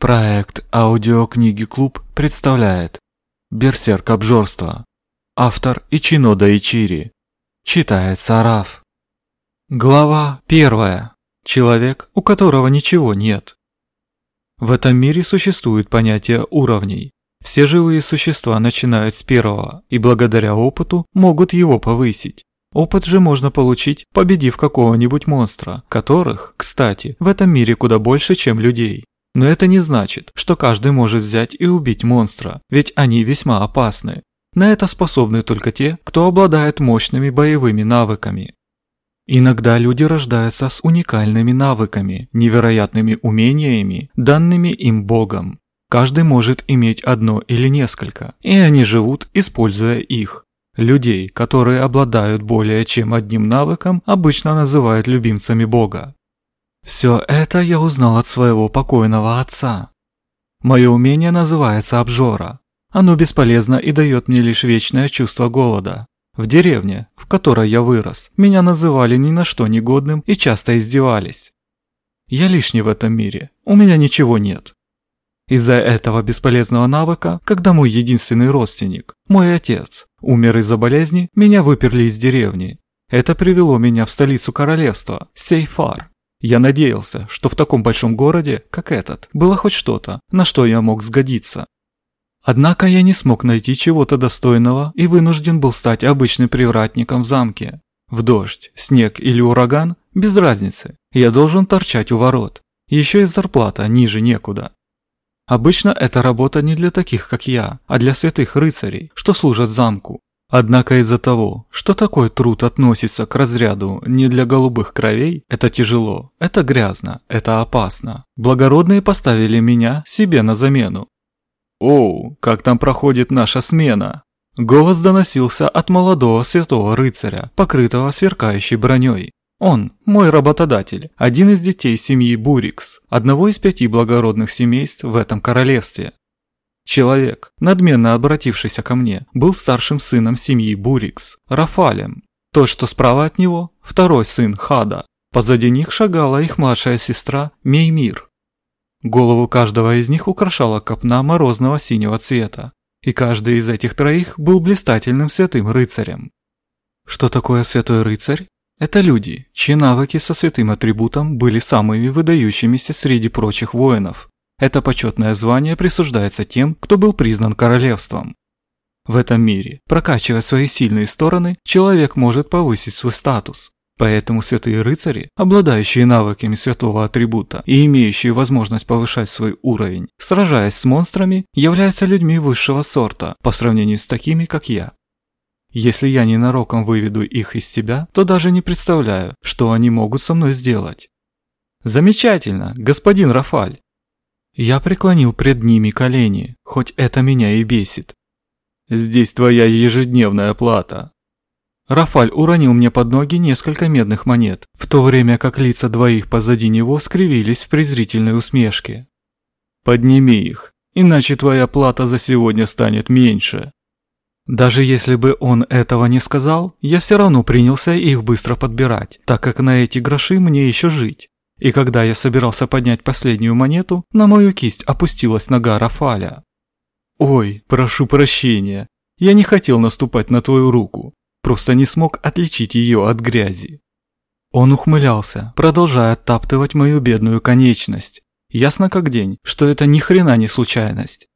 Проект «Аудиокниги Клуб» представляет «Берсерк обжорства». Автор Ичинода Ичири. Читает Сараф. Глава первая. Человек, у которого ничего нет. В этом мире существует понятие уровней. Все живые существа начинают с первого и благодаря опыту могут его повысить. Опыт же можно получить, победив какого-нибудь монстра, которых, кстати, в этом мире куда больше, чем людей. Но это не значит, что каждый может взять и убить монстра, ведь они весьма опасны. На это способны только те, кто обладает мощными боевыми навыками. Иногда люди рождаются с уникальными навыками, невероятными умениями, данными им Богом. Каждый может иметь одно или несколько, и они живут, используя их. Людей, которые обладают более чем одним навыком, обычно называют любимцами Бога. Все это я узнал от своего покойного отца. Мое умение называется обжора. Оно бесполезно и дает мне лишь вечное чувство голода. В деревне, в которой я вырос, меня называли ни на что негодным и часто издевались. Я лишний в этом мире, у меня ничего нет. Из-за этого бесполезного навыка, когда мой единственный родственник, мой отец, умер из-за болезни, меня выперли из деревни. Это привело меня в столицу королевства, Сейфар, я надеялся, что в таком большом городе, как этот, было хоть что-то, на что я мог сгодиться. Однако я не смог найти чего-то достойного и вынужден был стать обычным привратником в замке. В дождь, снег или ураган – без разницы, я должен торчать у ворот. Еще и зарплата ниже некуда. Обычно эта работа не для таких, как я, а для святых рыцарей, что служат замку. Однако из-за того, что такой труд относится к разряду не для голубых кровей, это тяжело, это грязно, это опасно. Благородные поставили меня себе на замену. «Оу, как там проходит наша смена?» Голос доносился от молодого святого рыцаря, покрытого сверкающей броней. Он, мой работодатель, один из детей семьи Бурикс, одного из пяти благородных семейств в этом королевстве. Человек, надменно обратившийся ко мне, был старшим сыном семьи Бурикс, Рафалем. Тот, что справа от него, второй сын Хада. Позади них шагала их младшая сестра Меймир. Голову каждого из них украшала копна морозного синего цвета, и каждый из этих троих был блистательным святым рыцарем. Что такое святой рыцарь? Это люди, чьи навыки со святым атрибутом были самыми выдающимися среди прочих воинов, это почетное звание присуждается тем, кто был признан королевством. В этом мире, прокачивая свои сильные стороны, человек может повысить свой статус. Поэтому святые рыцари, обладающие навыками святого атрибута и имеющие возможность повышать свой уровень, сражаясь с монстрами, являются людьми высшего сорта по сравнению с такими, как я. Если я ненароком выведу их из себя, то даже не представляю, что они могут со мной сделать. Замечательно, господин Рафаль. Я преклонил пред ними колени, хоть это меня и бесит. «Здесь твоя ежедневная плата». Рафаль уронил мне под ноги несколько медных монет, в то время как лица двоих позади него скривились в презрительной усмешке. «Подними их, иначе твоя плата за сегодня станет меньше». Даже если бы он этого не сказал, я все равно принялся их быстро подбирать, так как на эти гроши мне еще жить. И когда я собирался поднять последнюю монету, на мою кисть опустилась нога Рафаля. «Ой, прошу прощения, я не хотел наступать на твою руку, просто не смог отличить ее от грязи». Он ухмылялся, продолжая оттаптывать мою бедную конечность. Ясно как день, что это ни хрена не случайность.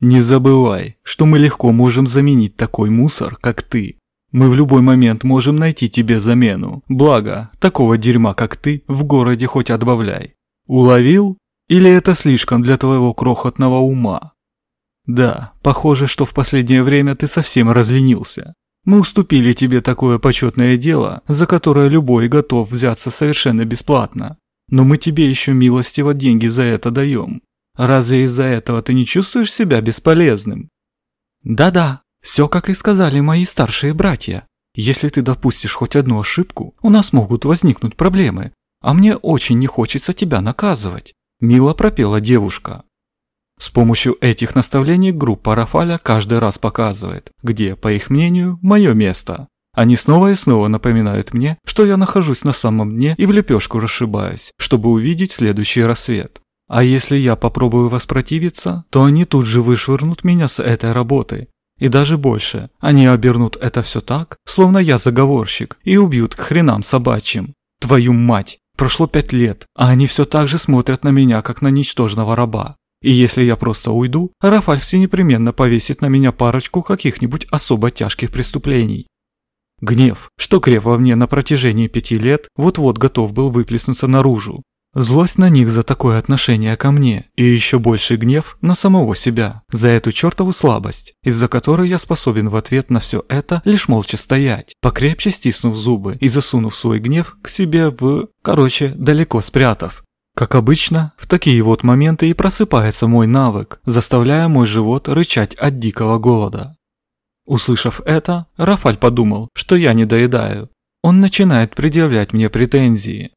Не забывай, что мы легко можем заменить такой мусор, как ты, мы в любой момент можем найти тебе замену. Благо, такого дерьма, как ты, в городе хоть отбавляй. Уловил? Или это слишком для твоего крохотного ума? Да, похоже, что в последнее время ты совсем разленился. Мы уступили тебе такое почетное дело, за которое любой готов взяться совершенно бесплатно. Но мы тебе еще милостиво деньги за это даем. Разве из-за этого ты не чувствуешь себя бесполезным? Да-да, все, как и сказали мои старшие братья. Если ты допустишь хоть одну ошибку, у нас могут возникнуть проблемы, а мне очень не хочется тебя наказывать», – мило пропела девушка. С помощью этих наставлений группа Рафаля каждый раз показывает, где, по их мнению, мое место. Они снова и снова напоминают мне, что я нахожусь на самом дне и в лепешку расшибаюсь, чтобы увидеть следующий рассвет. А если я попробую воспротивиться, то они тут же вышвырнут меня с этой работы. И даже больше, они обернут это все так, словно я заговорщик, и убьют к хренам собачьим. Твою мать! Прошло пять лет, а они все так же смотрят на меня, как на ничтожного раба. И если я просто уйду, Рафаль все непременно повесит на меня парочку каких-нибудь особо тяжких преступлений. Гнев, что креп во мне на протяжении пяти лет, вот-вот готов был выплеснуться наружу. Злость на них за такое отношение ко мне и еще больший гнев на самого себя, за эту чертову слабость, из-за которой я способен в ответ на все это лишь молча стоять, покрепче стиснув зубы и засунув свой гнев к себе в... короче, далеко спрятав. Как обычно, в такие вот моменты и просыпается мой навык, заставляя мой живот рычать от дикого голода. Услышав это, Рафаль подумал, что я не доедаю. Он начинает предъявлять мне претензии.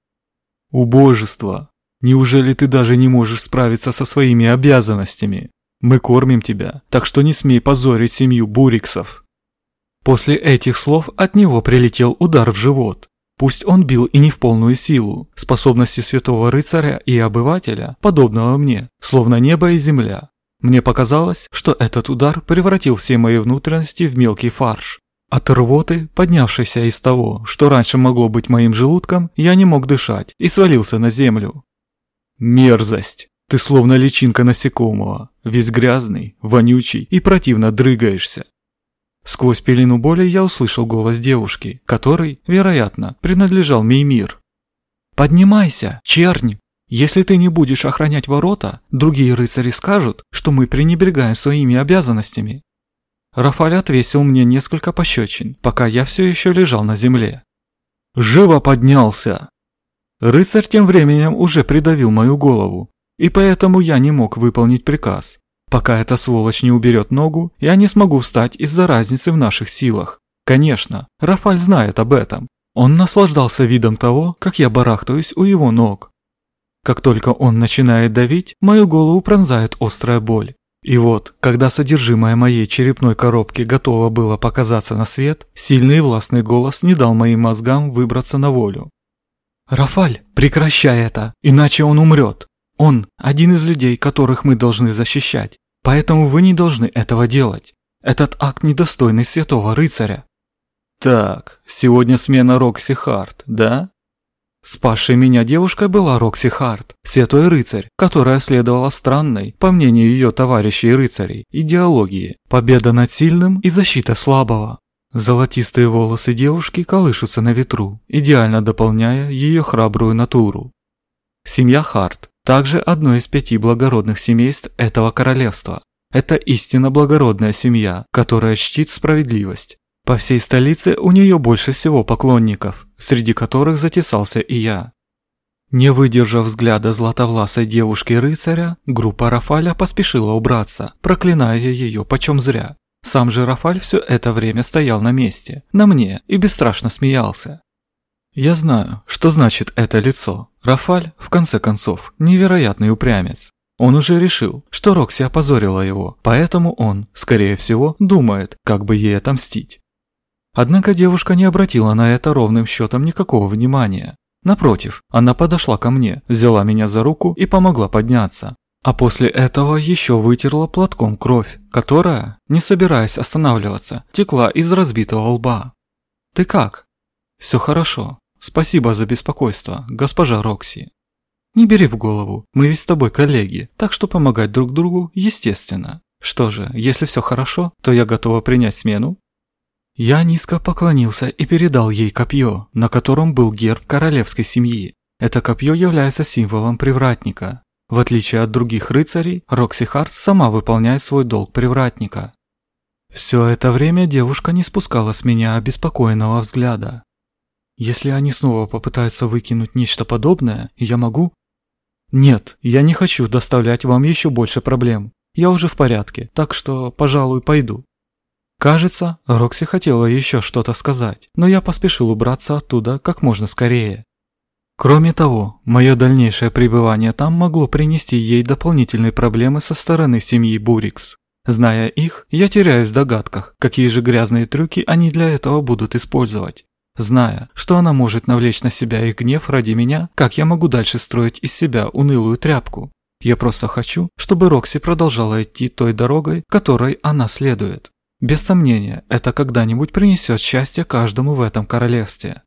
Убожество! Неужели ты даже не можешь справиться со своими обязанностями? Мы кормим тебя, так что не смей позорить семью Буриксов. После этих слов от него прилетел удар в живот. Пусть он бил и не в полную силу, способности святого рыцаря и обывателя, подобного мне, словно небо и земля, мне показалось, что этот удар превратил все мои внутренности в мелкий фарш. От рвоты, поднявшейся из того, что раньше могло быть моим желудком, я не мог дышать и свалился на землю. Мерзость! Ты словно личинка насекомого, весь грязный, вонючий и противно дрыгаешься. Сквозь пелену боли я услышал голос девушки, который, вероятно, принадлежал Меймир. «Поднимайся, чернь!» Если ты не будешь охранять ворота, другие рыцари скажут, что мы пренебрегаем своими обязанностями. Рафаль отвесил мне несколько пощечин, пока я все еще лежал на земле. Живо поднялся! Рыцарь тем временем уже придавил мою голову, и поэтому я не мог выполнить приказ. Пока эта сволочь не уберет ногу, я не смогу встать из-за разницы в наших силах. Конечно, Рафаль знает об этом. Он наслаждался видом того, как я барахтаюсь у его ног. Как только он начинает давить, мою голову пронзает острая боль. И вот, когда содержимое моей черепной коробки готово было показаться на свет, сильный и властный голос не дал моим мозгам выбраться на волю. «Рафаль, прекращай это, иначе он умрет. Он – один из людей, которых мы должны защищать, поэтому вы не должны этого делать. Этот акт недостойный святого рыцаря». «Так, сегодня смена Рокси Харт, да?» Спасшей меня девушкой была Рокси Харт, святой рыцарь, которая следовала странной, по мнению ее товарищей рыцарей, идеологии «победа над сильным и защита слабого». Золотистые волосы девушки колышутся на ветру, идеально дополняя ее храбрую натуру. Семья Харт также одно из пяти благородных семейств этого королевства. Это истинно благородная семья, которая чтит справедливость, по всей столице у нее больше всего поклонников, среди которых затесался и я. Не выдержав взгляда златовласой девушки-рыцаря, группа Рафаля поспешила убраться, проклиная ее почем зря. Сам же Рафаль все это время стоял на месте, на мне, и бесстрашно смеялся. Я знаю, что значит это лицо. Рафаль, в конце концов, невероятный упрямец. Он уже решил, что Рокси опозорила его, поэтому он, скорее всего, думает, как бы ей отомстить. Однако девушка не обратила на это ровным счетом никакого внимания. Напротив, она подошла ко мне, взяла меня за руку и помогла подняться. А после этого еще вытерла платком кровь, которая, не собираясь останавливаться, текла из разбитого лба. «Ты как?» «Все хорошо. Спасибо за беспокойство, госпожа Рокси». «Не бери в голову, мы ведь с тобой коллеги, так что помогать друг другу естественно. Что же, если все хорошо, то я готова принять смену я низко поклонился и передал ей копье, на котором был герб королевской семьи. Это копье является символом привратника. В отличие от других рыцарей, Рокси Харт сама выполняет свой долг привратника. Все это время девушка не спускала с меня обеспокоенного взгляда. Если они снова попытаются выкинуть нечто подобное, я могу? Нет, я не хочу доставлять вам еще больше проблем. Я уже в порядке, так что, пожалуй, пойду. Кажется, Рокси хотела еще что-то сказать, но я поспешил убраться оттуда как можно скорее. Кроме того, мое дальнейшее пребывание там могло принести ей дополнительные проблемы со стороны семьи Бурикс. Зная их, я теряюсь в догадках, какие же грязные трюки они для этого будут использовать. Зная, что она может навлечь на себя их гнев ради меня, как я могу дальше строить из себя унылую тряпку? Я просто хочу, чтобы Рокси продолжала идти той дорогой, которой она следует. Без сомнения, это когда-нибудь принесет счастье каждому в этом королевстве.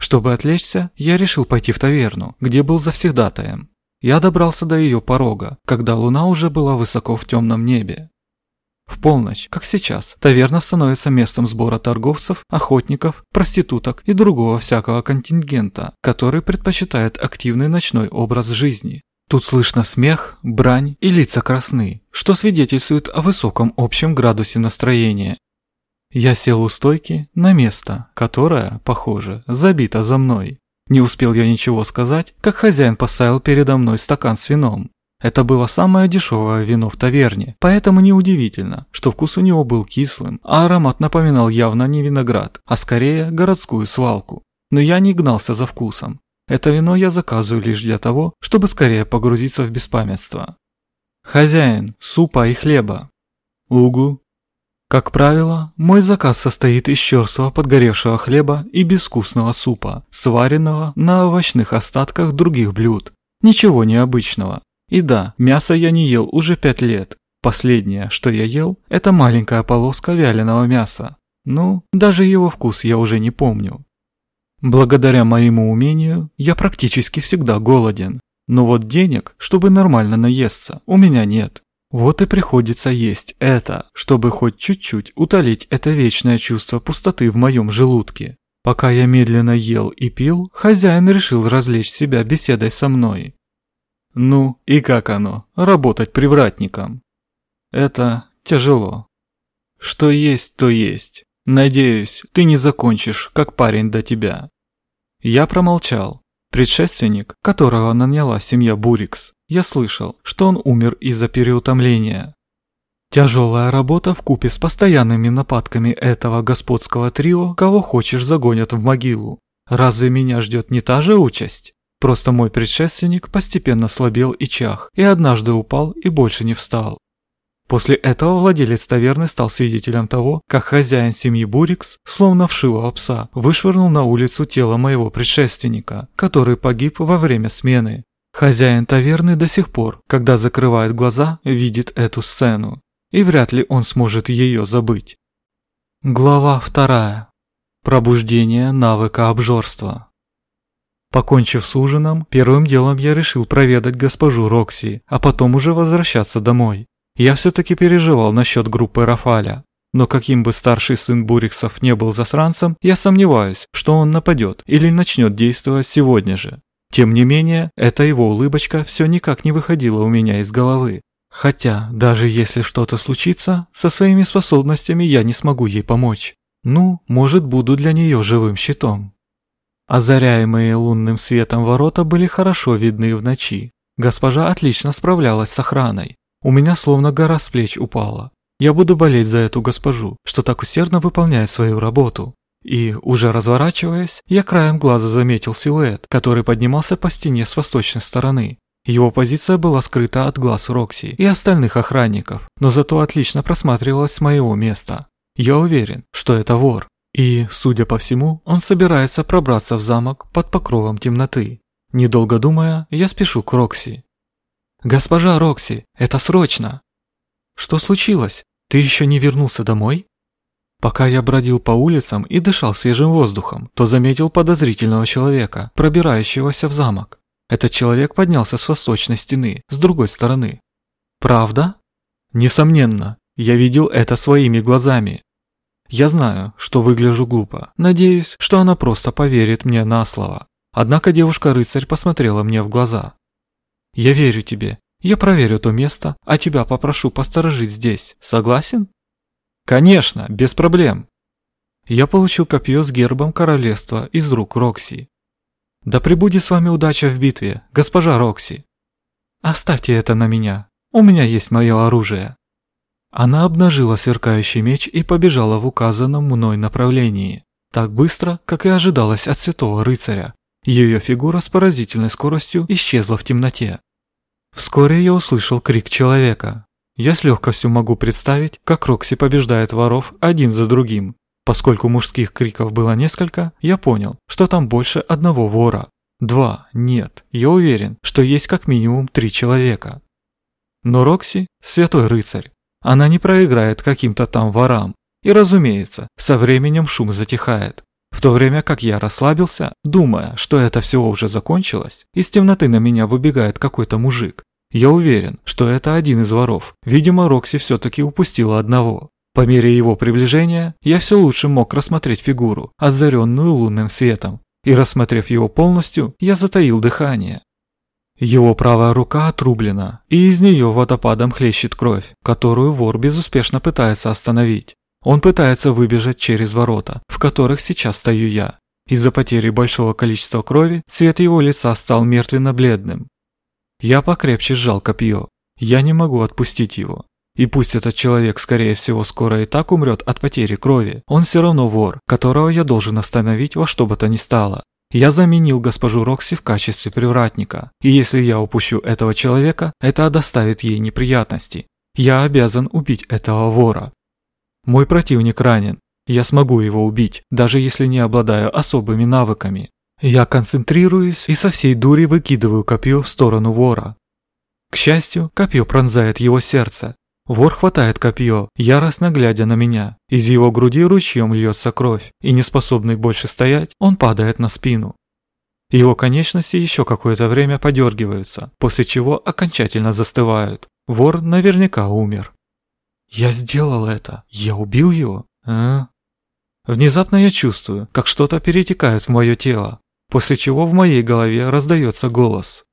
Чтобы отвлечься, я решил пойти в таверну, где был завсегдатаем. Я добрался до ее порога, когда луна уже была высоко в темном небе. В полночь, как сейчас, таверна становится местом сбора торговцев, охотников, проституток и другого всякого контингента, который предпочитает активный ночной образ жизни. Тут слышно смех, брань и лица красны, что свидетельствует о высоком общем градусе настроения. Я сел у стойки на место, которое, похоже, забито за мной. Не успел я ничего сказать, как хозяин поставил передо мной стакан с вином. Это было самое дешевое вино в таверне, поэтому неудивительно, что вкус у него был кислым, а аромат напоминал явно не виноград, а скорее городскую свалку. Но я не гнался за вкусом. Это вино я заказываю лишь для того, чтобы скорее погрузиться в беспамятство. Хозяин, супа и хлеба. Угу. Как правило, мой заказ состоит из черствого подгоревшего хлеба и безвкусного супа, сваренного на овощных остатках других блюд. Ничего необычного. И да, мясо я не ел уже пять лет. Последнее, что я ел, это маленькая полоска вяленого мяса. Ну, даже его вкус я уже не помню. Благодаря моему умению, я практически всегда голоден. Но вот денег, чтобы нормально наесться, у меня нет. Вот и приходится есть это, чтобы хоть чуть-чуть утолить это вечное чувство пустоты в моем желудке. Пока я медленно ел и пил, хозяин решил развлечь себя беседой со мной. Ну, и как оно, работать привратником? Это тяжело. Что есть, то есть. Надеюсь, ты не закончишь, как парень до тебя. Я промолчал. Предшественник, которого наняла семья Бурикс, я слышал, что он умер из-за переутомления. Тяжелая работа в купе с постоянными нападками этого господского трио, кого хочешь загонят в могилу. Разве меня ждет не та же участь? Просто мой предшественник постепенно слабел и чах, и однажды упал и больше не встал. После этого владелец таверны стал свидетелем того, как хозяин семьи Бурикс, словно вшивого пса, вышвырнул на улицу тело моего предшественника, который погиб во время смены. Хозяин таверны до сих пор, когда закрывает глаза, видит эту сцену, и вряд ли он сможет ее забыть. Глава вторая. Пробуждение навыка обжорства. Покончив с ужином, первым делом я решил проведать госпожу Рокси, а потом уже возвращаться домой. Я все-таки переживал насчет группы Рафаля. Но каким бы старший сын Буриксов не был засранцем, я сомневаюсь, что он нападет или начнет действовать сегодня же. Тем не менее, эта его улыбочка все никак не выходила у меня из головы. Хотя, даже если что-то случится, со своими способностями я не смогу ей помочь. Ну, может, буду для нее живым щитом. Озаряемые лунным светом ворота были хорошо видны в ночи. Госпожа отлично справлялась с охраной. У меня словно гора с плеч упала. Я буду болеть за эту госпожу, что так усердно выполняет свою работу. И, уже разворачиваясь, я краем глаза заметил силуэт, который поднимался по стене с восточной стороны. Его позиция была скрыта от глаз Рокси и остальных охранников, но зато отлично просматривалась с моего места. Я уверен, что это вор, и, судя по всему, он собирается пробраться в замок под покровом темноты. Недолго думая, я спешу к Рокси. «Госпожа Рокси, это срочно!» «Что случилось? Ты еще не вернулся домой?» Пока я бродил по улицам и дышал свежим воздухом, то заметил подозрительного человека, пробирающегося в замок. Этот человек поднялся с восточной стены, с другой стороны. «Правда?» «Несомненно, я видел это своими глазами. Я знаю, что выгляжу глупо. Надеюсь, что она просто поверит мне на слово. Однако девушка-рыцарь посмотрела мне в глаза. «Я верю тебе. Я проверю то место, а тебя попрошу посторожить здесь. Согласен?» «Конечно, без проблем». Я получил копье с гербом королевства из рук Рокси. «Да пребудет с вами удача в битве, госпожа Рокси!» «Оставьте это на меня. У меня есть мое оружие». Она обнажила сверкающий меч и побежала в указанном мной направлении. Так быстро, как и ожидалось от святого рыцаря. Ее фигура с поразительной скоростью исчезла в темноте. Вскоре я услышал крик человека. Я с легкостью могу представить, как Рокси побеждает воров один за другим. Поскольку мужских криков было несколько, я понял, что там больше одного вора. Два, нет, я уверен, что есть как минимум три человека. Но Рокси – святой рыцарь. Она не проиграет каким-то там ворам. И разумеется, со временем шум затихает. В то время как я расслабился, думая, что это все уже закончилось, из темноты на меня выбегает какой-то мужик. Я уверен, что это один из воров. Видимо, Рокси все-таки упустила одного. По мере его приближения, я все лучше мог рассмотреть фигуру, озаренную лунным светом. И рассмотрев его полностью, я затаил дыхание. Его правая рука отрублена, и из нее водопадом хлещет кровь, которую вор безуспешно пытается остановить. Он пытается выбежать через ворота, в которых сейчас стою я. Из-за потери большого количества крови цвет его лица стал мертвенно-бледным. Я покрепче сжал копье. Я не могу отпустить его. И пусть этот человек, скорее всего, скоро и так умрет от потери крови, он все равно вор, которого я должен остановить во что бы то ни стало. Я заменил госпожу Рокси в качестве привратника, и если я упущу этого человека, это доставит ей неприятности. Я обязан убить этого вора. Мой противник ранен. Я смогу его убить, даже если не обладаю особыми навыками. Я концентрируюсь и со всей дури выкидываю копье в сторону вора. К счастью, копье пронзает его сердце. Вор хватает копье, яростно глядя на меня. Из его груди ручьем льется кровь, и неспособный больше стоять, он падает на спину. Его конечности еще какое-то время подергиваются, после чего окончательно застывают. Вор наверняка умер. Я сделал это. Я убил его? А? Внезапно я чувствую, как что-то перетекает в мое тело, после чего в моей голове раздается голос.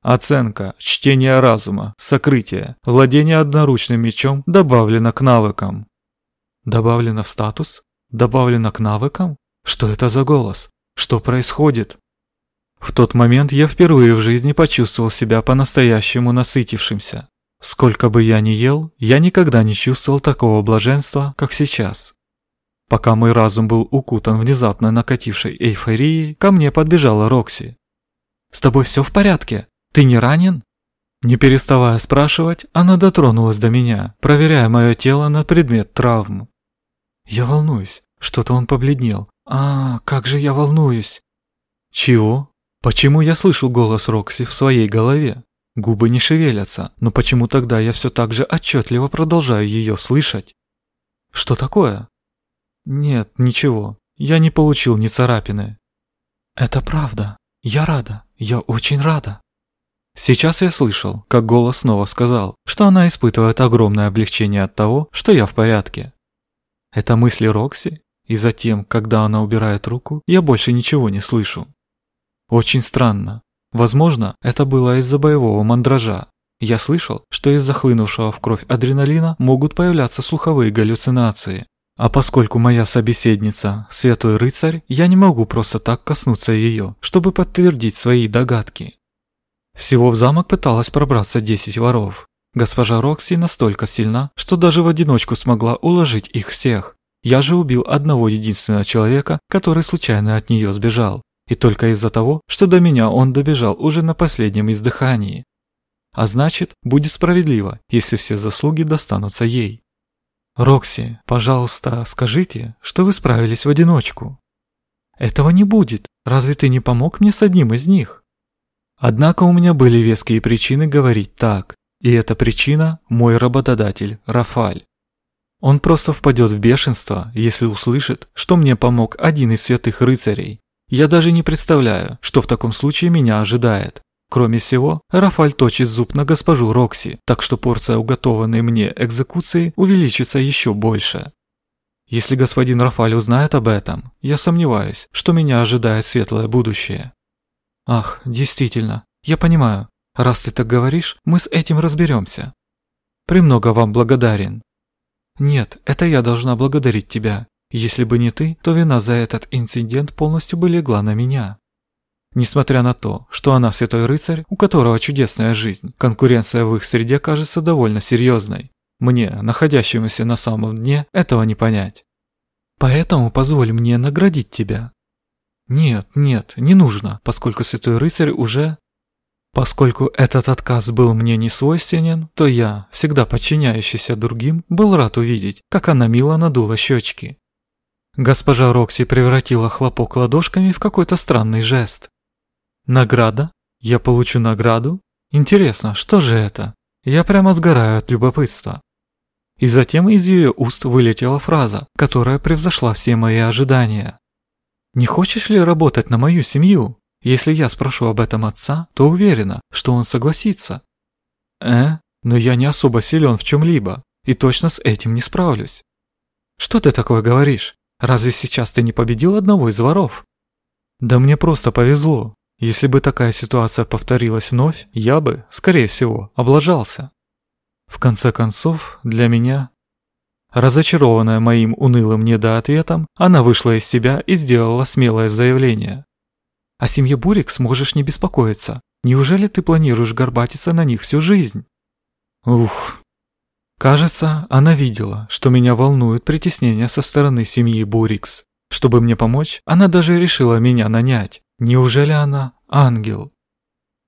Оценка, чтение разума, сокрытие, владение одноручным мечом добавлено к навыкам. Добавлено в статус? Добавлено к навыкам? Что это за голос? Что происходит? В тот момент я впервые в жизни почувствовал себя по-настоящему насытившимся. Сколько бы я ни ел, я никогда не чувствовал такого блаженства, как сейчас. Пока мой разум был укутан внезапно накатившей эйфорией, ко мне подбежала Рокси. «С тобой все в порядке? Ты не ранен?» Не переставая спрашивать, она дотронулась до меня, проверяя мое тело на предмет травм. «Я волнуюсь. Что-то он побледнел. А, как же я волнуюсь!» «Чего? Почему я слышу голос Рокси в своей голове?» Губы не шевелятся, но почему тогда я все так же отчетливо продолжаю ее слышать? Что такое? Нет, ничего. Я не получил ни царапины. Это правда. Я рада. Я очень рада. Сейчас я слышал, как голос снова сказал, что она испытывает огромное облегчение от того, что я в порядке. Это мысли Рокси, и затем, когда она убирает руку, я больше ничего не слышу. Очень странно, Возможно, это было из-за боевого мандража. Я слышал, что из-за хлынувшего в кровь адреналина могут появляться слуховые галлюцинации. А поскольку моя собеседница – святой рыцарь, я не могу просто так коснуться ее, чтобы подтвердить свои догадки. Всего в замок пыталась пробраться 10 воров. Госпожа Рокси настолько сильна, что даже в одиночку смогла уложить их всех. Я же убил одного единственного человека, который случайно от нее сбежал. И только из-за того, что до меня он добежал уже на последнем издыхании. А значит, будет справедливо, если все заслуги достанутся ей. «Рокси, пожалуйста, скажите, что вы справились в одиночку». «Этого не будет. Разве ты не помог мне с одним из них?» Однако у меня были веские причины говорить так, и эта причина – мой работодатель, Рафаль. Он просто впадет в бешенство, если услышит, что мне помог один из святых рыцарей, я даже не представляю, что в таком случае меня ожидает. Кроме всего, Рафаль точит зуб на госпожу Рокси, так что порция уготованной мне экзекуции увеличится еще больше. Если господин Рафаль узнает об этом, я сомневаюсь, что меня ожидает светлое будущее. Ах, действительно, я понимаю. Раз ты так говоришь, мы с этим разберемся. Премного вам благодарен. Нет, это я должна благодарить тебя. Если бы не ты, то вина за этот инцидент полностью бы легла на меня. Несмотря на то, что она святой рыцарь, у которого чудесная жизнь, конкуренция в их среде кажется довольно серьезной. Мне, находящемуся на самом дне, этого не понять. Поэтому позволь мне наградить тебя. Нет, нет, не нужно, поскольку святой рыцарь уже... Поскольку этот отказ был мне не свойственен, то я, всегда подчиняющийся другим, был рад увидеть, как она мило надула щечки. Госпожа Рокси превратила хлопок ладошками в какой-то странный жест. Награда? Я получу награду? Интересно, что же это? Я прямо сгораю от любопытства. И затем из ее уст вылетела фраза, которая превзошла все мои ожидания. «Не хочешь ли работать на мою семью? Если я спрошу об этом отца, то уверена, что он согласится». «Э? Но я не особо силен в чем-либо, и точно с этим не справлюсь». «Что ты такое говоришь? Разве сейчас ты не победил одного из воров?» «Да мне просто повезло. Если бы такая ситуация повторилась вновь, я бы, скорее всего, облажался». В конце концов, для меня... Разочарованная моим унылым недоответом, она вышла из себя и сделала смелое заявление. «О семье Бурикс можешь не беспокоиться. Неужели ты планируешь горбатиться на них всю жизнь?» Ух. Кажется, она видела, что меня волнует притеснение со стороны семьи Бурикс. Чтобы мне помочь, она даже решила меня нанять. Неужели она ангел?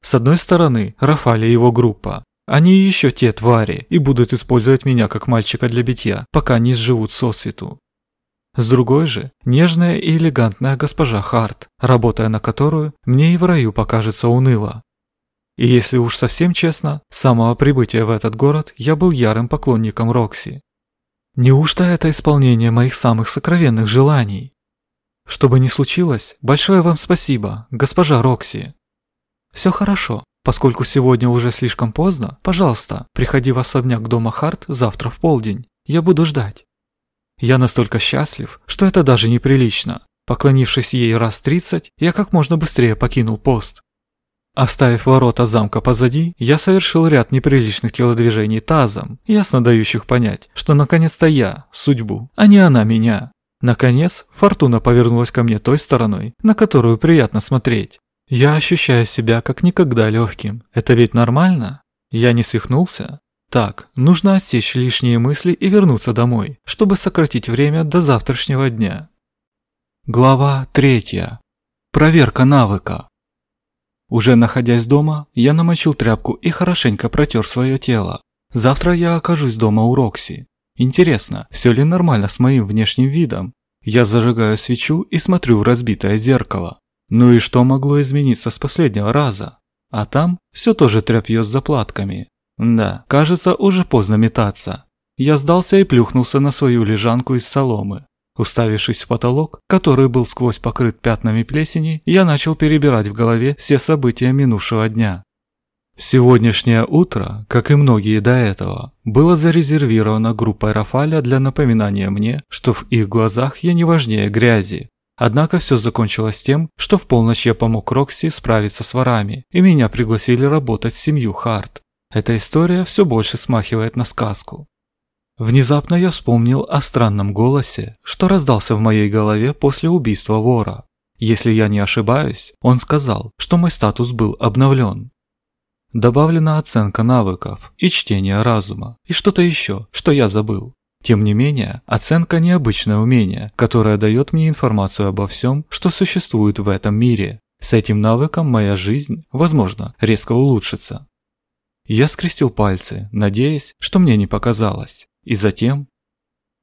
С одной стороны, Рафали и его группа, они еще те твари и будут использовать меня как мальчика для битья, пока не сживут сосвету. С другой же, нежная и элегантная госпожа Харт, работая на которую, мне и в раю покажется уныло. И если уж совсем честно, с самого прибытия в этот город я был ярым поклонником Рокси. Неужто это исполнение моих самых сокровенных желаний? Что бы ни случилось, большое вам спасибо, госпожа Рокси. Все хорошо, Поскольку сегодня уже слишком поздно, пожалуйста, приходи в особняк дома Харт завтра в полдень. Я буду ждать. Я настолько счастлив, что это даже неприлично. Поклонившись ей раз тридцать, я как можно быстрее покинул пост. Оставив ворота замка позади, я совершил ряд неприличных телодвижений тазом, ясно дающих понять, что наконец-то я, судьбу, а не она меня. Наконец, фортуна повернулась ко мне той стороной, на которую приятно смотреть. Я ощущаю себя как никогда легким. Это ведь нормально? Я не свихнулся? Так, нужно отсечь лишние мысли и вернуться домой, чтобы сократить время до завтрашнего дня. Глава третья. Проверка навыка. Уже находясь дома, я намочил тряпку и хорошенько протер свое тело. Завтра я окажусь дома у Рокси. Интересно, все ли нормально с моим внешним видом? Я зажигаю свечу и смотрю в разбитое зеркало. Ну и что могло измениться с последнего раза? А там все тоже тряпье с заплатками. Да, кажется, уже поздно метаться. Я сдался и плюхнулся на свою лежанку из соломы. Уставившись в потолок, который был сквозь покрыт пятнами плесени, я начал перебирать в голове все события минувшего дня. Сегодняшнее утро, как и многие до этого, было зарезервировано группой Рафаля для напоминания мне, что в их глазах я не важнее грязи, Однако все закончилось тем, что в полночь я помог Рокси справиться с ворами, и меня пригласили работать в семью Харт. Эта история все больше смахивает на сказку. Внезапно я вспомнил о странном голосе, что раздался в моей голове после убийства вора. Если я не ошибаюсь, он сказал, что мой статус был обновлен. Добавлена оценка навыков и чтение разума, и что-то еще, что я забыл. Тем не менее, оценка – необычное умение, которое дает мне информацию обо всем, что существует в этом мире. С этим навыком моя жизнь, возможно, резко улучшится. Я скрестил пальцы, надеясь, что мне не показалось. И затем...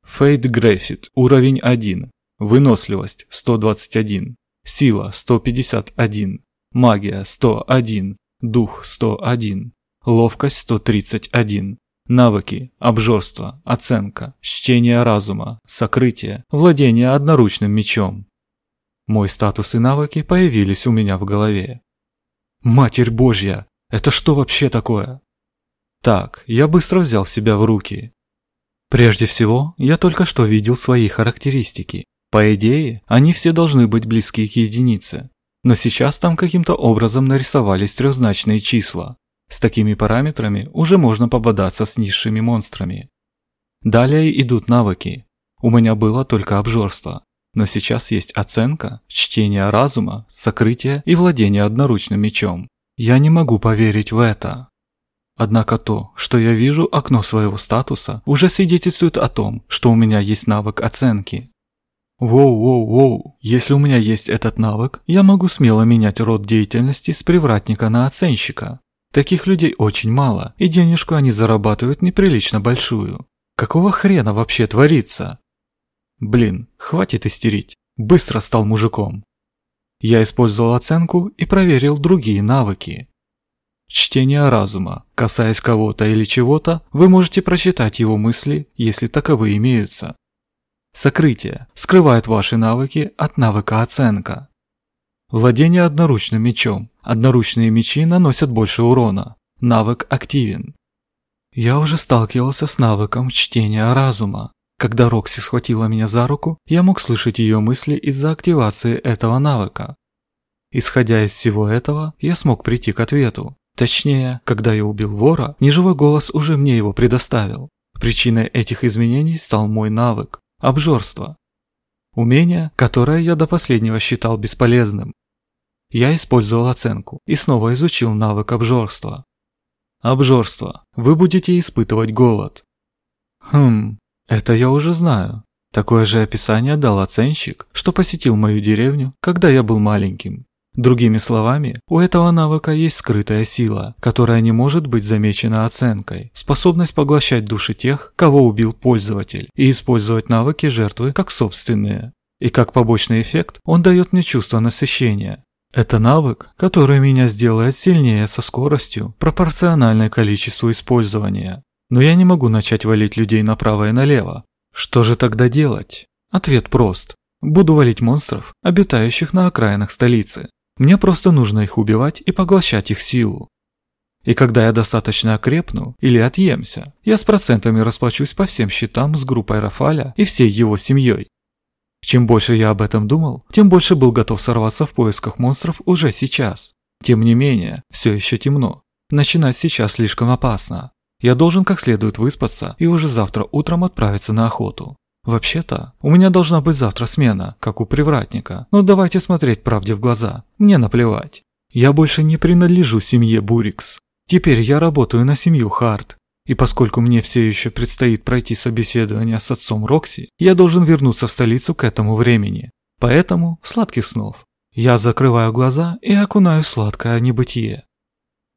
Фейт Грефит, уровень 1. Выносливость 121. Сила 151. Магия 101. Дух 101. Ловкость 131. Навыки, обжорство, оценка, чтение разума, сокрытие, владение одноручным мечом. Мой статус и навыки появились у меня в голове. Матерь Божья, это что вообще такое? Так, я быстро взял себя в руки. Прежде всего, я только что видел свои характеристики. По идее, они все должны быть близки к единице. Но сейчас там каким-то образом нарисовались трехзначные числа. С такими параметрами уже можно пободаться с низшими монстрами. Далее идут навыки. У меня было только обжорство, но сейчас есть оценка, чтение разума, сокрытие и владение одноручным мечом. Я не могу поверить в это. Однако то, что я вижу окно своего статуса, уже свидетельствует о том, что у меня есть навык оценки. Воу-воу-воу, если у меня есть этот навык, я могу смело менять род деятельности с привратника на оценщика. Таких людей очень мало, и денежку они зарабатывают неприлично большую. Какого хрена вообще творится? Блин, хватит истерить. Быстро стал мужиком. Я использовал оценку и проверил другие навыки. Чтение разума. Касаясь кого-то или чего-то, вы можете прочитать его мысли, если таковые имеются. Сокрытие. Скрывает ваши навыки от навыка оценка. Владение одноручным мечом. Одноручные мечи наносят больше урона. Навык активен. Я уже сталкивался с навыком чтения разума. Когда Рокси схватила меня за руку, я мог слышать ее мысли из-за активации этого навыка. Исходя из всего этого, я смог прийти к ответу. Точнее, когда я убил вора, неживой голос уже мне его предоставил. Причиной этих изменений стал мой навык – обжорство. Умение, которое я до последнего считал бесполезным. Я использовал оценку и снова изучил навык обжорства. Обжорство. Вы будете испытывать голод. Хм, это я уже знаю. Такое же описание дал оценщик, что посетил мою деревню, когда я был маленьким. Другими словами, у этого навыка есть скрытая сила, которая не может быть замечена оценкой, способность поглощать души тех, кого убил пользователь, и использовать навыки жертвы как собственные. И как побочный эффект, он дает мне чувство насыщения. Это навык, который меня сделает сильнее со скоростью, пропорциональной количеству использования. Но я не могу начать валить людей направо и налево. Что же тогда делать? Ответ прост. Буду валить монстров, обитающих на окраинах столицы. Мне просто нужно их убивать и поглощать их силу. И когда я достаточно окрепну или отъемся, я с процентами расплачусь по всем счетам с группой Рафаля и всей его семьей. Чем больше я об этом думал, тем больше был готов сорваться в поисках монстров уже сейчас. Тем не менее, все еще темно. Начинать сейчас слишком опасно. Я должен как следует выспаться и уже завтра утром отправиться на охоту. Вообще-то, у меня должна быть завтра смена, как у привратника. Но давайте смотреть правде в глаза. Мне наплевать. Я больше не принадлежу семье Бурикс. Теперь я работаю на семью Харт. И поскольку мне все еще предстоит пройти собеседование с отцом Рокси, я должен вернуться в столицу к этому времени. Поэтому сладких снов. Я закрываю глаза и окунаю сладкое небытие.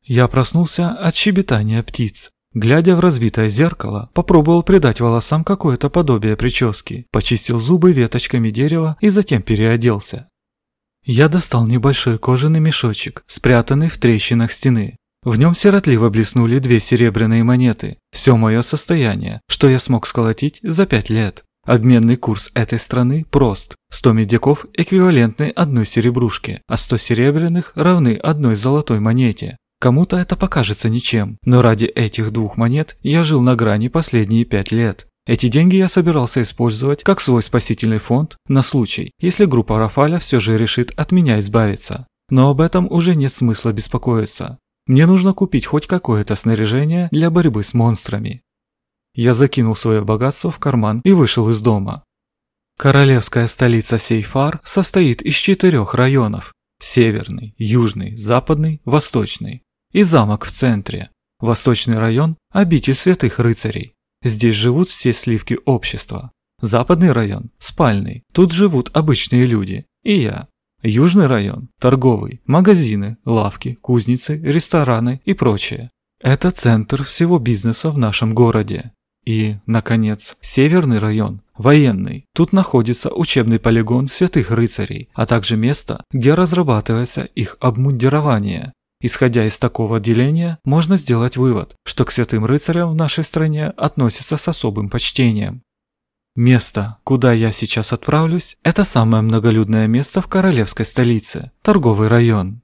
Я проснулся от щебетания птиц. Глядя в разбитое зеркало, попробовал придать волосам какое-то подобие прически, почистил зубы веточками дерева и затем переоделся. Я достал небольшой кожаный мешочек, спрятанный в трещинах стены. В нем сиротливо блеснули две серебряные монеты. Все мое состояние, что я смог сколотить за пять лет. Обменный курс этой страны прост. 100 медиков эквивалентны одной серебрушке, а 100 серебряных равны одной золотой монете. Кому-то это покажется ничем, но ради этих двух монет я жил на грани последние пять лет. Эти деньги я собирался использовать как свой спасительный фонд на случай, если группа Рафаля все же решит от меня избавиться. Но об этом уже нет смысла беспокоиться. Мне нужно купить хоть какое-то снаряжение для борьбы с монстрами. Я закинул свое богатство в карман и вышел из дома. Королевская столица Сейфар состоит из четырех районов. Северный, Южный, Западный, Восточный и замок в центре. Восточный район – обитель святых рыцарей. Здесь живут все сливки общества. Западный район – спальный, тут живут обычные люди. И я. Южный район – торговый, магазины, лавки, кузницы, рестораны и прочее. Это центр всего бизнеса в нашем городе. И, наконец, северный район, военный. Тут находится учебный полигон святых рыцарей, а также место, где разрабатывается их обмундирование. Исходя из такого деления, можно сделать вывод, что к святым рыцарям в нашей стране относятся с особым почтением. Место, куда я сейчас отправлюсь, это самое многолюдное место в королевской столице – торговый район.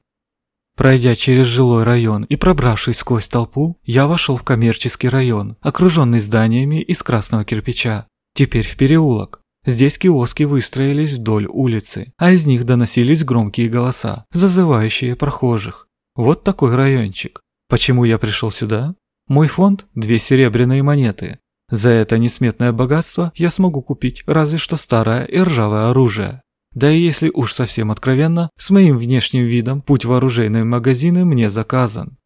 Пройдя через жилой район и пробравшись сквозь толпу, я вошел в коммерческий район, окруженный зданиями из красного кирпича. Теперь в переулок. Здесь киоски выстроились вдоль улицы, а из них доносились громкие голоса, зазывающие прохожих. Вот такой райончик. Почему я пришел сюда? Мой фонд – две серебряные монеты. За это несметное богатство я смогу купить разве что старое и ржавое оружие. Да и если уж совсем откровенно, с моим внешним видом путь в оружейные магазины мне заказан.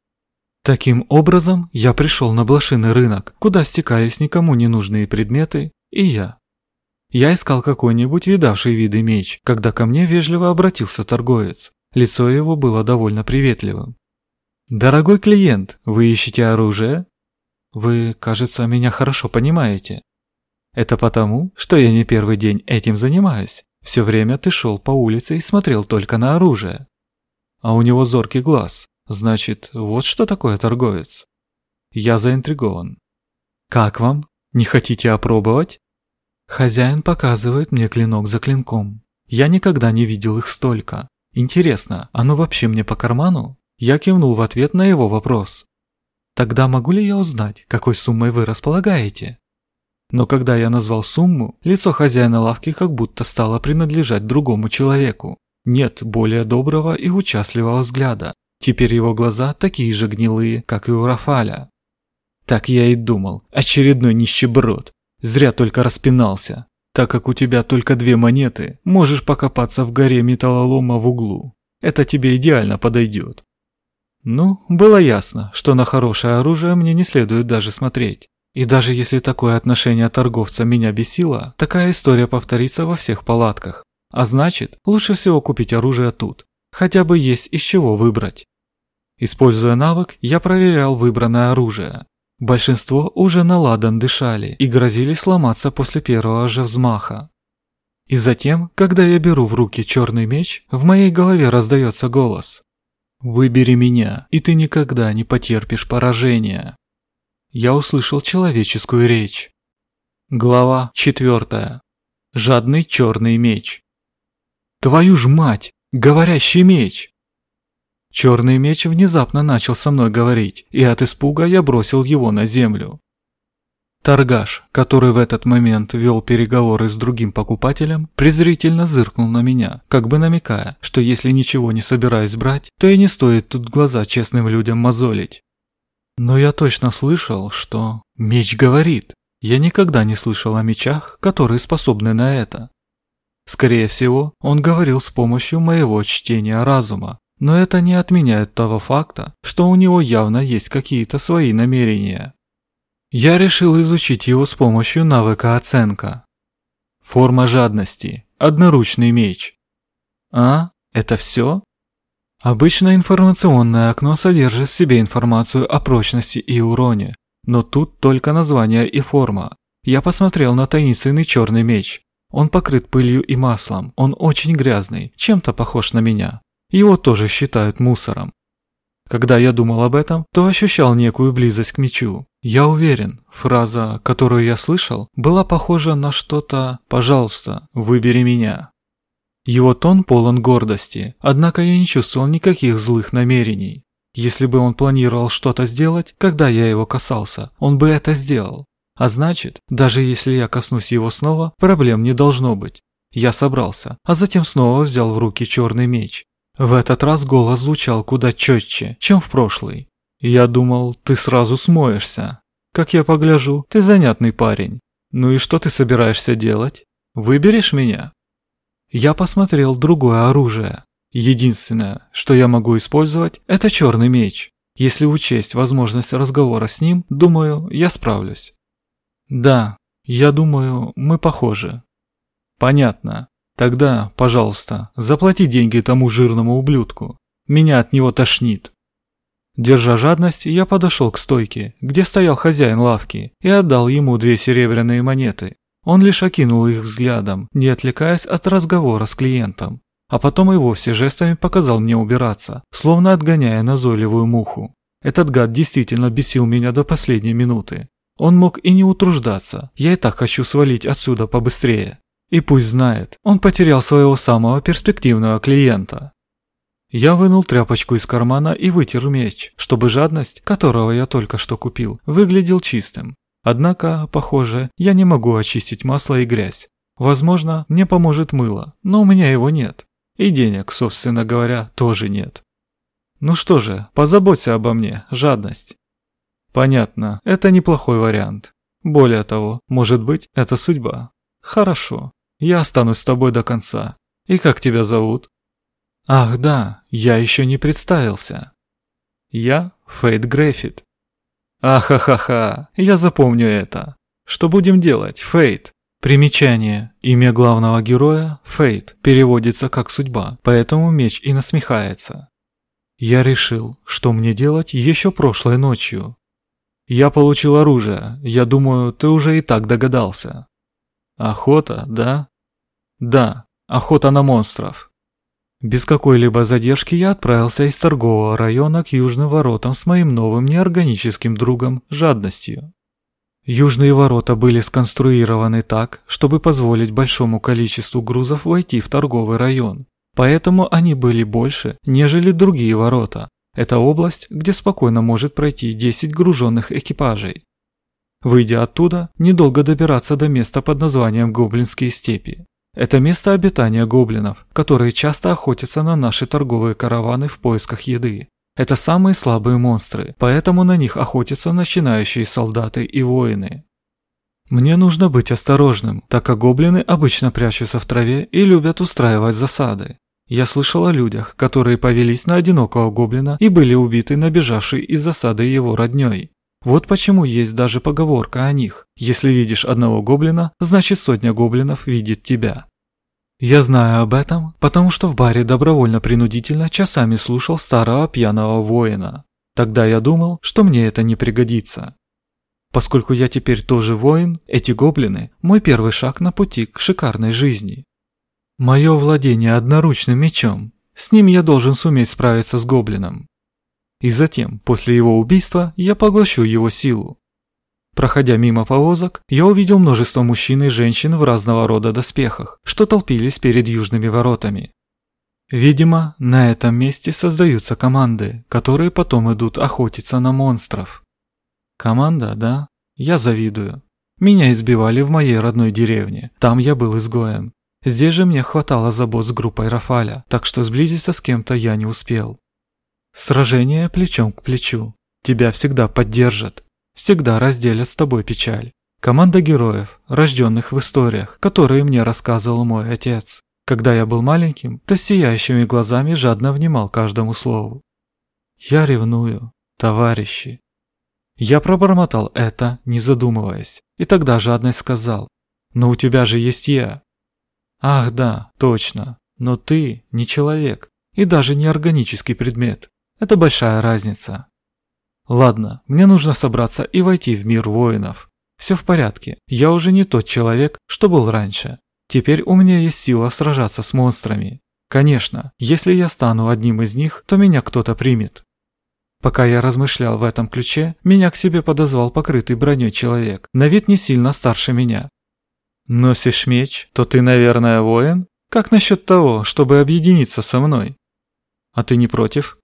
Таким образом, я пришел на блошиный рынок, куда стекались никому не нужные предметы, и я. Я искал какой-нибудь видавший виды меч, когда ко мне вежливо обратился торговец. Лицо его было довольно приветливым. «Дорогой клиент, вы ищете оружие?» «Вы, кажется, меня хорошо понимаете». «Это потому, что я не первый день этим занимаюсь. Все время ты шел по улице и смотрел только на оружие. А у него зоркий глаз. Значит, вот что такое торговец. Я заинтригован. Как вам? Не хотите опробовать? Хозяин показывает мне клинок за клинком. Я никогда не видел их столько. Интересно, оно вообще мне по карману? Я кивнул в ответ на его вопрос. Тогда могу ли я узнать, какой суммой вы располагаете? Но когда я назвал сумму, лицо хозяина лавки как будто стало принадлежать другому человеку. Нет более доброго и участливого взгляда. Теперь его глаза такие же гнилые, как и у Рафаля. Так я и думал, очередной нищеброд. Зря только распинался. Так как у тебя только две монеты, можешь покопаться в горе металлолома в углу. Это тебе идеально подойдет. Ну, было ясно, что на хорошее оружие мне не следует даже смотреть. И даже если такое отношение торговца меня бесило, такая история повторится во всех палатках. А значит, лучше всего купить оружие тут. Хотя бы есть из чего выбрать. Используя навык, я проверял выбранное оружие. Большинство уже наладан дышали и грозили сломаться после первого же взмаха. И затем, когда я беру в руки черный меч, в моей голове раздается голос. «Выбери меня, и ты никогда не потерпишь поражения» я услышал человеческую речь. Глава четвертая. Жадный черный меч. Твою ж мать! Говорящий меч! Черный меч внезапно начал со мной говорить, и от испуга я бросил его на землю. Торгаш, который в этот момент вел переговоры с другим покупателем, презрительно зыркнул на меня, как бы намекая, что если ничего не собираюсь брать, то и не стоит тут глаза честным людям мозолить. Но я точно слышал, что меч говорит. Я никогда не слышал о мечах, которые способны на это. Скорее всего, он говорил с помощью моего чтения разума, но это не отменяет того факта, что у него явно есть какие-то свои намерения. Я решил изучить его с помощью навыка оценка. Форма жадности. Одноручный меч. А? Это все? Обычно информационное окно содержит в себе информацию о прочности и уроне, но тут только название и форма. Я посмотрел на таинственный черный меч. Он покрыт пылью и маслом, он очень грязный, чем-то похож на меня. Его тоже считают мусором. Когда я думал об этом, то ощущал некую близость к мечу. Я уверен, фраза, которую я слышал, была похожа на что-то «пожалуйста, выбери меня». Его тон полон гордости, однако я не чувствовал никаких злых намерений. Если бы он планировал что-то сделать, когда я его касался, он бы это сделал. А значит, даже если я коснусь его снова, проблем не должно быть. Я собрался, а затем снова взял в руки черный меч. В этот раз голос звучал куда четче, чем в прошлый. Я думал, ты сразу смоешься. Как я погляжу, ты занятный парень. Ну и что ты собираешься делать? Выберешь меня? Я посмотрел другое оружие. Единственное, что я могу использовать, это черный меч. Если учесть возможность разговора с ним, думаю, я справлюсь. Да, я думаю, мы похожи. Понятно. Тогда, пожалуйста, заплати деньги тому жирному ублюдку. Меня от него тошнит. Держа жадность, я подошел к стойке, где стоял хозяин лавки, и отдал ему две серебряные монеты. Он лишь окинул их взглядом, не отвлекаясь от разговора с клиентом, а потом и вовсе жестами показал мне убираться, словно отгоняя назойливую муху. Этот гад действительно бесил меня до последней минуты. Он мог и не утруждаться, я и так хочу свалить отсюда побыстрее. И пусть знает, он потерял своего самого перспективного клиента. Я вынул тряпочку из кармана и вытер меч, чтобы жадность, которого я только что купил, выглядел чистым. Однако, похоже, я не могу очистить масло и грязь. Возможно, мне поможет мыло, но у меня его нет. И денег, собственно говоря, тоже нет. Ну что же, позаботься обо мне, жадность. Понятно, это неплохой вариант. Более того, может быть, это судьба. Хорошо, я останусь с тобой до конца. И как тебя зовут? Ах да, я еще не представился. Я Фейт Грейфит. Ахахаха, я запомню это. Что будем делать, Фейт? Примечание. Имя главного героя, Фейт, переводится как судьба, поэтому меч и насмехается. Я решил, что мне делать еще прошлой ночью. Я получил оружие, я думаю, ты уже и так догадался. Охота, да? Да, Охота на монстров. Без какой-либо задержки я отправился из торгового района к южным воротам с моим новым неорганическим другом жадностью. Южные ворота были сконструированы так, чтобы позволить большому количеству грузов войти в торговый район. Поэтому они были больше, нежели другие ворота. Это область, где спокойно может пройти 10 груженных экипажей. Выйдя оттуда, недолго добираться до места под названием Гоблинские степи. Это место обитания гоблинов, которые часто охотятся на наши торговые караваны в поисках еды. Это самые слабые монстры, поэтому на них охотятся начинающие солдаты и воины. Мне нужно быть осторожным, так как гоблины обычно прячутся в траве и любят устраивать засады. Я слышал о людях, которые повелись на одинокого гоблина и были убиты набежавшей из засады его роднёй. Вот почему есть даже поговорка о них. Если видишь одного гоблина, значит сотня гоблинов видит тебя. Я знаю об этом, потому что в баре добровольно-принудительно часами слушал старого пьяного воина. Тогда я думал, что мне это не пригодится. Поскольку я теперь тоже воин, эти гоблины – мой первый шаг на пути к шикарной жизни. Мое владение одноручным мечом. С ним я должен суметь справиться с гоблином. И затем, после его убийства, я поглощу его силу. Проходя мимо повозок, я увидел множество мужчин и женщин в разного рода доспехах, что толпились перед южными воротами. Видимо, на этом месте создаются команды, которые потом идут охотиться на монстров. Команда, да? Я завидую. Меня избивали в моей родной деревне, там я был изгоем. Здесь же мне хватало забот с группой Рафаля, так что сблизиться с кем-то я не успел. Сражение плечом к плечу. Тебя всегда поддержат, всегда разделят с тобой печаль. Команда героев, рожденных в историях, которые мне рассказывал мой отец. Когда я был маленьким, то с сияющими глазами жадно внимал каждому слову. Я ревную, товарищи. Я пробормотал это, не задумываясь, и тогда жадность сказал, «Но у тебя же есть я». Ах да, точно, но ты не человек и даже не органический предмет. Это большая разница. Ладно, мне нужно собраться и войти в мир воинов. Все в порядке, я уже не тот человек, что был раньше. Теперь у меня есть сила сражаться с монстрами. Конечно, если я стану одним из них, то меня кто-то примет. Пока я размышлял в этом ключе, меня к себе подозвал покрытый броней человек, на вид не сильно старше меня. «Носишь меч, то ты, наверное, воин? Как насчет того, чтобы объединиться со мной?» «А ты не против?»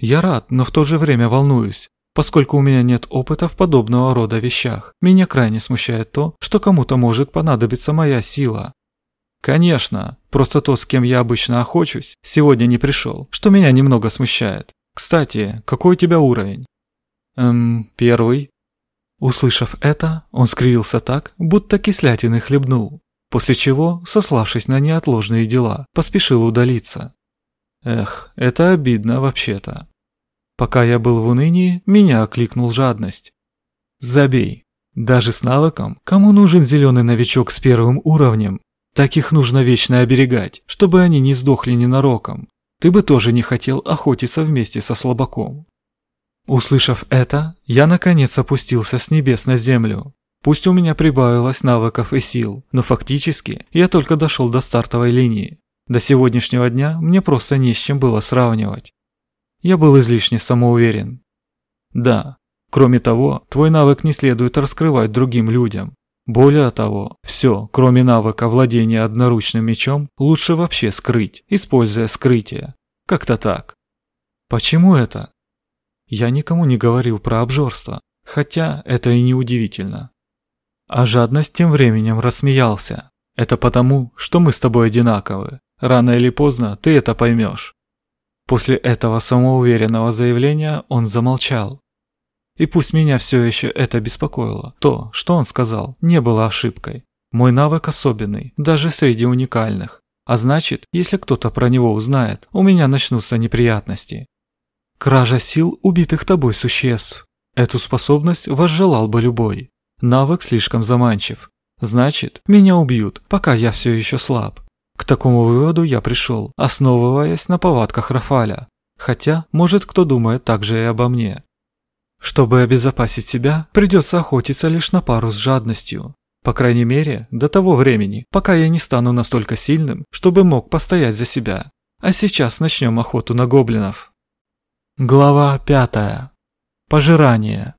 Я рад, но в то же время волнуюсь, поскольку у меня нет опыта в подобного рода вещах. Меня крайне смущает то, что кому-то может понадобиться моя сила. Конечно, просто тот, с кем я обычно охочусь, сегодня не пришел, что меня немного смущает. Кстати, какой у тебя уровень? Эм, первый. Услышав это, он скривился так, будто кислятины хлебнул, после чего, сославшись на неотложные дела, поспешил удалиться. Эх, это обидно вообще-то. Пока я был в унынии, меня окликнул жадность. Забей. Даже с навыком, кому нужен зеленый новичок с первым уровнем? Таких нужно вечно оберегать, чтобы они не сдохли ненароком. Ты бы тоже не хотел охотиться вместе со слабаком. Услышав это, я наконец опустился с небес на землю. Пусть у меня прибавилось навыков и сил, но фактически я только дошел до стартовой линии. До сегодняшнего дня мне просто не с чем было сравнивать. Я был излишне самоуверен. Да, кроме того, твой навык не следует раскрывать другим людям. Более того, все, кроме навыка владения одноручным мечом, лучше вообще скрыть, используя скрытие. Как-то так. Почему это? Я никому не говорил про обжорство, хотя это и не удивительно. А жадность тем временем рассмеялся. Это потому, что мы с тобой одинаковы. Рано или поздно ты это поймешь. После этого самоуверенного заявления он замолчал. И пусть меня все еще это беспокоило, то, что он сказал, не было ошибкой. Мой навык особенный, даже среди уникальных. А значит, если кто-то про него узнает, у меня начнутся неприятности. Кража сил убитых тобой существ. Эту способность возжелал бы любой. Навык слишком заманчив. Значит, меня убьют, пока я все еще слаб. К такому выводу я пришел, основываясь на повадках Рафаля. Хотя, может, кто думает так же и обо мне. Чтобы обезопасить себя, придется охотиться лишь на пару с жадностью. По крайней мере, до того времени, пока я не стану настолько сильным, чтобы мог постоять за себя. А сейчас начнем охоту на гоблинов. Глава пятая. Пожирание.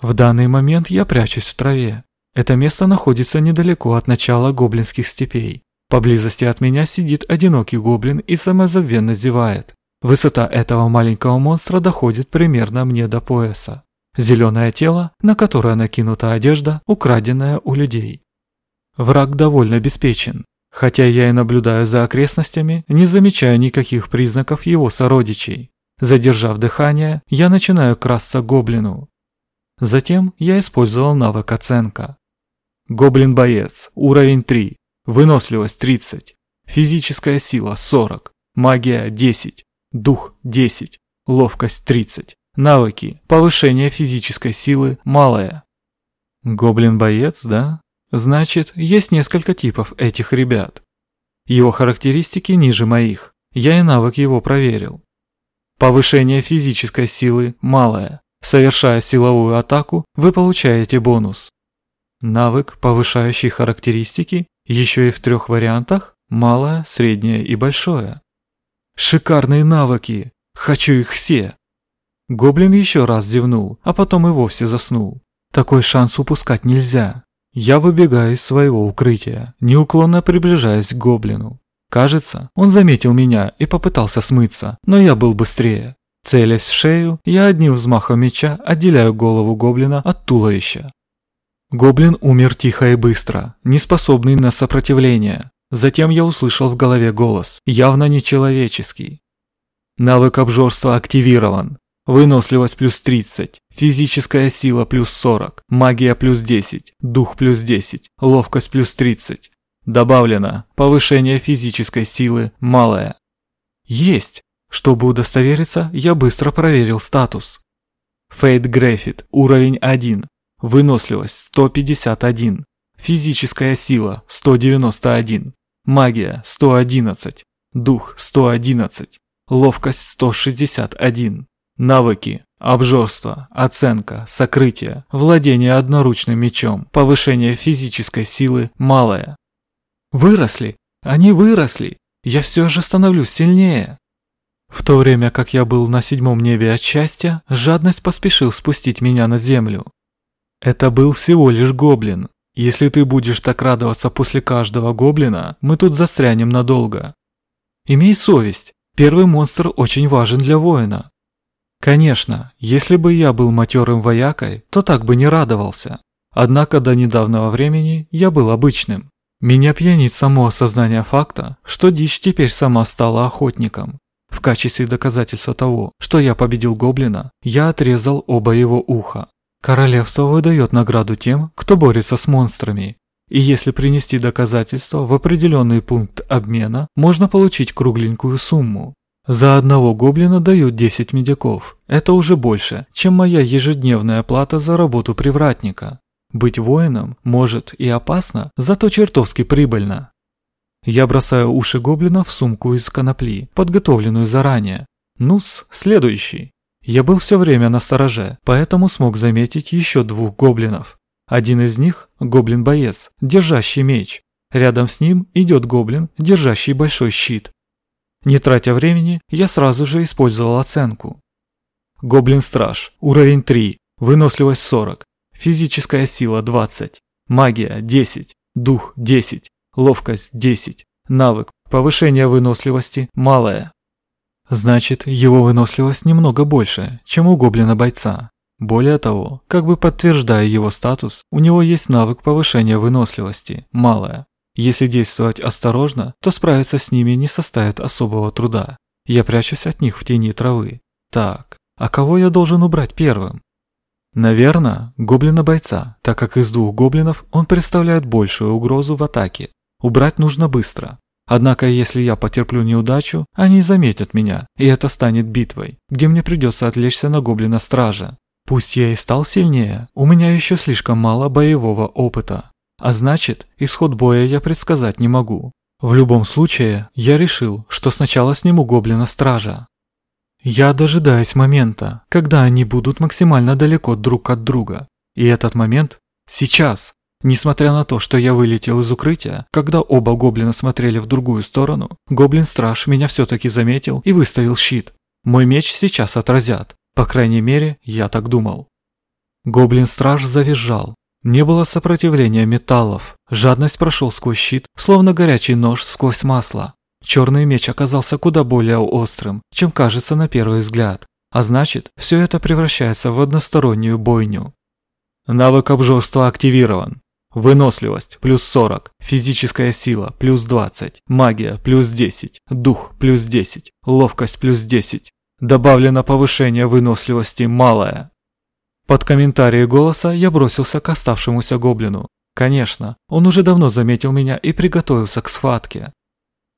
В данный момент я прячусь в траве. Это место находится недалеко от начала гоблинских степей. Поблизости от меня сидит одинокий гоблин и самозабвенно зевает. Высота этого маленького монстра доходит примерно мне до пояса. Зеленое тело, на которое накинута одежда, украденная у людей. Враг довольно обеспечен. Хотя я и наблюдаю за окрестностями, не замечаю никаких признаков его сородичей. Задержав дыхание, я начинаю красться гоблину. Затем я использовал навык оценка. Гоблин-боец, уровень 3, выносливость 30, физическая сила 40, магия 10, дух 10, ловкость 30. Навыки, повышение физической силы малое. Гоблин-боец, да? Значит, есть несколько типов этих ребят. Его характеристики ниже моих, я и навык его проверил. Повышение физической силы малое. Совершая силовую атаку, вы получаете бонус. Навык, повышающий характеристики, еще и в трех вариантах – малое, среднее и большое. Шикарные навыки! Хочу их все! Гоблин еще раз зевнул, а потом и вовсе заснул. Такой шанс упускать нельзя. Я выбегаю из своего укрытия, неуклонно приближаясь к гоблину. Кажется, он заметил меня и попытался смыться, но я был быстрее. Целясь в шею, я одним взмахом меча отделяю голову гоблина от туловища. Гоблин умер тихо и быстро, не способный на сопротивление. Затем я услышал в голове голос, явно нечеловеческий. Навык обжорства активирован. Выносливость плюс 30, физическая сила плюс 40, магия плюс 10, дух плюс 10, ловкость плюс 30. Добавлено повышение физической силы малое. Есть! Чтобы удостовериться, я быстро проверил статус. Фейт Грефит, уровень 1. Выносливость 151. Физическая сила 191. Магия 111. Дух 111. Ловкость 161. Навыки. Обжорство, оценка, сокрытие, владение одноручным мечом, повышение физической силы малое. Выросли! Они выросли! Я все же становлюсь сильнее. В то время как я был на седьмом небе от счастья, жадность поспешил спустить меня на землю. Это был всего лишь гоблин. Если ты будешь так радоваться после каждого гоблина, мы тут застрянем надолго. Имей совесть, первый монстр очень важен для воина. Конечно, если бы я был матерым воякой, то так бы не радовался. Однако до недавнего времени я был обычным. Меня пьянит само осознание факта, что дичь теперь сама стала охотником. В качестве доказательства того, что я победил гоблина, я отрезал оба его уха. Королевство выдает награду тем, кто борется с монстрами. И если принести доказательства в определенный пункт обмена, можно получить кругленькую сумму. За одного гоблина дают 10 медяков. Это уже больше, чем моя ежедневная плата за работу привратника. Быть воином, может, и опасно, зато чертовски прибыльно. Я бросаю уши гоблина в сумку из конопли, подготовленную заранее. Нус, следующий. Я был все время на стороже, поэтому смог заметить еще двух гоблинов. Один из них – гоблин-боец, держащий меч. Рядом с ним идет гоблин, держащий большой щит. Не тратя времени, я сразу же использовал оценку. Гоблин-страж, уровень 3, выносливость 40, физическая сила 20, магия 10, дух 10, ловкость 10, навык, повышение выносливости малое. Значит, его выносливость немного больше, чем у гоблина-бойца. Более того, как бы подтверждая его статус, у него есть навык повышения выносливости, малое. Если действовать осторожно, то справиться с ними не составит особого труда. Я прячусь от них в тени травы. Так, а кого я должен убрать первым? Наверное, гоблина-бойца, так как из двух гоблинов он представляет большую угрозу в атаке. Убрать нужно быстро. Однако, если я потерплю неудачу, они заметят меня, и это станет битвой, где мне придется отвлечься на гоблина-стража. Пусть я и стал сильнее, у меня еще слишком мало боевого опыта. А значит, исход боя я предсказать не могу. В любом случае, я решил, что сначала сниму гоблина-стража. Я дожидаюсь момента, когда они будут максимально далеко друг от друга. И этот момент – сейчас. Несмотря на то, что я вылетел из укрытия, когда оба гоблина смотрели в другую сторону, гоблин-страж меня все-таки заметил и выставил щит. Мой меч сейчас отразят. По крайней мере, я так думал. Гоблин-страж завизжал. Не было сопротивления металлов. Жадность прошел сквозь щит, словно горячий нож сквозь масло. Черный меч оказался куда более острым, чем кажется на первый взгляд. А значит, все это превращается в одностороннюю бойню. Навык обжорства активирован. Выносливость плюс 40, физическая сила плюс 20, магия плюс 10, дух плюс 10, ловкость плюс 10. Добавлено повышение выносливости малое. Под комментарии голоса я бросился к оставшемуся гоблину. Конечно, он уже давно заметил меня и приготовился к схватке.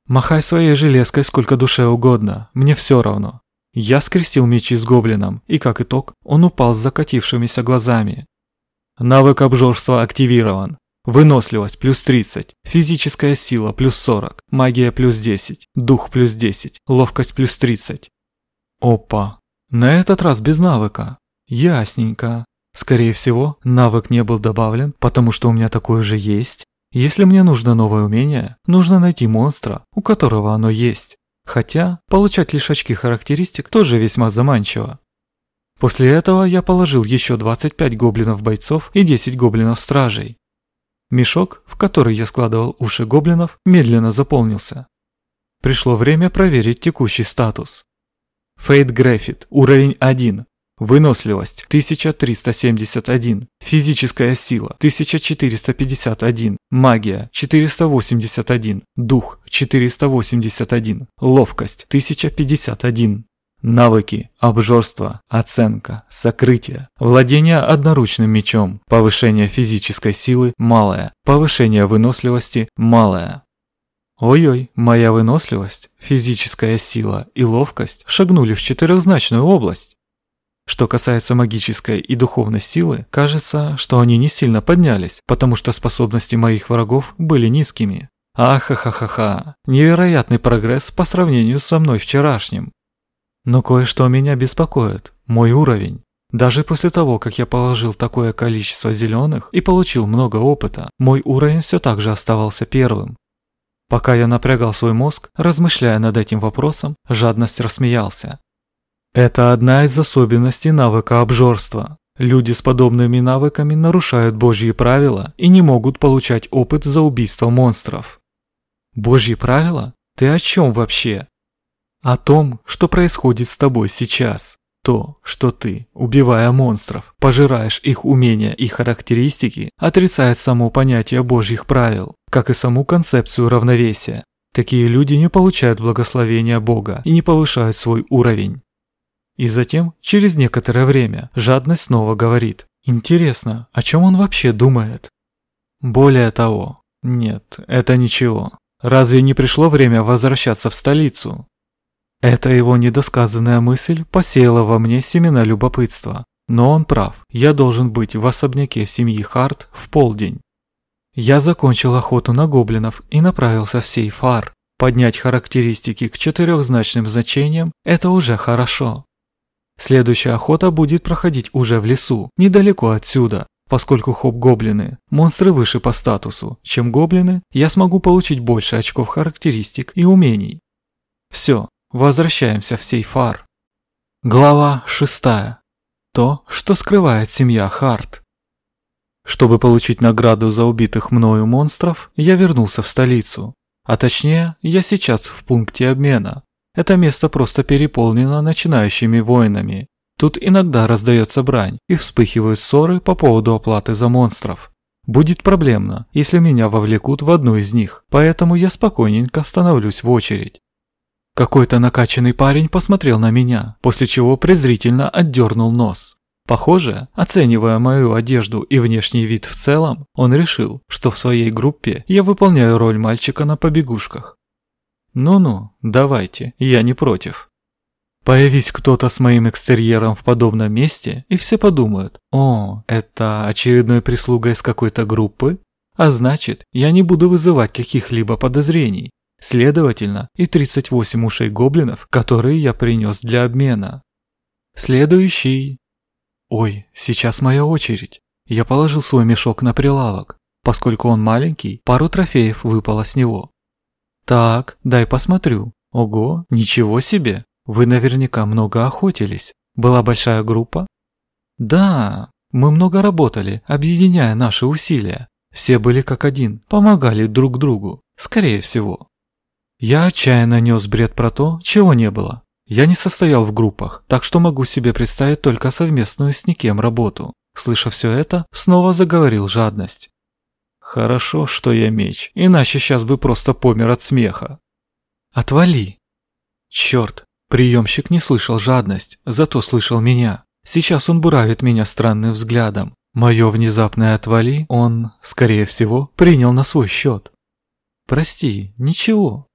Махай своей железкой сколько душе угодно, мне все равно. Я скрестил мечи с гоблином, и как итог, он упал с закатившимися глазами. Навык обжорства активирован. Выносливость плюс 30, физическая сила плюс 40, магия плюс 10, дух плюс 10, ловкость плюс 30. Опа, на этот раз без навыка. Ясненько. Скорее всего, навык не был добавлен, потому что у меня такое же есть. Если мне нужно новое умение, нужно найти монстра, у которого оно есть. Хотя, получать лишь очки характеристик тоже весьма заманчиво. После этого я положил еще 25 гоблинов-бойцов и 10 гоблинов-стражей. Мешок, в который я складывал уши гоблинов, медленно заполнился. Пришло время проверить текущий статус. Фейт Грефит, уровень 1. Выносливость 1371, физическая сила 1451, магия 481, дух 481, ловкость 1051. Навыки, обжорство, оценка, сокрытие, владение одноручным мечом, повышение физической силы – малое, повышение выносливости – малое. Ой-ой, моя выносливость, физическая сила и ловкость шагнули в четырехзначную область. Что касается магической и духовной силы, кажется, что они не сильно поднялись, потому что способности моих врагов были низкими. Ахахахаха, невероятный прогресс по сравнению со мной вчерашним. Но кое-что меня беспокоит – мой уровень. Даже после того, как я положил такое количество зеленых и получил много опыта, мой уровень все так же оставался первым. Пока я напрягал свой мозг, размышляя над этим вопросом, жадность рассмеялся. Это одна из особенностей навыка обжорства. Люди с подобными навыками нарушают божьи правила и не могут получать опыт за убийство монстров. Божьи правила? Ты о чем вообще? О том, что происходит с тобой сейчас. То, что ты, убивая монстров, пожираешь их умения и характеристики, отрицает само понятие божьих правил, как и саму концепцию равновесия. Такие люди не получают благословения Бога и не повышают свой уровень. И затем, через некоторое время, жадность снова говорит. Интересно, о чем он вообще думает? Более того, нет, это ничего. Разве не пришло время возвращаться в столицу? Эта его недосказанная мысль посеяла во мне семена любопытства. Но он прав, я должен быть в особняке семьи Харт в полдень. Я закончил охоту на гоблинов и направился в сейфар. Поднять характеристики к четырехзначным значениям – это уже хорошо. Следующая охота будет проходить уже в лесу, недалеко отсюда. Поскольку хоп-гоблины – монстры выше по статусу, чем гоблины, я смогу получить больше очков характеристик и умений. Все, Возвращаемся в Сейфар. Глава 6. То, что скрывает семья Харт. Чтобы получить награду за убитых мною монстров, я вернулся в столицу. А точнее, я сейчас в пункте обмена. Это место просто переполнено начинающими воинами. Тут иногда раздается брань и вспыхивают ссоры по поводу оплаты за монстров. Будет проблемно, если меня вовлекут в одну из них, поэтому я спокойненько становлюсь в очередь. Какой-то накачанный парень посмотрел на меня, после чего презрительно отдернул нос. Похоже, оценивая мою одежду и внешний вид в целом, он решил, что в своей группе я выполняю роль мальчика на побегушках. Ну-ну, давайте, я не против. Появись кто-то с моим экстерьером в подобном месте, и все подумают, о, это очередной прислуга из какой-то группы? А значит, я не буду вызывать каких-либо подозрений, Следовательно, и 38 ушей гоблинов, которые я принес для обмена. Следующий. Ой, сейчас моя очередь. Я положил свой мешок на прилавок. Поскольку он маленький, пару трофеев выпало с него. Так, дай посмотрю. Ого, ничего себе. Вы наверняка много охотились. Была большая группа? Да, мы много работали, объединяя наши усилия. Все были как один, помогали друг другу, скорее всего. Я отчаянно нес бред про то, чего не было. Я не состоял в группах, так что могу себе представить только совместную с никем работу. Слыша все это, снова заговорил жадность. Хорошо, что я меч, иначе сейчас бы просто помер от смеха. Отвали. Черт, приемщик не слышал жадность, зато слышал меня. Сейчас он буравит меня странным взглядом. Мое внезапное «отвали» он, скорее всего, принял на свой счет. Прости, ничего.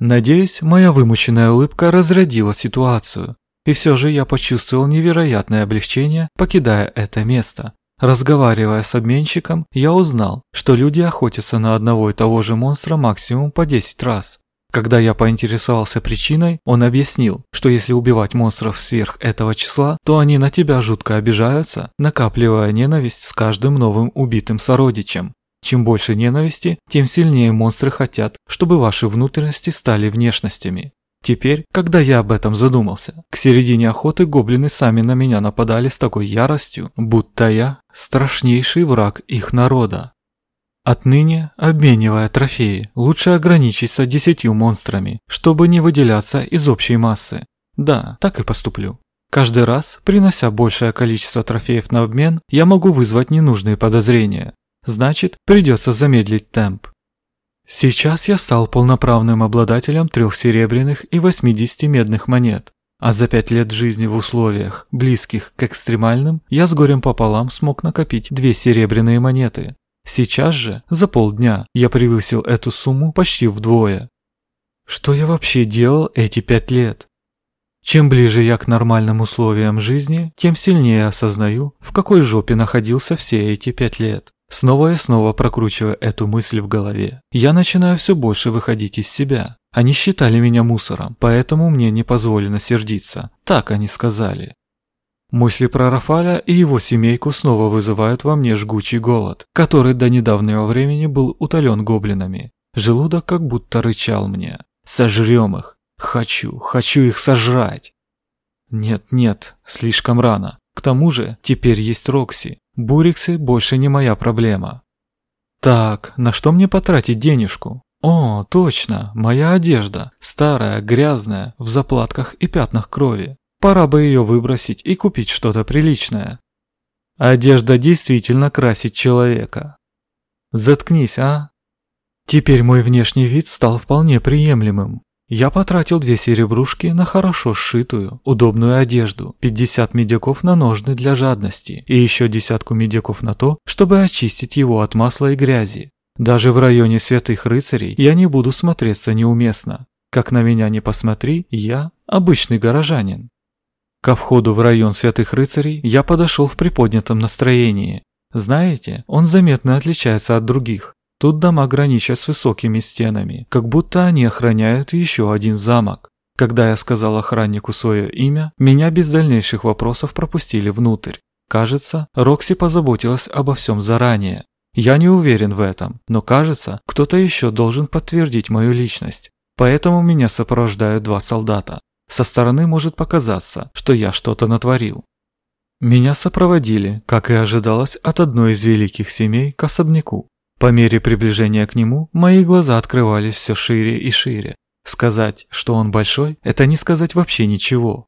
Надеюсь, моя вымученная улыбка разрядила ситуацию. И все же я почувствовал невероятное облегчение, покидая это место. Разговаривая с обменщиком, я узнал, что люди охотятся на одного и того же монстра максимум по 10 раз. Когда я поинтересовался причиной, он объяснил, что если убивать монстров сверх этого числа, то они на тебя жутко обижаются, накапливая ненависть с каждым новым убитым сородичем. Чем больше ненависти, тем сильнее монстры хотят, чтобы ваши внутренности стали внешностями. Теперь, когда я об этом задумался, к середине охоты гоблины сами на меня нападали с такой яростью, будто я страшнейший враг их народа. Отныне, обменивая трофеи, лучше ограничиться десятью монстрами, чтобы не выделяться из общей массы. Да, так и поступлю. Каждый раз, принося большее количество трофеев на обмен, я могу вызвать ненужные подозрения. Значит, придется замедлить темп. Сейчас я стал полноправным обладателем трех серебряных и 80 медных монет. А за пять лет жизни в условиях, близких к экстремальным, я с горем пополам смог накопить две серебряные монеты. Сейчас же, за полдня, я превысил эту сумму почти вдвое. Что я вообще делал эти пять лет? Чем ближе я к нормальным условиям жизни, тем сильнее осознаю, в какой жопе находился все эти пять лет. Снова и снова прокручивая эту мысль в голове, я начинаю все больше выходить из себя. Они считали меня мусором, поэтому мне не позволено сердиться. Так они сказали. Мысли про Рафаля и его семейку снова вызывают во мне жгучий голод, который до недавнего времени был утолен гоблинами. Желудок как будто рычал мне. Сожрем их. Хочу, хочу их сожрать. Нет, нет, слишком рано. К тому же, теперь есть Рокси. Буриксы больше не моя проблема. Так, на что мне потратить денежку? О, точно, моя одежда. Старая, грязная, в заплатках и пятнах крови. Пора бы ее выбросить и купить что-то приличное. Одежда действительно красит человека. Заткнись, а? Теперь мой внешний вид стал вполне приемлемым. Я потратил две серебрушки на хорошо сшитую, удобную одежду, 50 медяков на ножны для жадности и еще десятку медяков на то, чтобы очистить его от масла и грязи. Даже в районе святых рыцарей я не буду смотреться неуместно. Как на меня не посмотри, я обычный горожанин. Ко входу в район святых рыцарей я подошел в приподнятом настроении. Знаете, он заметно отличается от других. Тут дома граничат с высокими стенами, как будто они охраняют еще один замок. Когда я сказал охраннику свое имя, меня без дальнейших вопросов пропустили внутрь. Кажется, Рокси позаботилась обо всем заранее. Я не уверен в этом, но кажется, кто-то еще должен подтвердить мою личность. Поэтому меня сопровождают два солдата. Со стороны может показаться, что я что-то натворил. Меня сопроводили, как и ожидалось, от одной из великих семей к особняку. По мере приближения к нему, мои глаза открывались все шире и шире. Сказать, что он большой, это не сказать вообще ничего.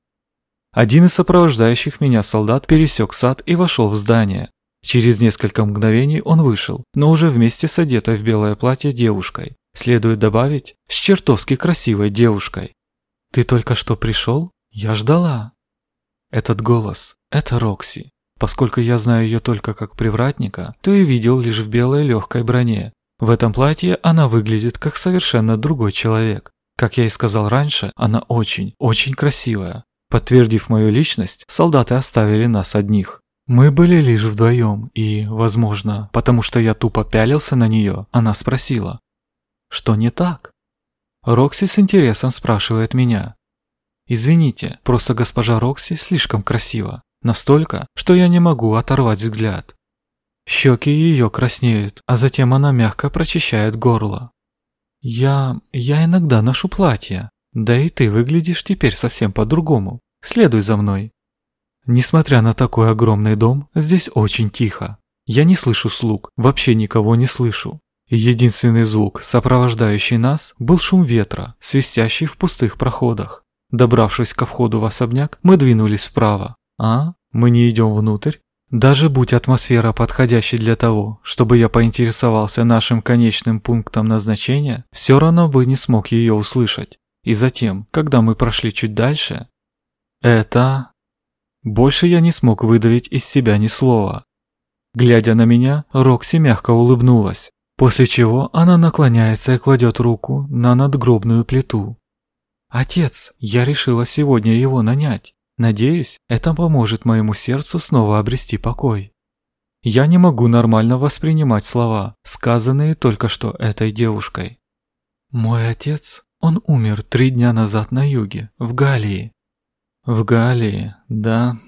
Один из сопровождающих меня солдат пересек сад и вошел в здание. Через несколько мгновений он вышел, но уже вместе с одетой в белое платье девушкой. Следует добавить, с чертовски красивой девушкой. «Ты только что пришел? Я ждала». Этот голос – это Рокси. Поскольку я знаю ее только как привратника, то и видел лишь в белой легкой броне. В этом платье она выглядит как совершенно другой человек. Как я и сказал раньше, она очень, очень красивая. Подтвердив мою личность, солдаты оставили нас одних. Мы были лишь вдвоем, и, возможно, потому что я тупо пялился на нее, она спросила. Что не так? Рокси с интересом спрашивает меня. Извините, просто госпожа Рокси слишком красива. Настолько, что я не могу оторвать взгляд. Щеки ее краснеют, а затем она мягко прочищает горло. «Я... я иногда ношу платье. Да и ты выглядишь теперь совсем по-другому. Следуй за мной». Несмотря на такой огромный дом, здесь очень тихо. Я не слышу слуг, вообще никого не слышу. Единственный звук, сопровождающий нас, был шум ветра, свистящий в пустых проходах. Добравшись ко входу в особняк, мы двинулись вправо. А? Мы не идем внутрь? Даже будь атмосфера подходящей для того, чтобы я поинтересовался нашим конечным пунктом назначения, все равно бы не смог ее услышать. И затем, когда мы прошли чуть дальше... Это... Больше я не смог выдавить из себя ни слова. Глядя на меня, Рокси мягко улыбнулась, после чего она наклоняется и кладет руку на надгробную плиту. «Отец, я решила сегодня его нанять. Надеюсь, это поможет моему сердцу снова обрести покой». Я не могу нормально воспринимать слова, сказанные только что этой девушкой. «Мой отец, он умер три дня назад на юге, в Галлии». «В Галлии, да»,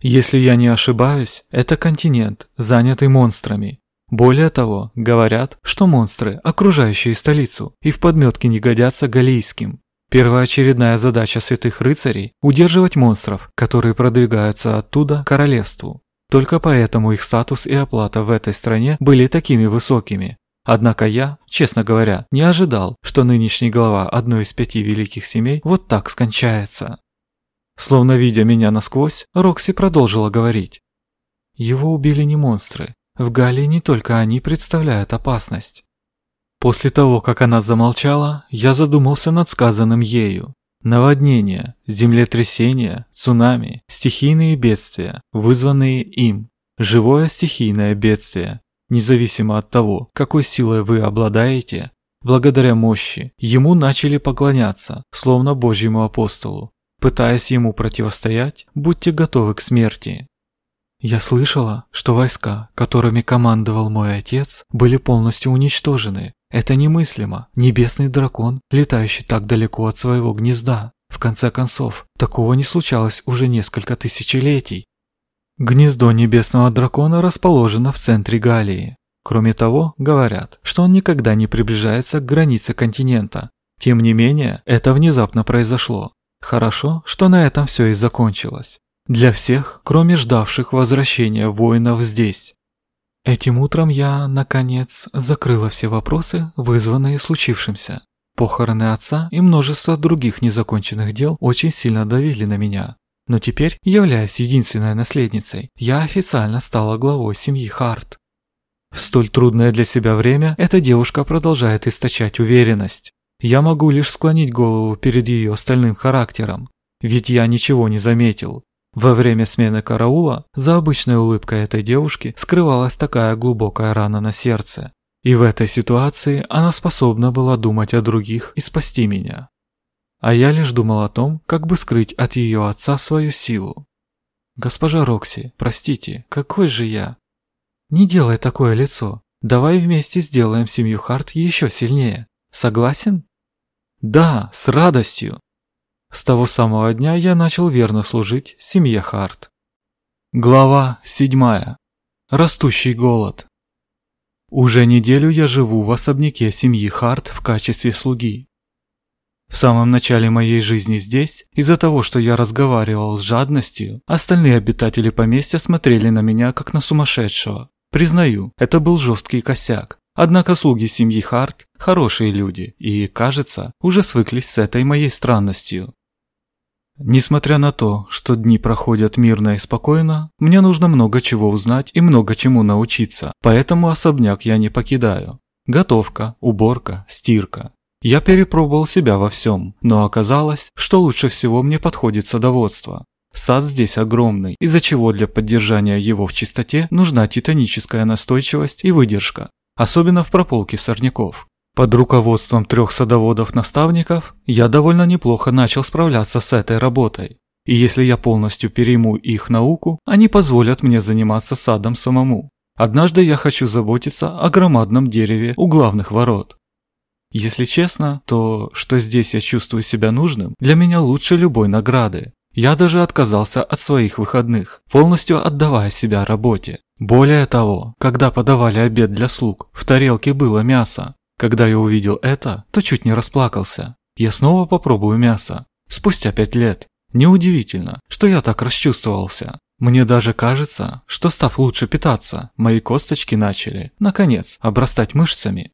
если я не ошибаюсь, это континент, занятый монстрами. Более того, говорят, что монстры, окружающие столицу, и в подметке не годятся галийским. Первоочередная задача святых рыцарей – удерживать монстров, которые продвигаются оттуда к королевству. Только поэтому их статус и оплата в этой стране были такими высокими. Однако я, честно говоря, не ожидал, что нынешний глава одной из пяти великих семей вот так скончается. Словно видя меня насквозь, Рокси продолжила говорить. Его убили не монстры. В Галлии не только они представляют опасность. После того, как она замолчала, я задумался над сказанным ею. Наводнения, землетрясения, цунами, стихийные бедствия, вызванные им. Живое стихийное бедствие. Независимо от того, какой силой вы обладаете, благодаря мощи, ему начали поклоняться, словно Божьему апостолу. Пытаясь ему противостоять, будьте готовы к смерти. Я слышала, что войска, которыми командовал мой отец, были полностью уничтожены. Это немыслимо. Небесный дракон, летающий так далеко от своего гнезда. В конце концов, такого не случалось уже несколько тысячелетий. Гнездо небесного дракона расположено в центре Галлии. Кроме того, говорят, что он никогда не приближается к границе континента. Тем не менее, это внезапно произошло. Хорошо, что на этом все и закончилось. Для всех, кроме ждавших возвращения воинов здесь. Этим утром я, наконец, закрыла все вопросы, вызванные случившимся. Похороны отца и множество других незаконченных дел очень сильно давили на меня. Но теперь, являясь единственной наследницей, я официально стала главой семьи Харт. В столь трудное для себя время эта девушка продолжает источать уверенность. Я могу лишь склонить голову перед ее стальным характером, ведь я ничего не заметил. Во время смены караула за обычной улыбкой этой девушки скрывалась такая глубокая рана на сердце. И в этой ситуации она способна была думать о других и спасти меня. А я лишь думал о том, как бы скрыть от ее отца свою силу. «Госпожа Рокси, простите, какой же я?» «Не делай такое лицо. Давай вместе сделаем семью Харт еще сильнее. Согласен?» Да, с радостью. С того самого дня я начал верно служить семье Харт. Глава 7. Растущий голод. Уже неделю я живу в особняке семьи Харт в качестве слуги. В самом начале моей жизни здесь, из-за того, что я разговаривал с жадностью, остальные обитатели поместья смотрели на меня как на сумасшедшего. Признаю, это был жесткий косяк, Однако слуги семьи Харт – хорошие люди и, кажется, уже свыклись с этой моей странностью. Несмотря на то, что дни проходят мирно и спокойно, мне нужно много чего узнать и много чему научиться, поэтому особняк я не покидаю. Готовка, уборка, стирка. Я перепробовал себя во всем, но оказалось, что лучше всего мне подходит садоводство. Сад здесь огромный, из-за чего для поддержания его в чистоте нужна титаническая настойчивость и выдержка особенно в прополке сорняков. Под руководством трех садоводов-наставников я довольно неплохо начал справляться с этой работой. И если я полностью перейму их науку, они позволят мне заниматься садом самому. Однажды я хочу заботиться о громадном дереве у главных ворот. Если честно, то, что здесь я чувствую себя нужным, для меня лучше любой награды. Я даже отказался от своих выходных, полностью отдавая себя работе. Более того, когда подавали обед для слуг, в тарелке было мясо. Когда я увидел это, то чуть не расплакался. Я снова попробую мясо. Спустя пять лет. Неудивительно, что я так расчувствовался. Мне даже кажется, что став лучше питаться, мои косточки начали, наконец, обрастать мышцами.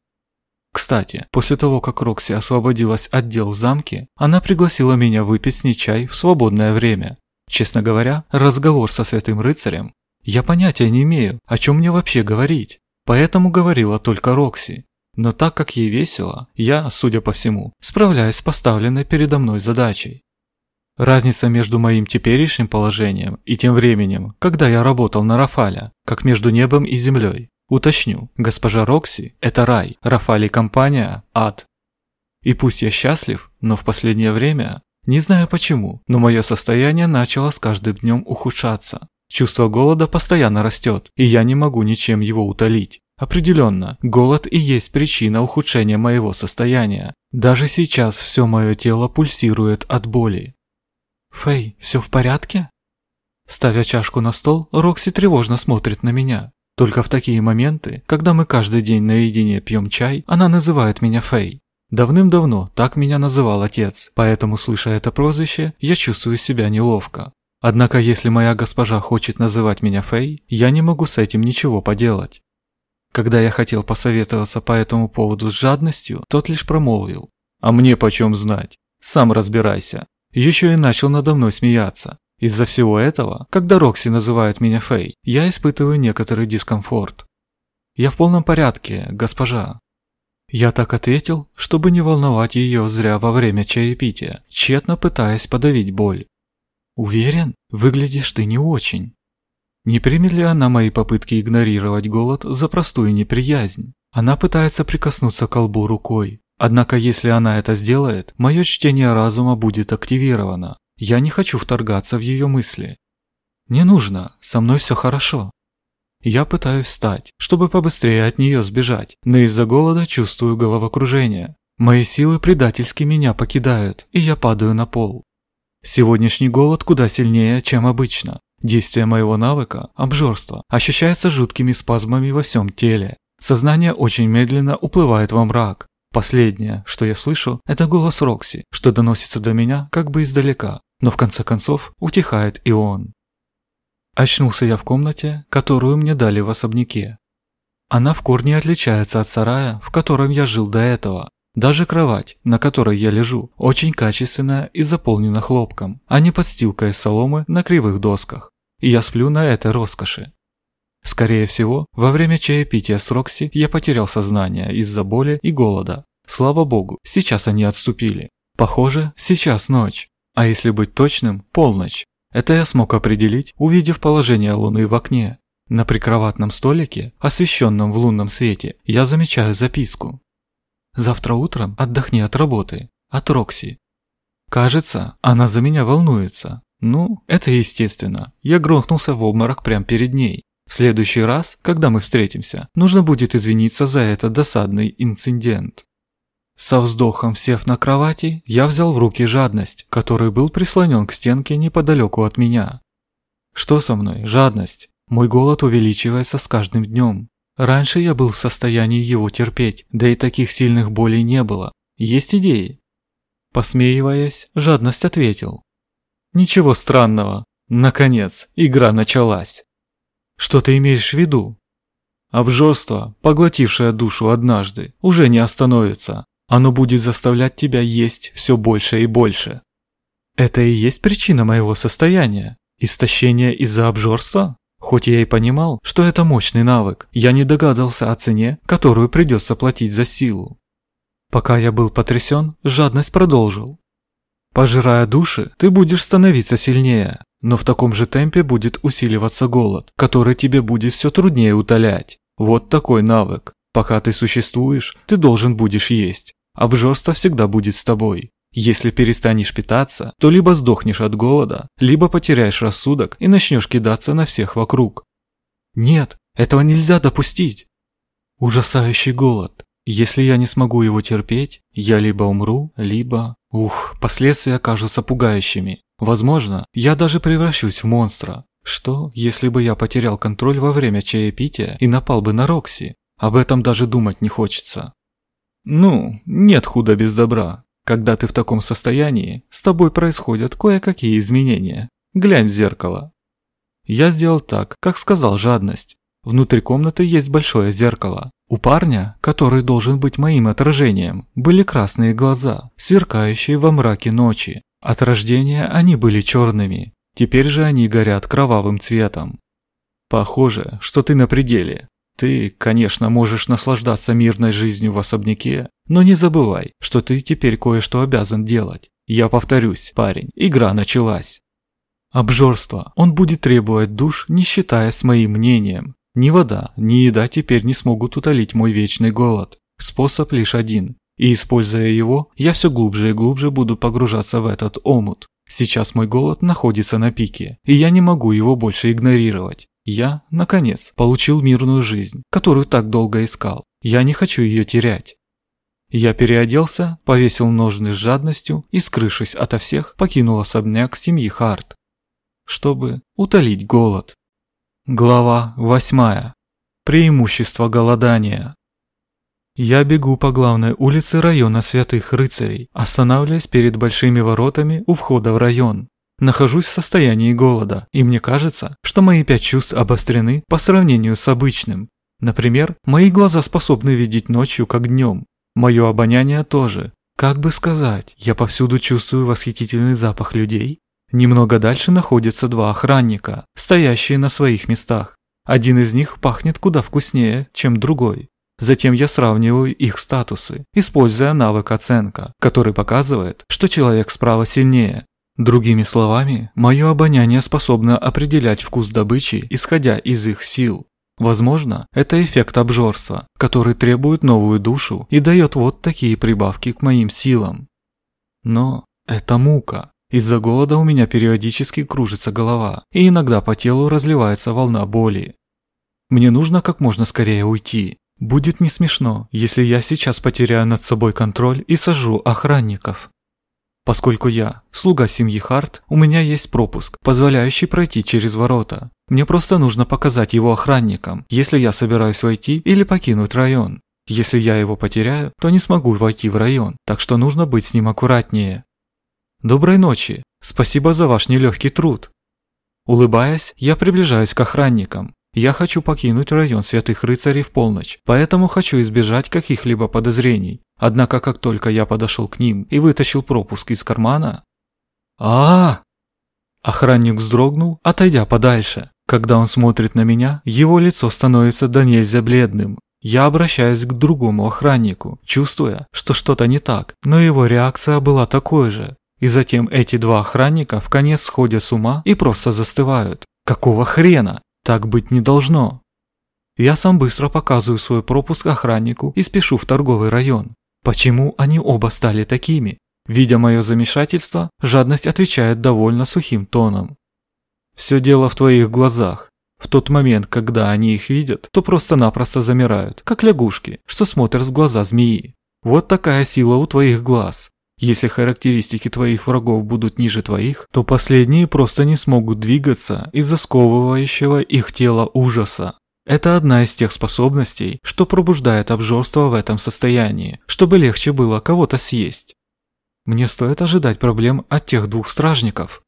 Кстати, после того, как Рокси освободилась от дел в замке, она пригласила меня выпить с ней чай в свободное время. Честно говоря, разговор со святым рыцарем я понятия не имею, о чем мне вообще говорить, поэтому говорила только Рокси. Но так как ей весело, я, судя по всему, справляюсь с поставленной передо мной задачей. Разница между моим теперешним положением и тем временем, когда я работал на Рафаля, как между небом и землей. Уточню, госпожа Рокси – это рай, Рафали компания – ад. И пусть я счастлив, но в последнее время, не знаю почему, но мое состояние начало с каждым днем ухудшаться. Чувство голода постоянно растет, и я не могу ничем его утолить. Определенно, голод и есть причина ухудшения моего состояния. Даже сейчас все мое тело пульсирует от боли. «Фэй, все в порядке?» Ставя чашку на стол, Рокси тревожно смотрит на меня. Только в такие моменты, когда мы каждый день наедине пьем чай, она называет меня Фэй. Давным-давно так меня называл отец, поэтому, слыша это прозвище, я чувствую себя неловко. Однако, если моя госпожа хочет называть меня Фэй, я не могу с этим ничего поделать. Когда я хотел посоветоваться по этому поводу с жадностью, тот лишь промолвил. «А мне почем знать? Сам разбирайся». Еще и начал надо мной смеяться. Из-за всего этого, когда Рокси называет меня Фэй, я испытываю некоторый дискомфорт. «Я в полном порядке, госпожа». Я так ответил, чтобы не волновать ее зря во время чаепития, тщетно пытаясь подавить боль. «Уверен, выглядишь ты не очень». Не примет ли она мои попытки игнорировать голод за простую неприязнь? Она пытается прикоснуться к колбу рукой. Однако если она это сделает, мое чтение разума будет активировано, я не хочу вторгаться в ее мысли. Не нужно, со мной все хорошо. Я пытаюсь встать, чтобы побыстрее от нее сбежать, но из-за голода чувствую головокружение. Мои силы предательски меня покидают, и я падаю на пол. Сегодняшний голод куда сильнее, чем обычно. Действие моего навыка, обжорства, ощущается жуткими спазмами во всем теле. Сознание очень медленно уплывает во мрак. Последнее, что я слышу, это голос Рокси, что доносится до меня как бы издалека но в конце концов утихает и он. Очнулся я в комнате, которую мне дали в особняке. Она в корне отличается от сарая, в котором я жил до этого. Даже кровать, на которой я лежу, очень качественная и заполнена хлопком, а не подстилка из соломы на кривых досках. И я сплю на этой роскоши. Скорее всего, во время чаепития с Рокси я потерял сознание из-за боли и голода. Слава богу, сейчас они отступили. Похоже, сейчас ночь. А если быть точным, полночь. Это я смог определить, увидев положение Луны в окне. На прикроватном столике, освещенном в лунном свете, я замечаю записку. «Завтра утром отдохни от работы. От Рокси». Кажется, она за меня волнуется. Ну, это естественно. Я грохнулся в обморок прямо перед ней. В следующий раз, когда мы встретимся, нужно будет извиниться за этот досадный инцидент. Со вздохом сев на кровати, я взял в руки жадность, который был прислонен к стенке неподалеку от меня. Что со мной, жадность? Мой голод увеличивается с каждым днем. Раньше я был в состоянии его терпеть, да и таких сильных болей не было. Есть идеи? Посмеиваясь, жадность ответил. Ничего странного. Наконец, игра началась. Что ты имеешь в виду? Обжорство, поглотившее душу однажды, уже не остановится. Оно будет заставлять тебя есть все больше и больше. Это и есть причина моего состояния. Истощение из-за обжорства? Хоть я и понимал, что это мощный навык, я не догадался о цене, которую придется платить за силу. Пока я был потрясен, жадность продолжил. Пожирая души, ты будешь становиться сильнее, но в таком же темпе будет усиливаться голод, который тебе будет все труднее утолять. Вот такой навык. Пока ты существуешь, ты должен будешь есть. Обжорство всегда будет с тобой. Если перестанешь питаться, то либо сдохнешь от голода, либо потеряешь рассудок и начнешь кидаться на всех вокруг. Нет, этого нельзя допустить. Ужасающий голод. Если я не смогу его терпеть, я либо умру, либо... Ух, последствия кажутся пугающими. Возможно, я даже превращусь в монстра. Что, если бы я потерял контроль во время чаепития и напал бы на Рокси? Об этом даже думать не хочется. Ну, нет худа без добра. Когда ты в таком состоянии, с тобой происходят кое-какие изменения. Глянь в зеркало. Я сделал так, как сказал жадность. Внутри комнаты есть большое зеркало. У парня, который должен быть моим отражением, были красные глаза, сверкающие во мраке ночи. От рождения они были черными, теперь же они горят кровавым цветом. Похоже, что ты на пределе. Ты, конечно, можешь наслаждаться мирной жизнью в особняке, но не забывай, что ты теперь кое-что обязан делать. Я повторюсь, парень, игра началась. Обжорство. Он будет требовать душ, не считаясь моим мнением. Ни вода, ни еда теперь не смогут утолить мой вечный голод. Способ лишь один. И используя его, я все глубже и глубже буду погружаться в этот омут. Сейчас мой голод находится на пике, и я не могу его больше игнорировать. Я, наконец, получил мирную жизнь, которую так долго искал. Я не хочу ее терять. Я переоделся, повесил ножны с жадностью и, скрывшись ото всех, покинул особняк семьи Харт, чтобы утолить голод. Глава 8. Преимущество голодания. Я бегу по главной улице района Святых Рыцарей, останавливаясь перед большими воротами у входа в район. Нахожусь в состоянии голода, и мне кажется, что мои пять чувств обострены по сравнению с обычным. Например, мои глаза способны видеть ночью как днем. Мое обоняние тоже. Как бы сказать, я повсюду чувствую восхитительный запах людей, Немного дальше находятся два охранника, стоящие на своих местах. Один из них пахнет куда вкуснее, чем другой. Затем я сравниваю их статусы, используя навык оценка, который показывает, что человек справа сильнее. Другими словами, мое обоняние способно определять вкус добычи, исходя из их сил. Возможно, это эффект обжорства, который требует новую душу и дает вот такие прибавки к моим силам. Но это мука. Из-за голода у меня периодически кружится голова, и иногда по телу разливается волна боли. Мне нужно как можно скорее уйти. Будет не смешно, если я сейчас потеряю над собой контроль и сажу охранников. Поскольку я слуга семьи Харт, у меня есть пропуск, позволяющий пройти через ворота. Мне просто нужно показать его охранникам, если я собираюсь войти или покинуть район. Если я его потеряю, то не смогу войти в район, так что нужно быть с ним аккуратнее. Доброй ночи. Спасибо за ваш нелегкий труд. Улыбаясь, я приближаюсь к охранникам. Я хочу покинуть район Святых Рыцарей в полночь, поэтому хочу избежать каких-либо подозрений. Однако, как только я подошел к ним и вытащил пропуск из кармана... а, -а, Охранник вздрогнул, отойдя подальше. Когда он смотрит на меня, его лицо становится до нельзя бледным. Я обращаюсь к другому охраннику, чувствуя, что что-то не так, но его реакция была такой же. И затем эти два охранника в конец сходят с ума и просто застывают. Какого хрена? Так быть не должно. Я сам быстро показываю свой пропуск охраннику и спешу в торговый район. Почему они оба стали такими? Видя мое замешательство, жадность отвечает довольно сухим тоном. Все дело в твоих глазах. В тот момент, когда они их видят, то просто-напросто замирают, как лягушки, что смотрят в глаза змеи. Вот такая сила у твоих глаз. Если характеристики твоих врагов будут ниже твоих, то последние просто не смогут двигаться из-за сковывающего их тело ужаса. Это одна из тех способностей, что пробуждает обжорство в этом состоянии, чтобы легче было кого-то съесть. Мне стоит ожидать проблем от тех двух стражников.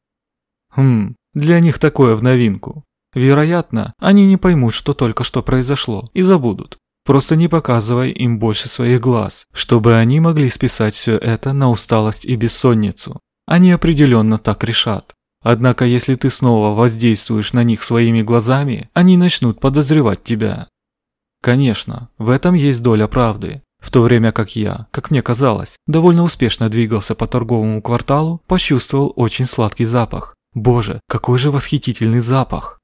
Хм, для них такое в новинку. Вероятно, они не поймут, что только что произошло, и забудут. Просто не показывай им больше своих глаз, чтобы они могли списать все это на усталость и бессонницу. Они определенно так решат. Однако если ты снова воздействуешь на них своими глазами, они начнут подозревать тебя. Конечно, в этом есть доля правды. В то время как я, как мне казалось, довольно успешно двигался по торговому кварталу, почувствовал очень сладкий запах. Боже, какой же восхитительный запах!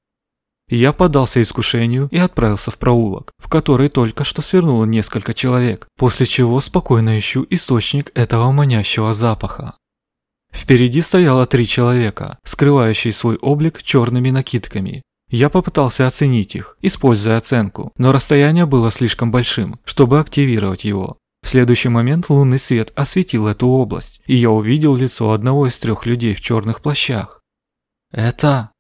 Я поддался искушению и отправился в проулок, в который только что свернуло несколько человек, после чего спокойно ищу источник этого манящего запаха. Впереди стояло три человека, скрывающие свой облик черными накидками. Я попытался оценить их, используя оценку, но расстояние было слишком большим, чтобы активировать его. В следующий момент лунный свет осветил эту область, и я увидел лицо одного из трех людей в черных плащах. «Это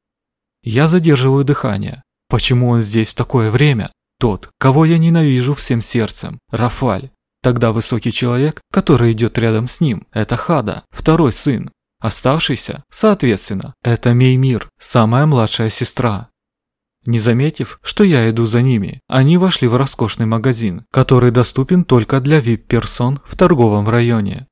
Я задерживаю дыхание. Почему он здесь в такое время? Тот, кого я ненавижу всем сердцем, Рафаль. Тогда высокий человек, который идет рядом с ним, это Хада, второй сын. Оставшийся, соответственно, это Меймир, самая младшая сестра. Не заметив, что я иду за ними, они вошли в роскошный магазин, который доступен только для VIP-персон в торговом районе.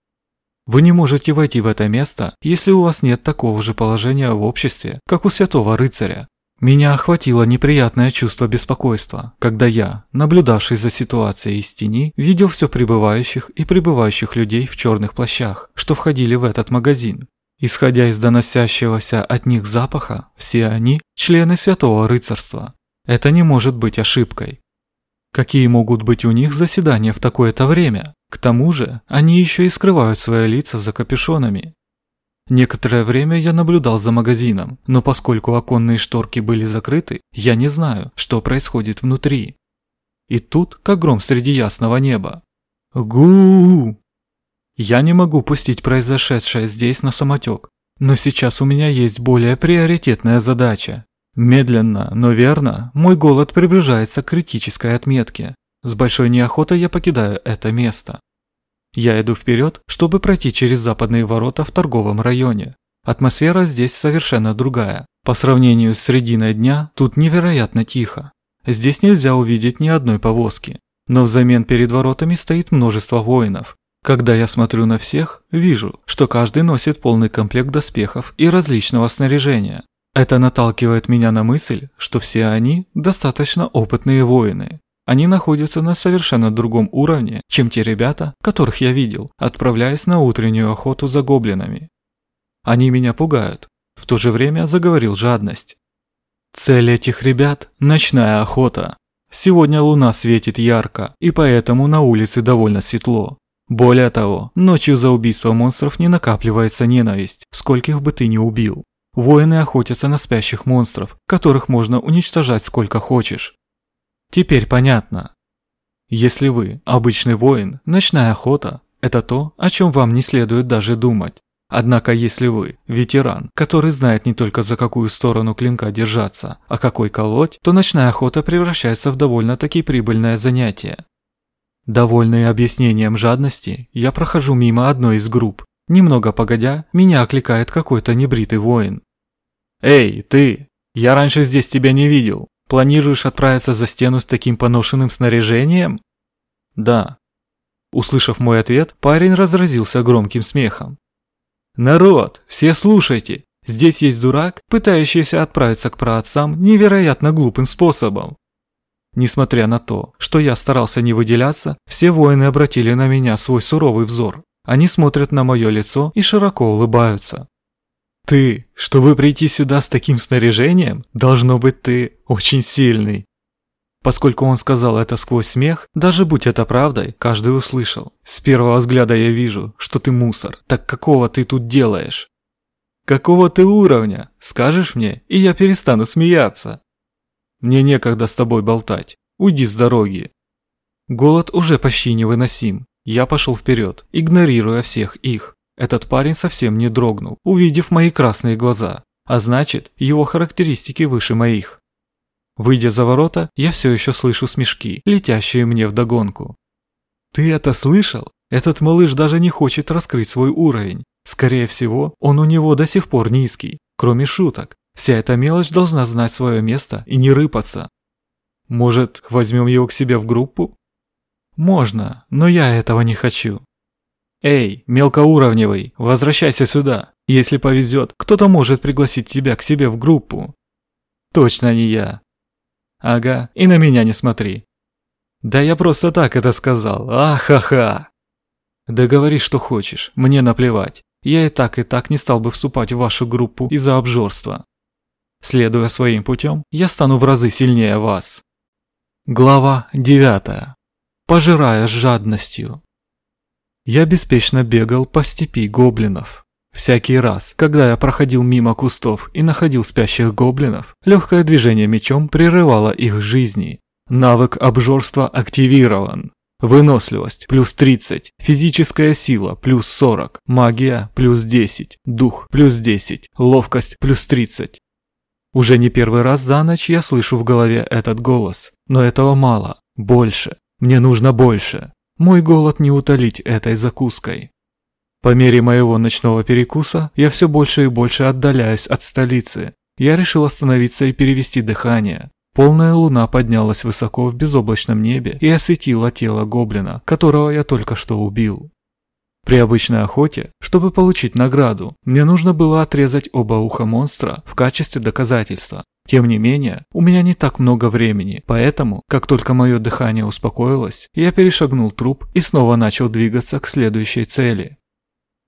Вы не можете войти в это место, если у вас нет такого же положения в обществе, как у святого рыцаря. Меня охватило неприятное чувство беспокойства, когда я, наблюдавший за ситуацией из тени, видел все прибывающих и прибывающих людей в черных плащах, что входили в этот магазин. Исходя из доносящегося от них запаха, все они – члены святого рыцарства. Это не может быть ошибкой. Какие могут быть у них заседания в такое-то время? К тому же, они еще и скрывают свои лица за капюшонами. Некоторое время я наблюдал за магазином, но поскольку оконные шторки были закрыты, я не знаю, что происходит внутри. И тут, как гром среди ясного неба. гу Я не могу пустить произошедшее здесь на самотек, но сейчас у меня есть более приоритетная задача. Медленно, но верно, мой голод приближается к критической отметке. С большой неохотой я покидаю это место. Я иду вперед, чтобы пройти через западные ворота в торговом районе. Атмосфера здесь совершенно другая. По сравнению с срединой дня, тут невероятно тихо. Здесь нельзя увидеть ни одной повозки. Но взамен перед воротами стоит множество воинов. Когда я смотрю на всех, вижу, что каждый носит полный комплект доспехов и различного снаряжения. Это наталкивает меня на мысль, что все они достаточно опытные воины. Они находятся на совершенно другом уровне, чем те ребята, которых я видел, отправляясь на утреннюю охоту за гоблинами. Они меня пугают. В то же время заговорил жадность. Цель этих ребят – ночная охота. Сегодня луна светит ярко, и поэтому на улице довольно светло. Более того, ночью за убийство монстров не накапливается ненависть, скольких бы ты ни убил. Воины охотятся на спящих монстров, которых можно уничтожать сколько хочешь. Теперь понятно. Если вы обычный воин, ночная охота – это то, о чем вам не следует даже думать. Однако если вы ветеран, который знает не только за какую сторону клинка держаться, а какой колоть, то ночная охота превращается в довольно-таки прибыльное занятие. Довольный объяснением жадности, я прохожу мимо одной из групп. Немного погодя, меня окликает какой-то небритый воин. «Эй, ты! Я раньше здесь тебя не видел. Планируешь отправиться за стену с таким поношенным снаряжением? Да. Услышав мой ответ, парень разразился громким смехом. Народ, все слушайте. Здесь есть дурак, пытающийся отправиться к праотцам невероятно глупым способом. Несмотря на то, что я старался не выделяться, все воины обратили на меня свой суровый взор. Они смотрят на мое лицо и широко улыбаются. Ты, чтобы прийти сюда с таким снаряжением, должно быть ты очень сильный. Поскольку он сказал это сквозь смех, даже будь это правдой, каждый услышал. С первого взгляда я вижу, что ты мусор. Так какого ты тут делаешь? Какого ты уровня? Скажешь мне, и я перестану смеяться. Мне некогда с тобой болтать. Уйди с дороги. Голод уже почти невыносим. Я пошел вперед, игнорируя всех их. Этот парень совсем не дрогнул, увидев мои красные глаза, а значит, его характеристики выше моих. Выйдя за ворота, я все еще слышу смешки, летящие мне вдогонку. «Ты это слышал? Этот малыш даже не хочет раскрыть свой уровень. Скорее всего, он у него до сих пор низкий. Кроме шуток, вся эта мелочь должна знать свое место и не рыпаться. Может, возьмем его к себе в группу? Можно, но я этого не хочу. «Эй, мелкоуровневый, возвращайся сюда. Если повезет, кто-то может пригласить тебя к себе в группу». «Точно не я». «Ага, и на меня не смотри». «Да я просто так это сказал, ахаха». «Да говори, что хочешь, мне наплевать. Я и так, и так не стал бы вступать в вашу группу из-за обжорства. Следуя своим путем, я стану в разы сильнее вас». Глава 9. Пожирая с жадностью. Я беспечно бегал по степи гоблинов. Всякий раз, когда я проходил мимо кустов и находил спящих гоблинов, легкое движение мечом прерывало их жизни. Навык обжорства активирован. Выносливость плюс 30, физическая сила плюс 40, магия плюс 10, дух плюс 10, ловкость плюс 30. Уже не первый раз за ночь я слышу в голове этот голос. Но этого мало. Больше. Мне нужно больше. Мой голод не утолить этой закуской. По мере моего ночного перекуса я все больше и больше отдаляюсь от столицы. Я решил остановиться и перевести дыхание. Полная луна поднялась высоко в безоблачном небе и осветила тело гоблина, которого я только что убил. При обычной охоте, чтобы получить награду, мне нужно было отрезать оба уха монстра в качестве доказательства. Тем не менее, у меня не так много времени, поэтому, как только мое дыхание успокоилось, я перешагнул труп и снова начал двигаться к следующей цели.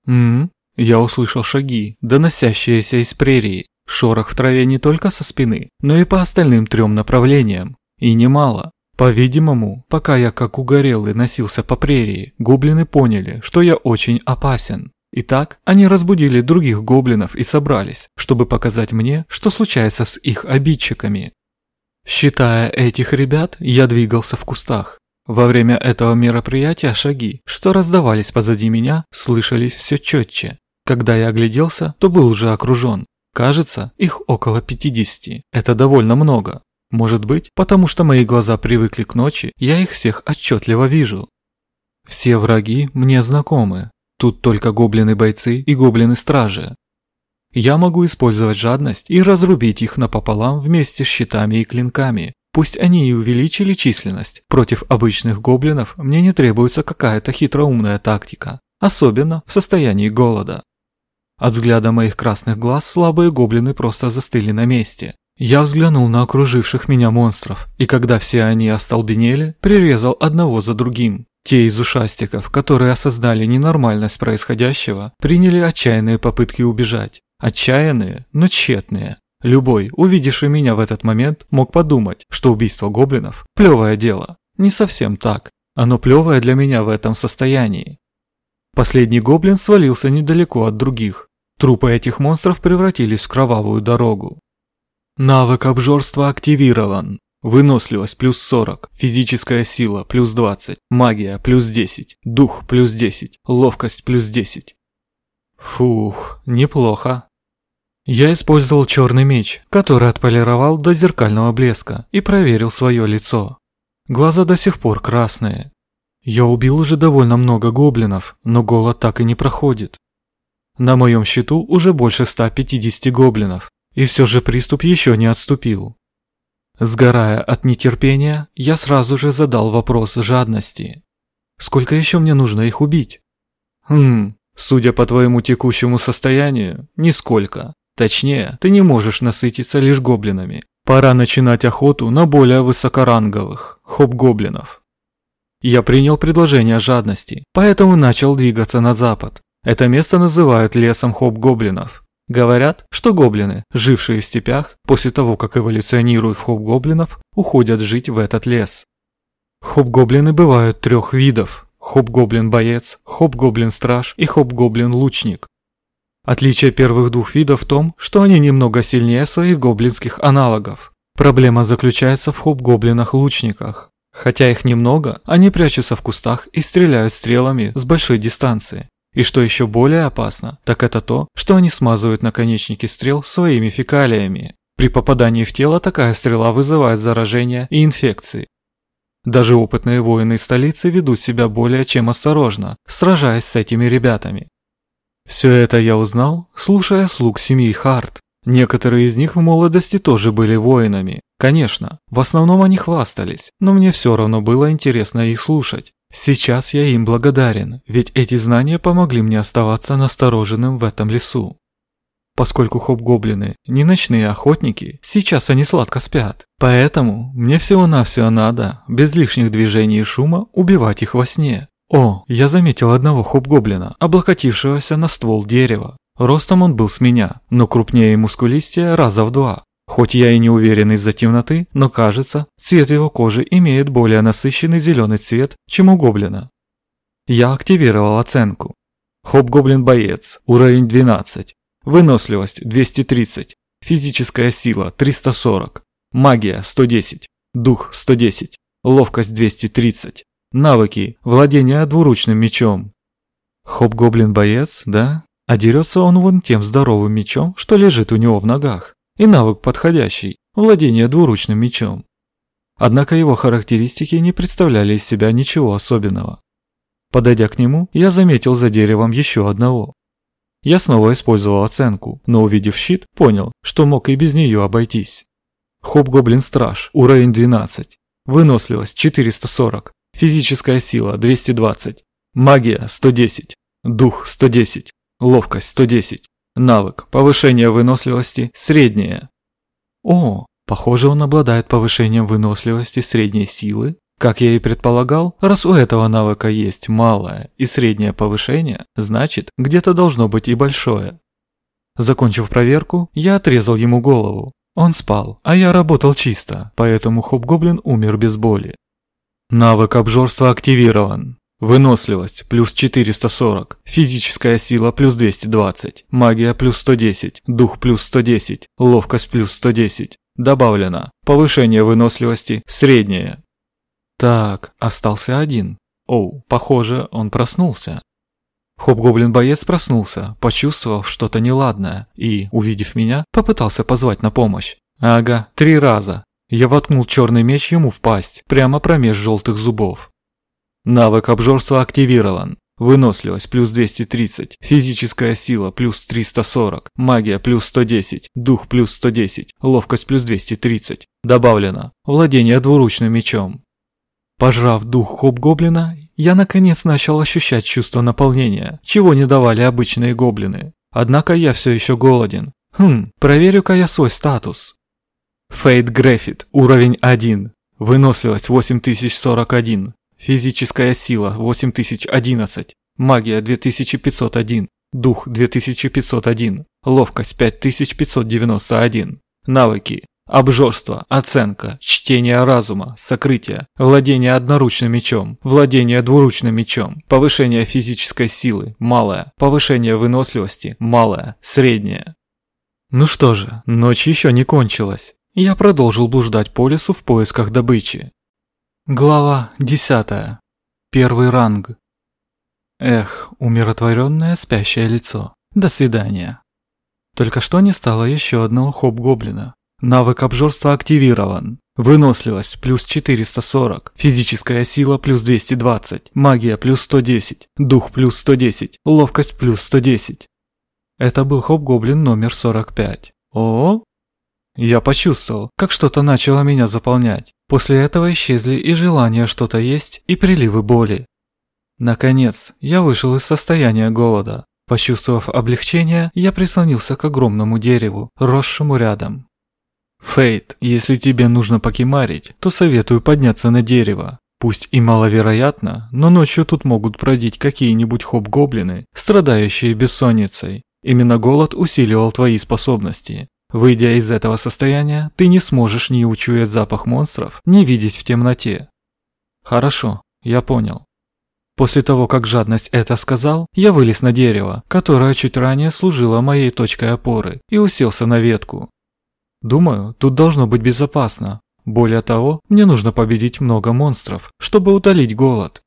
Ммм, я услышал шаги, доносящиеся из прерии. Шорох в траве не только со спины, но и по остальным трем направлениям. И немало. По-видимому, пока я как угорелый носился по прерии, гоблины поняли, что я очень опасен. Итак, они разбудили других гоблинов и собрались, чтобы показать мне, что случается с их обидчиками. Считая этих ребят, я двигался в кустах. Во время этого мероприятия шаги, что раздавались позади меня, слышались все четче. Когда я огляделся, то был уже окружен. Кажется, их около 50. Это довольно много. Может быть, потому что мои глаза привыкли к ночи, я их всех отчетливо вижу. Все враги мне знакомы. Тут только гоблины-бойцы и гоблины-стражи. Я могу использовать жадность и разрубить их напополам вместе с щитами и клинками, Пусть они и увеличили численность, против обычных гоблинов мне не требуется какая-то хитроумная тактика, особенно в состоянии голода. От взгляда моих красных глаз слабые гоблины просто застыли на месте. Я взглянул на окруживших меня монстров, и когда все они остолбенели, прирезал одного за другим. Те из ушастиков, которые осознали ненормальность происходящего, приняли отчаянные попытки убежать. Отчаянные, но тщетные. Любой, увидевший меня в этот момент, мог подумать, что убийство гоблинов – плевое дело. Не совсем так. Оно плевое для меня в этом состоянии. Последний гоблин свалился недалеко от других. Трупы этих монстров превратились в кровавую дорогу. Навык обжорства активирован. Выносливость плюс 40, физическая сила плюс 20, магия плюс 10, дух плюс 10, ловкость плюс 10. Фух, неплохо. Я использовал черный меч, который отполировал до зеркального блеска и проверил свое лицо. Глаза до сих пор красные. Я убил уже довольно много гоблинов, но голод так и не проходит. На моем счету уже больше 150 гоблинов, и все же приступ еще не отступил. Сгорая от нетерпения, я сразу же задал вопрос жадности. Сколько еще мне нужно их убить? Хм, судя по твоему текущему состоянию, нисколько. Точнее, ты не можешь насытиться лишь гоблинами. Пора начинать охоту на более высокоранговых, хоп-гоблинов. Я принял предложение жадности, поэтому начал двигаться на запад. Это место называют лесом хоп-гоблинов. Говорят, что гоблины, жившие в степях, после того, как эволюционируют в хоп-гоблинов, уходят жить в этот лес. Хоп-гоблины бывают трех видов. Хоп-гоблин-боец, хоп-гоблин-страж и хоп-гоблин-лучник. Отличие первых двух видов в том, что они немного сильнее своих гоблинских аналогов. Проблема заключается в хоп-гоблинах-лучниках. Хотя их немного, они прячутся в кустах и стреляют стрелами с большой дистанции. И что еще более опасно, так это то, что они смазывают наконечники стрел своими фекалиями. При попадании в тело такая стрела вызывает заражение и инфекции. Даже опытные воины столицы ведут себя более чем осторожно, сражаясь с этими ребятами. Все это я узнал, слушая слуг семьи Харт. Некоторые из них в молодости тоже были воинами. Конечно, в основном они хвастались, но мне все равно было интересно их слушать. Сейчас я им благодарен, ведь эти знания помогли мне оставаться настороженным в этом лесу. Поскольку хоп-гоблины не ночные охотники, сейчас они сладко спят. Поэтому мне всего-навсего надо, без лишних движений и шума, убивать их во сне. О, я заметил одного хоп-гоблина, облокотившегося на ствол дерева. Ростом он был с меня, но крупнее и мускулистее раза в два. Хоть я и не уверен из-за темноты, но кажется, цвет его кожи имеет более насыщенный зеленый цвет, чем у гоблина. Я активировал оценку. Хоп-гоблин-боец, уровень 12. Выносливость 230. Физическая сила 340. Магия 110. Дух 110. Ловкость 230. Навыки. Владение двуручным мечом. Хоп-гоблин-боец, да? А дерется он вон тем здоровым мечом, что лежит у него в ногах. И навык подходящий – владение двуручным мечом. Однако его характеристики не представляли из себя ничего особенного. Подойдя к нему, я заметил за деревом еще одного. Я снова использовал оценку, но увидев щит, понял, что мог и без нее обойтись. Хоп-гоблин-страж, уровень 12. Выносливость 440. Физическая сила 220. Магия 110. Дух 110. Ловкость 110. Навык. Повышение выносливости среднее. О, похоже он обладает повышением выносливости средней силы как я и предполагал, раз у этого навыка есть малое и среднее повышение, значит, где-то должно быть и большое. Закончив проверку, я отрезал ему голову. Он спал, а я работал чисто, поэтому Хоп-Гоблин умер без боли. Навык обжорства активирован. Выносливость плюс 440, физическая сила плюс 220, магия плюс 110, дух плюс 110, ловкость плюс 110. Добавлено. Повышение выносливости среднее. Так, остался один. Оу, похоже, он проснулся. Хоп-гоблин-боец проснулся, почувствовав что-то неладное, и, увидев меня, попытался позвать на помощь. Ага, три раза. Я воткнул черный меч ему в пасть, прямо промеж желтых зубов. Навык обжорства активирован. Выносливость плюс 230, физическая сила плюс 340, магия плюс 110, дух плюс 110, ловкость плюс 230. Добавлено. Владение двуручным мечом. Пожрав дух хоп-гоблина, я наконец начал ощущать чувство наполнения, чего не давали обычные гоблины. Однако я все еще голоден. Хм, проверю-ка я свой статус. Фейт Грефит, уровень 1. Выносливость 8041. Физическая сила 8011. Магия 2501. Дух 2501. Ловкость 5591. Навыки. Обжорство, оценка, чтение разума, сокрытие, владение одноручным мечом, владение двуручным мечом, повышение физической силы, малое, повышение выносливости, малое, среднее. Ну что же, ночь еще не кончилась. Я продолжил блуждать по лесу в поисках добычи. Глава 10. Первый ранг. Эх, умиротворенное спящее лицо. До свидания. Только что не стало еще одного хоп-гоблина. Навык обжорства активирован. Выносливость плюс 440, физическая сила плюс 220, магия плюс 110, дух плюс 110, ловкость плюс 110. Это был хоп-гоблин номер 45. О, Я почувствовал, как что-то начало меня заполнять. После этого исчезли и желание что-то есть, и приливы боли. Наконец, я вышел из состояния голода. Почувствовав облегчение, я прислонился к огромному дереву, росшему рядом. Фейт, если тебе нужно покемарить, то советую подняться на дерево. Пусть и маловероятно, но ночью тут могут бродить какие-нибудь хоп-гоблины, страдающие бессонницей. Именно голод усиливал твои способности. Выйдя из этого состояния, ты не сможешь ни учуять запах монстров, ни видеть в темноте. Хорошо, я понял. После того, как жадность это сказал, я вылез на дерево, которое чуть ранее служило моей точкой опоры, и уселся на ветку. Думаю, тут должно быть безопасно. Более того, мне нужно победить много монстров, чтобы утолить голод.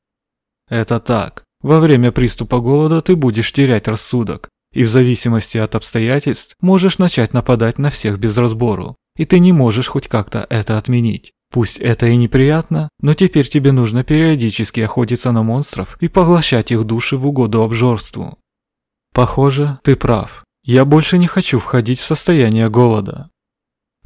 Это так. Во время приступа голода ты будешь терять рассудок, и в зависимости от обстоятельств можешь начать нападать на всех без разбору, и ты не можешь хоть как-то это отменить. Пусть это и неприятно, но теперь тебе нужно периодически охотиться на монстров и поглощать их души в угоду обжорству. Похоже, ты прав. Я больше не хочу входить в состояние голода.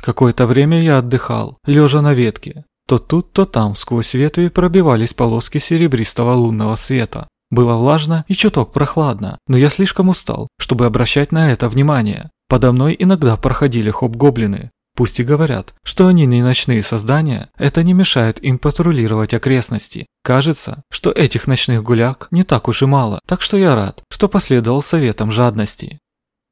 Какое-то время я отдыхал, лежа на ветке. То тут, то там сквозь ветви пробивались полоски серебристого лунного света. Было влажно и чуток прохладно, но я слишком устал, чтобы обращать на это внимание. Подо мной иногда проходили хоп-гоблины. Пусть и говорят, что они не ночные создания, это не мешает им патрулировать окрестности. Кажется, что этих ночных гуляк не так уж и мало, так что я рад, что последовал советам жадности.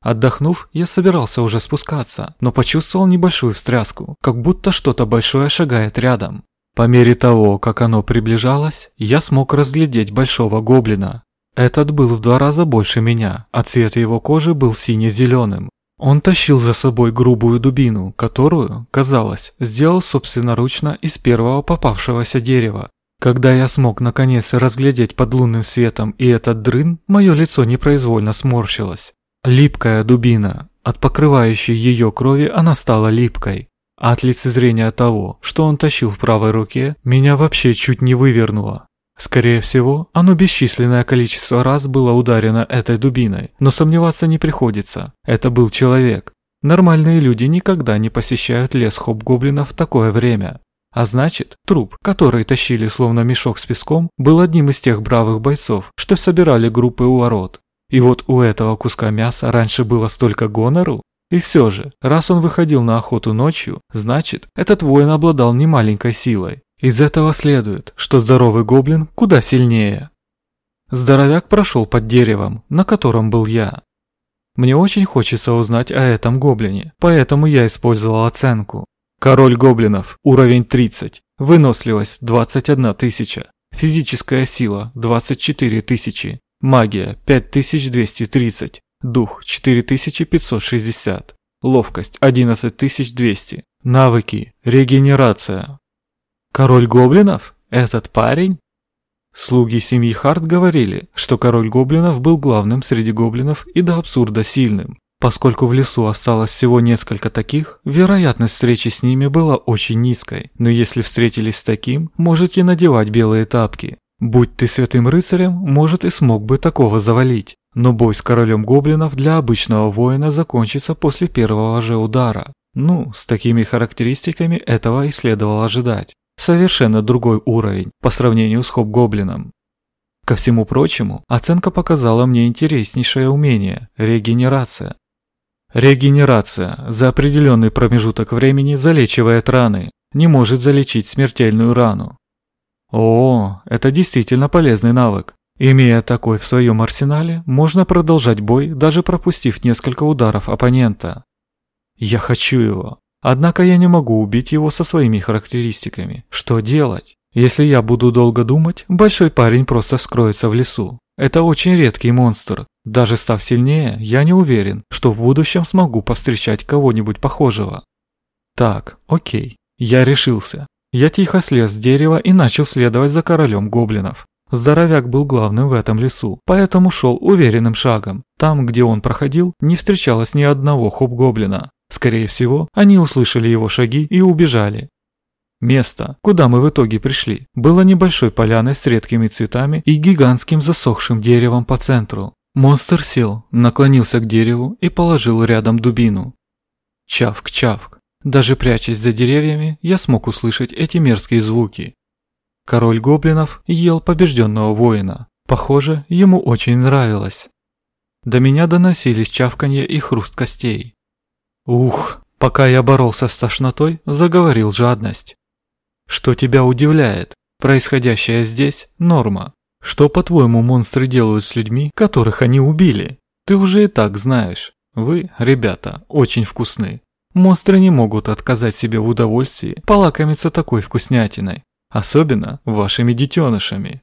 Отдохнув, я собирался уже спускаться, но почувствовал небольшую встряску, как будто что-то большое шагает рядом. По мере того, как оно приближалось, я смог разглядеть большого гоблина. Этот был в два раза больше меня, а цвет его кожи был сине-зеленым. Он тащил за собой грубую дубину, которую, казалось, сделал собственноручно из первого попавшегося дерева. Когда я смог наконец разглядеть под лунным светом и этот дрын, мое лицо непроизвольно сморщилось. Липкая дубина. От покрывающей ее крови она стала липкой. А от лицезрения того, что он тащил в правой руке, меня вообще чуть не вывернуло. Скорее всего, оно бесчисленное количество раз было ударено этой дубиной, но сомневаться не приходится. Это был человек. Нормальные люди никогда не посещают лес хоп-гоблинов в такое время. А значит, труп, который тащили словно мешок с песком, был одним из тех бравых бойцов, что собирали группы у ворот. И вот у этого куска мяса раньше было столько гонору. И все же, раз он выходил на охоту ночью, значит, этот воин обладал немаленькой силой. Из этого следует, что здоровый гоблин куда сильнее. Здоровяк прошел под деревом, на котором был я. Мне очень хочется узнать о этом гоблине, поэтому я использовал оценку. Король гоблинов, уровень 30, выносливость 21 тысяча, физическая сила 24 тысячи, магия 5230, дух 4560, ловкость 11200, навыки, регенерация. Король гоблинов? Этот парень? Слуги семьи Харт говорили, что король гоблинов был главным среди гоблинов и до абсурда сильным. Поскольку в лесу осталось всего несколько таких, вероятность встречи с ними была очень низкой, но если встретились с таким, можете надевать белые тапки. Будь ты святым рыцарем, может и смог бы такого завалить, но бой с королем гоблинов для обычного воина закончится после первого же удара. Ну, с такими характеристиками этого и следовало ожидать. Совершенно другой уровень по сравнению с хоп-гоблином. Ко всему прочему, оценка показала мне интереснейшее умение – регенерация. Регенерация за определенный промежуток времени залечивает раны, не может залечить смертельную рану. О, это действительно полезный навык. Имея такой в своем арсенале, можно продолжать бой, даже пропустив несколько ударов оппонента. Я хочу его. Однако я не могу убить его со своими характеристиками. Что делать? Если я буду долго думать, большой парень просто скроется в лесу. Это очень редкий монстр, даже став сильнее, я не уверен, что в будущем смогу повстречать кого-нибудь похожего. Так, окей, я решился. Я тихо слез с дерева и начал следовать за королем гоблинов. Здоровяк был главным в этом лесу, поэтому шел уверенным шагом. Там, где он проходил, не встречалось ни одного хоп-гоблина. Скорее всего, они услышали его шаги и убежали. Место, куда мы в итоге пришли, было небольшой поляной с редкими цветами и гигантским засохшим деревом по центру. Монстр сел, наклонился к дереву и положил рядом дубину. Чавк-чавк. Даже прячась за деревьями, я смог услышать эти мерзкие звуки. Король гоблинов ел побежденного воина. Похоже, ему очень нравилось. До меня доносились чавканье и хруст костей. Ух, пока я боролся с тошнотой, заговорил жадность. Что тебя удивляет? Происходящее здесь – норма. Что, по-твоему, монстры делают с людьми, которых они убили? Ты уже и так знаешь. Вы, ребята, очень вкусны. Монстры не могут отказать себе в удовольствии полакомиться такой вкуснятиной. Особенно вашими детенышами.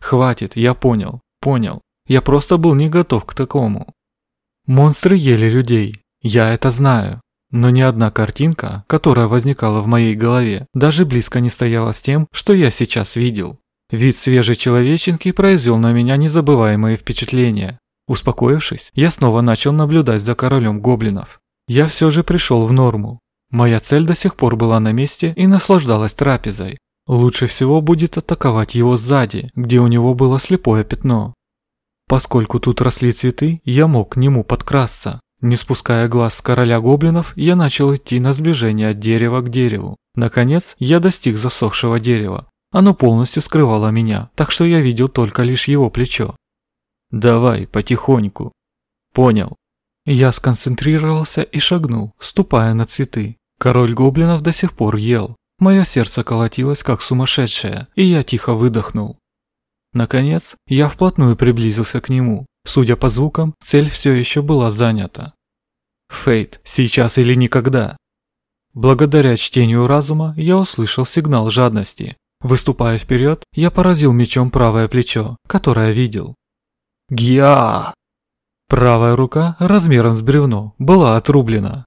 Хватит, я понял, понял. Я просто был не готов к такому. Монстры ели людей, я это знаю. Но ни одна картинка, которая возникала в моей голове, даже близко не стояла с тем, что я сейчас видел. Вид свежей человеченки произвел на меня незабываемые впечатления. Успокоившись, я снова начал наблюдать за королем гоблинов. Я все же пришел в норму. Моя цель до сих пор была на месте и наслаждалась трапезой. Лучше всего будет атаковать его сзади, где у него было слепое пятно. Поскольку тут росли цветы, я мог к нему подкрасться. Не спуская глаз с короля гоблинов, я начал идти на сближение от дерева к дереву. Наконец, я достиг засохшего дерева. Оно полностью скрывало меня, так что я видел только лишь его плечо. «Давай, потихоньку». «Понял». Я сконцентрировался и шагнул, ступая на цветы. Король гоблинов до сих пор ел. Мое сердце колотилось как сумасшедшее, и я тихо выдохнул. Наконец, я вплотную приблизился к нему. Судя по звукам, цель все еще была занята. Фейт, сейчас или никогда. Благодаря чтению разума я услышал сигнал жадности. Выступая вперед, я поразил мечом правое плечо, которое видел. Гиа! Правая рука, размером с бревно, была отрублена.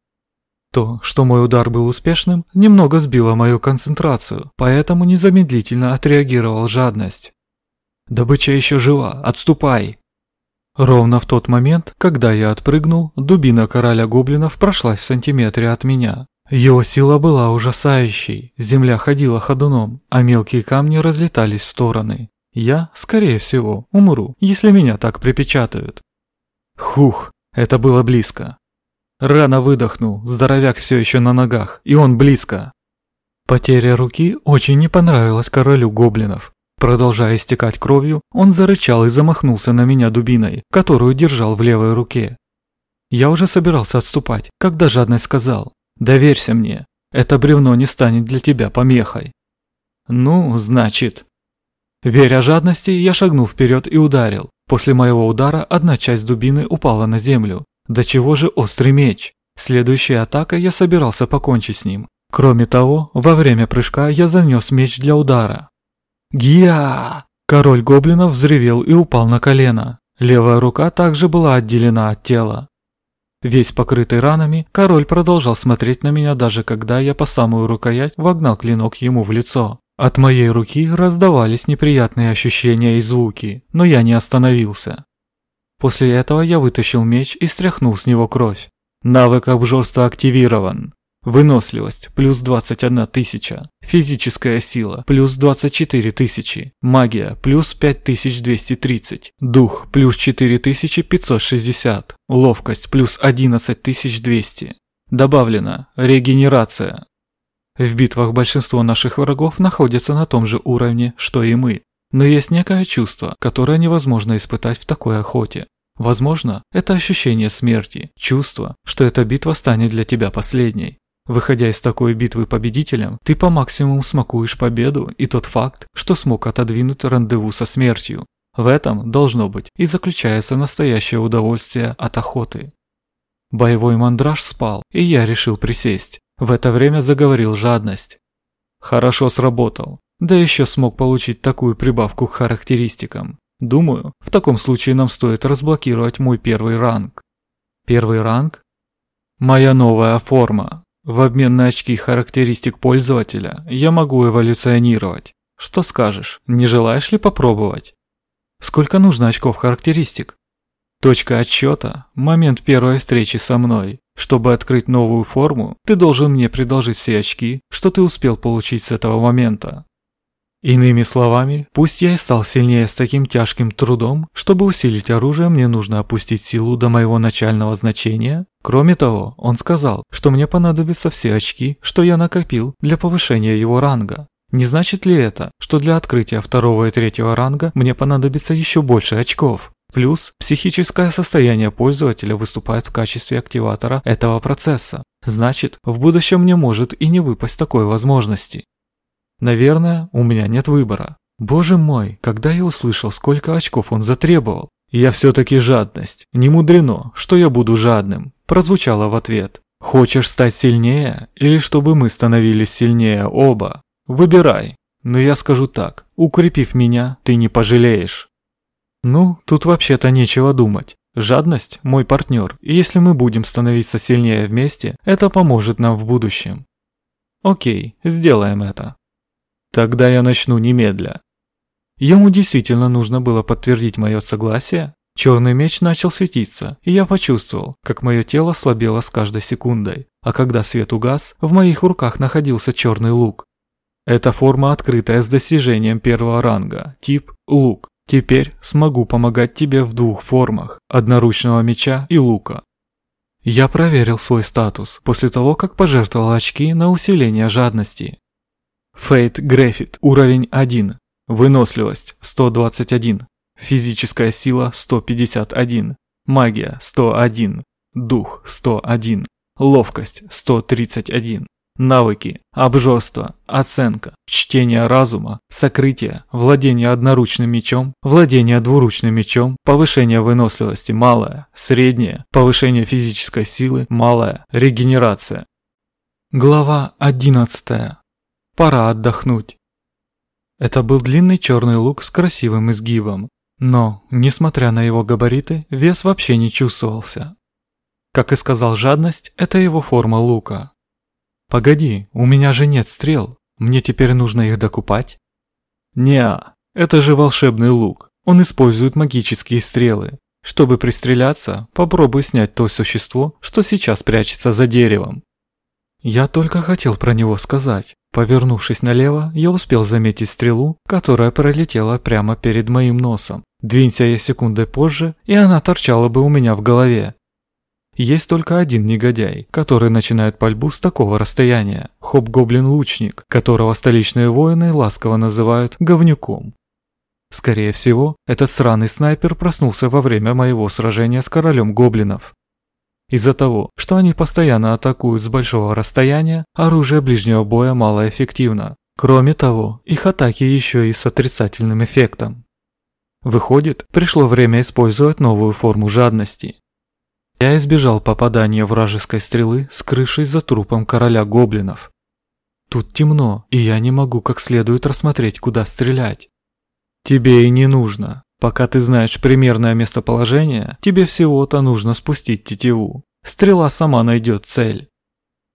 То, что мой удар был успешным, немного сбило мою концентрацию, поэтому незамедлительно отреагировал жадность. «Добыча еще жива, отступай!» Ровно в тот момент, когда я отпрыгнул, дубина короля гоблинов прошлась в сантиметре от меня. Его сила была ужасающей, земля ходила ходуном, а мелкие камни разлетались в стороны. Я, скорее всего, умру, если меня так припечатают. Хух, это было близко. Рано выдохнул, здоровяк все еще на ногах, и он близко. Потеря руки очень не понравилась королю гоблинов. Продолжая истекать кровью, он зарычал и замахнулся на меня дубиной, которую держал в левой руке. Я уже собирался отступать, когда жадность сказал «Доверься мне, это бревно не станет для тебя помехой». «Ну, значит...» Веря жадности, я шагнул вперед и ударил. После моего удара одна часть дубины упала на землю. До чего же острый меч? Следующая атака я собирался покончить с ним. Кроме того, во время прыжка я занес меч для удара. Гиа! Король гоблинов взревел и упал на колено. Левая рука также была отделена от тела. Весь покрытый ранами, король продолжал смотреть на меня даже когда я по самую рукоять вогнал клинок ему в лицо. От моей руки раздавались неприятные ощущения и звуки, но я не остановился. После этого я вытащил меч и стряхнул с него кровь. Навык обжорства активирован. Выносливость – плюс 21 тысяча. Физическая сила – плюс 24 тысячи. Магия – плюс 5230. Дух – плюс 4560. Ловкость – плюс 11200. Добавлено – регенерация. В битвах большинство наших врагов находятся на том же уровне, что и мы. Но есть некое чувство, которое невозможно испытать в такой охоте. Возможно, это ощущение смерти, чувство, что эта битва станет для тебя последней. Выходя из такой битвы победителем, ты по максимуму смакуешь победу и тот факт, что смог отодвинуть рандеву со смертью. В этом, должно быть, и заключается настоящее удовольствие от охоты. Боевой мандраж спал, и я решил присесть. В это время заговорил жадность. Хорошо сработал. Да еще смог получить такую прибавку к характеристикам. Думаю, в таком случае нам стоит разблокировать мой первый ранг. Первый ранг? Моя новая форма. В обмен на очки характеристик пользователя я могу эволюционировать. Что скажешь, не желаешь ли попробовать? Сколько нужно очков характеристик? Точка отсчета – момент первой встречи со мной. Чтобы открыть новую форму, ты должен мне предложить все очки, что ты успел получить с этого момента. Иными словами, пусть я и стал сильнее с таким тяжким трудом, чтобы усилить оружие, мне нужно опустить силу до моего начального значения. Кроме того, он сказал, что мне понадобятся все очки, что я накопил для повышения его ранга. Не значит ли это, что для открытия второго и третьего ранга мне понадобится еще больше очков? Плюс, психическое состояние пользователя выступает в качестве активатора этого процесса. Значит, в будущем мне может и не выпасть такой возможности. Наверное, у меня нет выбора. Боже мой, когда я услышал, сколько очков он затребовал. Я все-таки жадность. Не мудрено, что я буду жадным. Прозвучало в ответ. Хочешь стать сильнее или чтобы мы становились сильнее оба? Выбирай. Но я скажу так, укрепив меня, ты не пожалеешь. Ну, тут вообще-то нечего думать. Жадность – мой партнер, и если мы будем становиться сильнее вместе, это поможет нам в будущем. Окей, сделаем это. Тогда я начну немедля. Ему действительно нужно было подтвердить мое согласие. Черный меч начал светиться, и я почувствовал, как мое тело слабело с каждой секундой. А когда свет угас, в моих руках находился черный лук. Эта форма открытая с достижением первого ранга, тип лук. Теперь смогу помогать тебе в двух формах – одноручного меча и лука. Я проверил свой статус после того, как пожертвовал очки на усиление жадности. Фейт Грефит, уровень 1. Выносливость 121. Физическая сила 151. Магия 101. Дух 101. Ловкость 131. Навыки, обжорство, оценка, чтение разума, сокрытие, владение одноручным мечом, владение двуручным мечом, повышение выносливости малое, среднее, повышение физической силы малое, регенерация. Глава 11. Пора отдохнуть. Это был длинный черный лук с красивым изгибом, но, несмотря на его габариты, вес вообще не чувствовался. Как и сказал жадность, это его форма лука. «Погоди, у меня же нет стрел, мне теперь нужно их докупать?» «Не, это же волшебный лук, он использует магические стрелы. Чтобы пристреляться, попробуй снять то существо, что сейчас прячется за деревом. Я только хотел про него сказать. Повернувшись налево, я успел заметить стрелу, которая пролетела прямо перед моим носом. Двинься я секундой позже, и она торчала бы у меня в голове. Есть только один негодяй, который начинает пальбу с такого расстояния. Хоп-гоблин-лучник, которого столичные воины ласково называют говнюком. Скорее всего, этот сраный снайпер проснулся во время моего сражения с королем гоблинов. Из-за того, что они постоянно атакуют с большого расстояния, оружие ближнего боя малоэффективно. Кроме того, их атаки еще и с отрицательным эффектом. Выходит, пришло время использовать новую форму жадности. Я избежал попадания вражеской стрелы, скрывшись за трупом короля гоблинов. Тут темно, и я не могу как следует рассмотреть, куда стрелять. Тебе и не нужно. Пока ты знаешь примерное местоположение, тебе всего-то нужно спустить тетиву. Стрела сама найдет цель.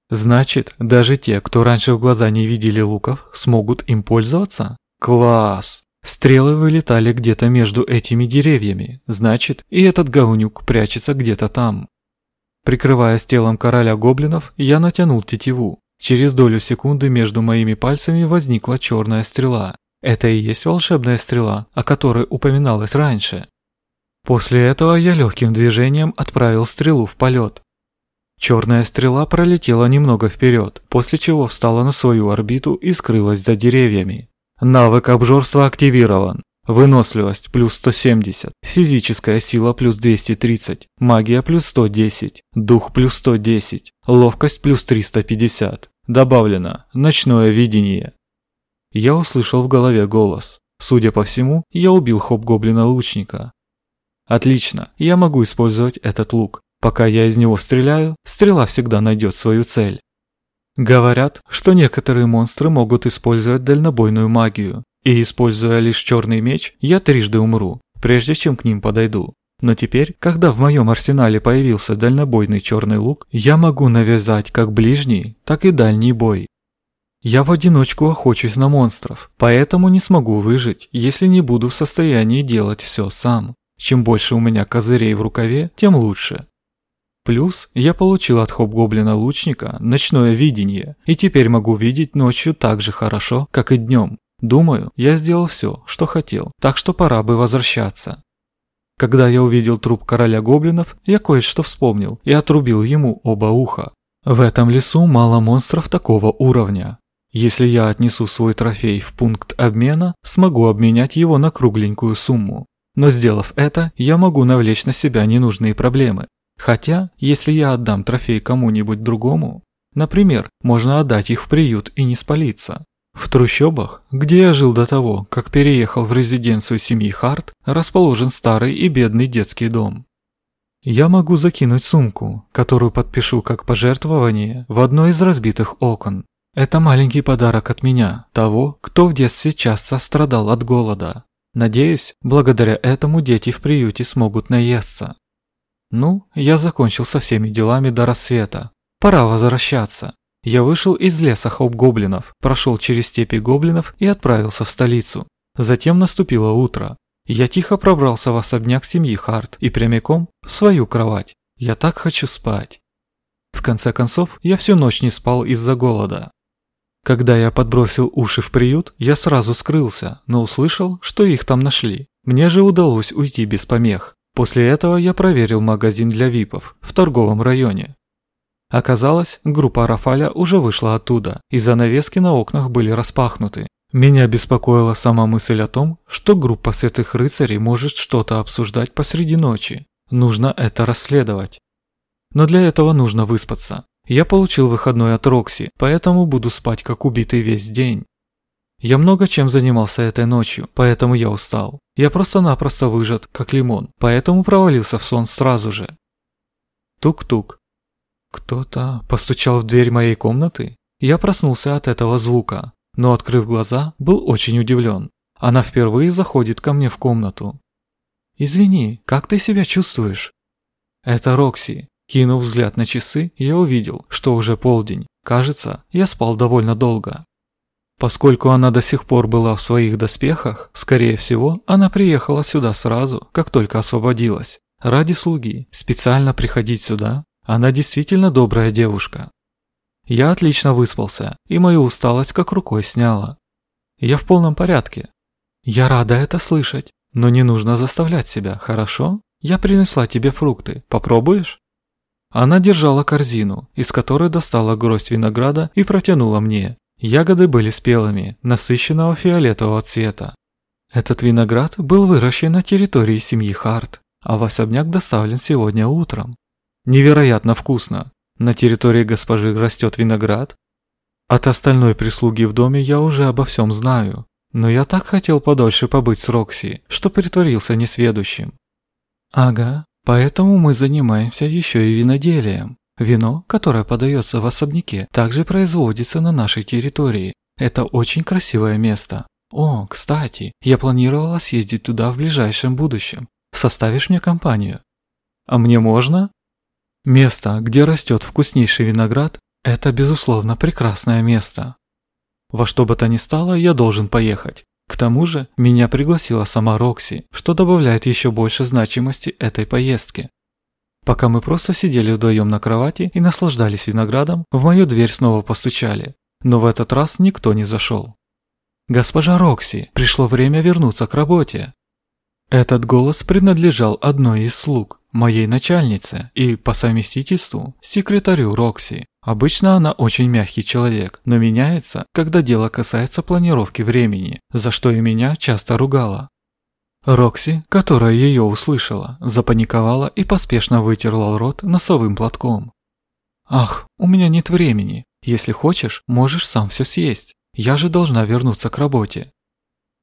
Значит, даже те, кто раньше в глаза не видели луков, смогут им пользоваться? Класс! Стрелы вылетали где-то между этими деревьями, значит, и этот говнюк прячется где-то там. Прикрываясь телом короля гоблинов, я натянул тетиву. Через долю секунды между моими пальцами возникла черная стрела, это и есть волшебная стрела, о которой упоминалось раньше. После этого я легким движением отправил стрелу в полет. Черная стрела пролетела немного вперед, после чего встала на свою орбиту и скрылась за деревьями. Навык обжорства активирован. Выносливость плюс 170, физическая сила плюс 230, магия плюс 110, дух плюс 110, ловкость плюс 350. Добавлено ночное видение. Я услышал в голове голос. Судя по всему, я убил хоп-гоблина-лучника. Отлично, я могу использовать этот лук. Пока я из него стреляю, стрела всегда найдет свою цель. Говорят, что некоторые монстры могут использовать дальнобойную магию, и используя лишь черный меч, я трижды умру, прежде чем к ним подойду. Но теперь, когда в моем арсенале появился дальнобойный черный лук, я могу навязать как ближний, так и дальний бой. Я в одиночку охочусь на монстров, поэтому не смогу выжить, если не буду в состоянии делать все сам. Чем больше у меня козырей в рукаве, тем лучше. Плюс я получил от хоп-гоблина-лучника ночное видение, и теперь могу видеть ночью так же хорошо, как и днем. Думаю, я сделал все, что хотел, так что пора бы возвращаться. Когда я увидел труп короля гоблинов, я кое-что вспомнил и отрубил ему оба уха. В этом лесу мало монстров такого уровня. Если я отнесу свой трофей в пункт обмена, смогу обменять его на кругленькую сумму. Но сделав это, я могу навлечь на себя ненужные проблемы. Хотя, если я отдам трофей кому-нибудь другому, например, можно отдать их в приют и не спалиться. В трущобах, где я жил до того, как переехал в резиденцию семьи Харт, расположен старый и бедный детский дом. Я могу закинуть сумку, которую подпишу как пожертвование, в одно из разбитых окон, это маленький подарок от меня, того, кто в детстве часто страдал от голода. Надеюсь, благодаря этому дети в приюте смогут наесться. Ну, я закончил со всеми делами до рассвета. Пора возвращаться. Я вышел из леса хоп-гоблинов, прошел через степи гоблинов и отправился в столицу. Затем наступило утро. Я тихо пробрался в особняк семьи Харт и прямиком в свою кровать. Я так хочу спать. В конце концов, я всю ночь не спал из-за голода. Когда я подбросил уши в приют, я сразу скрылся, но услышал, что их там нашли. Мне же удалось уйти без помех. После этого я проверил магазин для випов в торговом районе. Оказалось, группа Рафаля уже вышла оттуда, и занавески на окнах были распахнуты. Меня беспокоила сама мысль о том, что группа святых рыцарей может что-то обсуждать посреди ночи. Нужно это расследовать. Но для этого нужно выспаться. Я получил выходной от Рокси, поэтому буду спать как убитый весь день. Я много чем занимался этой ночью, поэтому я устал. Я просто-напросто выжат, как лимон, поэтому провалился в сон сразу же. Тук-тук. Кто-то постучал в дверь моей комнаты? Я проснулся от этого звука, но, открыв глаза, был очень удивлен. Она впервые заходит ко мне в комнату. «Извини, как ты себя чувствуешь?» «Это Рокси. Кинув взгляд на часы, я увидел, что уже полдень. Кажется, я спал довольно долго. Поскольку она до сих пор была в своих доспехах, скорее всего, она приехала сюда сразу, как только освободилась. ради слуги, специально приходить сюда? Она действительно добрая девушка. Я отлично выспался, и мою усталость как рукой сняла. Я в полном порядке. Я рада это слышать, но не нужно заставлять себя, хорошо? Я принесла тебе фрукты, попробуешь? Она держала корзину, из которой достала гроздь винограда и протянула мне. Ягоды были спелыми, насыщенного фиолетового цвета. Этот виноград был выращен на территории семьи Харт, а в особняк доставлен сегодня утром. Невероятно вкусно. На территории госпожи растет виноград. От остальной прислуги в доме я уже обо всем знаю, но я так хотел подольше побыть с Рокси, что притворился несведущим. Ага, поэтому мы занимаемся еще и виноделием. Вино, которое подается в особняке, также производится на нашей территории. Это очень красивое место. О, кстати, я планировала съездить туда в ближайшем будущем. Составишь мне компанию? А мне можно? Место, где растет вкуснейший виноград, это, безусловно, прекрасное место. Во что бы то ни стало, я должен поехать. К тому же, меня пригласила сама Рокси, что добавляет еще больше значимости этой поездки. Пока мы просто сидели вдвоем на кровати и наслаждались виноградом, в мою дверь снова постучали. Но в этот раз никто не зашел. «Госпожа Рокси, пришло время вернуться к работе». Этот голос принадлежал одной из слуг, моей начальнице и, по совместительству, секретарю Рокси. Обычно она очень мягкий человек, но меняется, когда дело касается планировки времени, за что и меня часто ругала. Рокси, которая ее услышала, запаниковала и поспешно вытерла рот носовым платком. «Ах, у меня нет времени. Если хочешь, можешь сам все съесть. Я же должна вернуться к работе».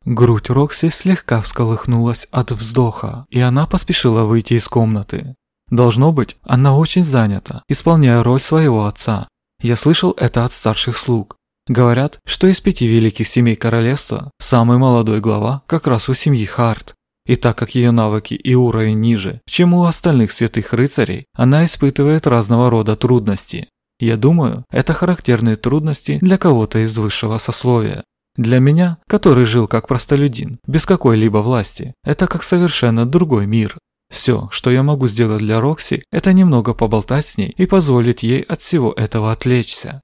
Грудь Рокси слегка всколыхнулась от вздоха, и она поспешила выйти из комнаты. Должно быть, она очень занята, исполняя роль своего отца. Я слышал это от старших слуг. Говорят, что из пяти великих семей королевства самый молодой глава как раз у семьи Харт. И так как ее навыки и уровень ниже, чем у остальных святых рыцарей, она испытывает разного рода трудности. Я думаю, это характерные трудности для кого-то из высшего сословия. Для меня, который жил как простолюдин, без какой-либо власти, это как совершенно другой мир. Все, что я могу сделать для Рокси, это немного поболтать с ней и позволить ей от всего этого отвлечься.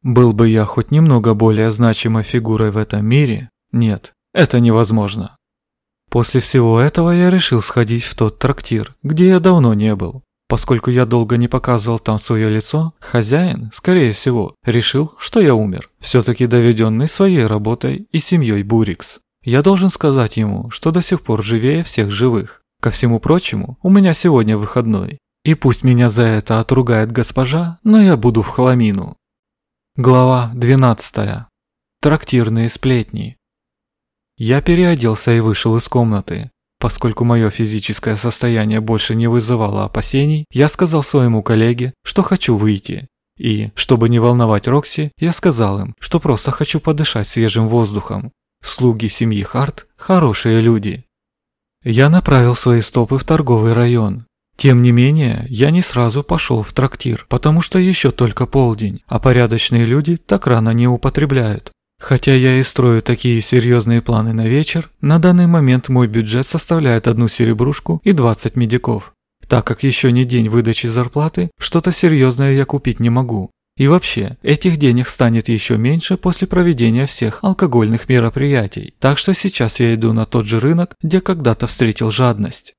Был бы я хоть немного более значимой фигурой в этом мире? Нет, это невозможно. После всего этого я решил сходить в тот трактир, где я давно не был. Поскольку я долго не показывал там свое лицо, хозяин, скорее всего, решил, что я умер, все-таки доведенный своей работой и семьей Бурикс. Я должен сказать ему, что до сих пор живее всех живых. Ко всему прочему, у меня сегодня выходной. И пусть меня за это отругает госпожа, но я буду в хламину. Глава 12. Трактирные сплетни. Я переоделся и вышел из комнаты. Поскольку мое физическое состояние больше не вызывало опасений, я сказал своему коллеге, что хочу выйти. И, чтобы не волновать Рокси, я сказал им, что просто хочу подышать свежим воздухом. Слуги семьи Харт – хорошие люди. Я направил свои стопы в торговый район, тем не менее, я не сразу пошел в трактир, потому что еще только полдень, а порядочные люди так рано не употребляют. Хотя я и строю такие серьезные планы на вечер, на данный момент мой бюджет составляет одну серебрушку и 20 медиков. Так как еще не день выдачи зарплаты, что-то серьезное я купить не могу. И вообще, этих денег станет еще меньше после проведения всех алкогольных мероприятий. Так что сейчас я иду на тот же рынок, где когда-то встретил жадность.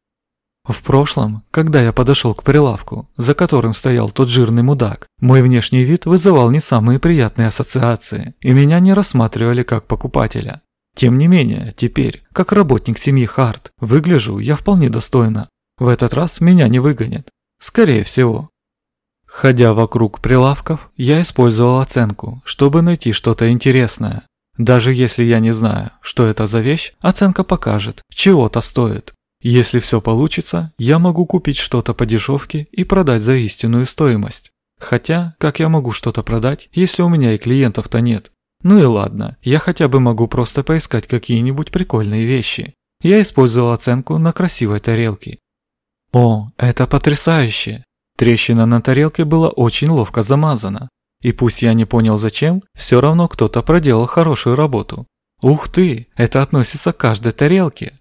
В прошлом, когда я подошел к прилавку, за которым стоял тот жирный мудак, мой внешний вид вызывал не самые приятные ассоциации, и меня не рассматривали как покупателя. Тем не менее, теперь, как работник семьи Харт, выгляжу я вполне достойно. В этот раз меня не выгонят. Скорее всего. Ходя вокруг прилавков, я использовал оценку, чтобы найти что-то интересное. Даже если я не знаю, что это за вещь, оценка покажет, чего-то стоит. Если все получится, я могу купить что-то по дешевке и продать за истинную стоимость. Хотя, как я могу что-то продать, если у меня и клиентов-то нет? Ну и ладно, я хотя бы могу просто поискать какие-нибудь прикольные вещи. Я использовал оценку на красивой тарелке. О, это потрясающе! Трещина на тарелке была очень ловко замазана. И пусть я не понял зачем, все равно кто-то проделал хорошую работу. Ух ты, это относится к каждой тарелке.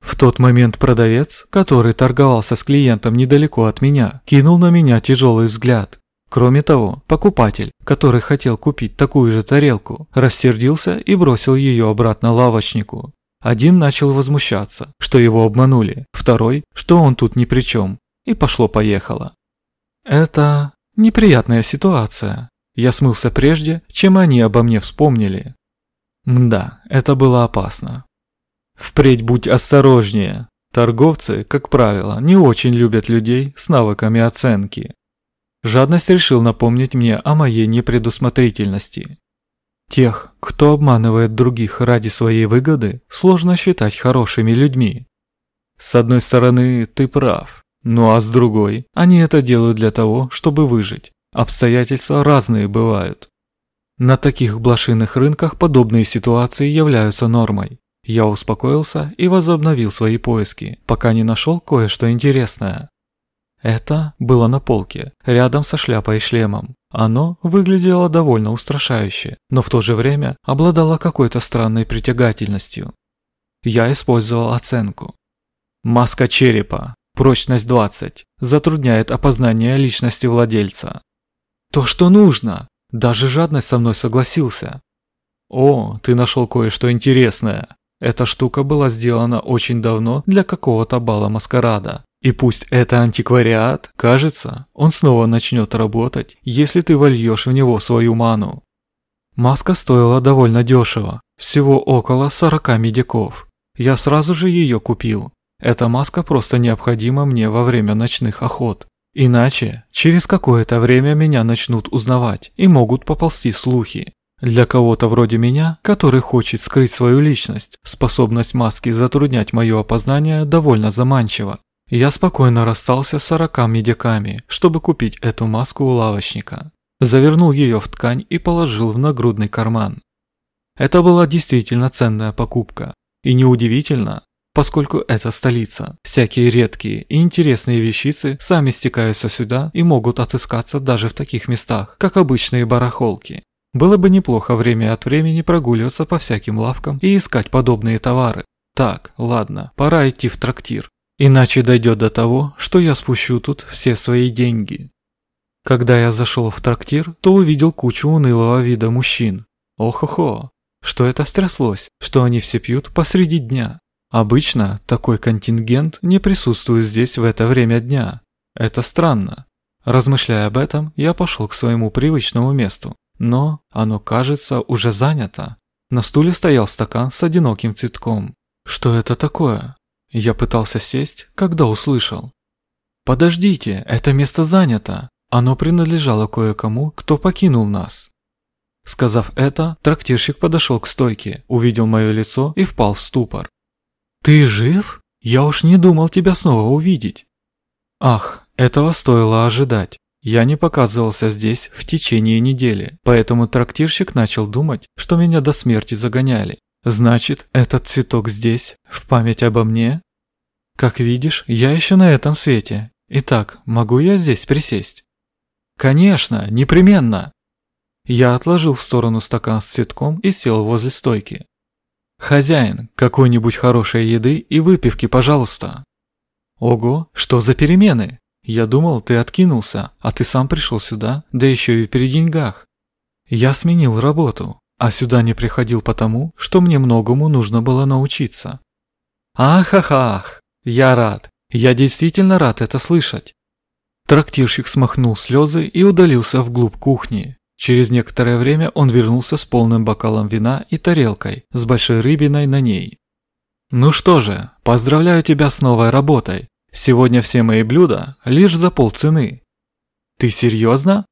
В тот момент продавец, который торговался с клиентом недалеко от меня, кинул на меня тяжелый взгляд. Кроме того, покупатель, который хотел купить такую же тарелку, рассердился и бросил ее обратно лавочнику. Один начал возмущаться, что его обманули, второй, что он тут ни при чем, и пошло-поехало. Это неприятная ситуация. Я смылся прежде, чем они обо мне вспомнили. Мда, это было опасно. Впредь будь осторожнее. Торговцы, как правило, не очень любят людей с навыками оценки. Жадность решил напомнить мне о моей непредусмотрительности. Тех, кто обманывает других ради своей выгоды, сложно считать хорошими людьми. С одной стороны, ты прав, ну а с другой, они это делают для того, чтобы выжить. Обстоятельства разные бывают. На таких блошиных рынках подобные ситуации являются нормой. Я успокоился и возобновил свои поиски, пока не нашел кое-что интересное. Это было на полке, рядом со шляпой и шлемом. Оно выглядело довольно устрашающе, но в то же время обладало какой-то странной притягательностью. Я использовал оценку. Маска черепа. Прочность 20. Затрудняет опознание личности владельца. То, что нужно. Даже жадность со мной согласился. О, ты нашел кое-что интересное. Эта штука была сделана очень давно для какого-то бала маскарада. И пусть это антиквариат, кажется, он снова начнет работать, если ты вольешь в него свою ману. Маска стоила довольно дешево, всего около 40 медиков. Я сразу же ее купил. Эта маска просто необходима мне во время ночных охот. Иначе, через какое-то время меня начнут узнавать и могут поползти слухи. Для кого-то вроде меня, который хочет скрыть свою личность, способность маски затруднять мое опознание довольно заманчива. Я спокойно расстался с 40 медиками, чтобы купить эту маску у лавочника. Завернул ее в ткань и положил в нагрудный карман. Это была действительно ценная покупка. И неудивительно, поскольку это столица. Всякие редкие и интересные вещицы сами стекаются сюда и могут отыскаться даже в таких местах, как обычные барахолки. Было бы неплохо время от времени прогуливаться по всяким лавкам и искать подобные товары. Так, ладно, пора идти в трактир. Иначе дойдет до того, что я спущу тут все свои деньги. Когда я зашел в трактир, то увидел кучу унылого вида мужчин. Ох-охо, что это стряслось, что они все пьют посреди дня. Обычно такой контингент не присутствует здесь в это время дня. Это странно. Размышляя об этом, я пошел к своему привычному месту. Но оно, кажется, уже занято. На стуле стоял стакан с одиноким цветком. Что это такое? Я пытался сесть, когда услышал. «Подождите, это место занято. Оно принадлежало кое-кому, кто покинул нас». Сказав это, трактирщик подошел к стойке, увидел мое лицо и впал в ступор. «Ты жив? Я уж не думал тебя снова увидеть». Ах, этого стоило ожидать. Я не показывался здесь в течение недели, поэтому трактирщик начал думать, что меня до смерти загоняли. Значит, этот цветок здесь, в память обо мне? Как видишь, я еще на этом свете. Итак, могу я здесь присесть? Конечно, непременно. Я отложил в сторону стакан с цветком и сел возле стойки. «Хозяин, какой-нибудь хорошей еды и выпивки, пожалуйста». «Ого, что за перемены? Я думал, ты откинулся, а ты сам пришел сюда, да еще и при деньгах. Я сменил работу, а сюда не приходил потому, что мне многому нужно было научиться. Ах-ах-ах, я рад, я действительно рад это слышать. Трактирщик смахнул слезы и удалился вглубь кухни. Через некоторое время он вернулся с полным бокалом вина и тарелкой с большой рыбиной на ней. «Ну что же, поздравляю тебя с новой работой. Сегодня все мои блюда лишь за полцены». «Ты серьезно?»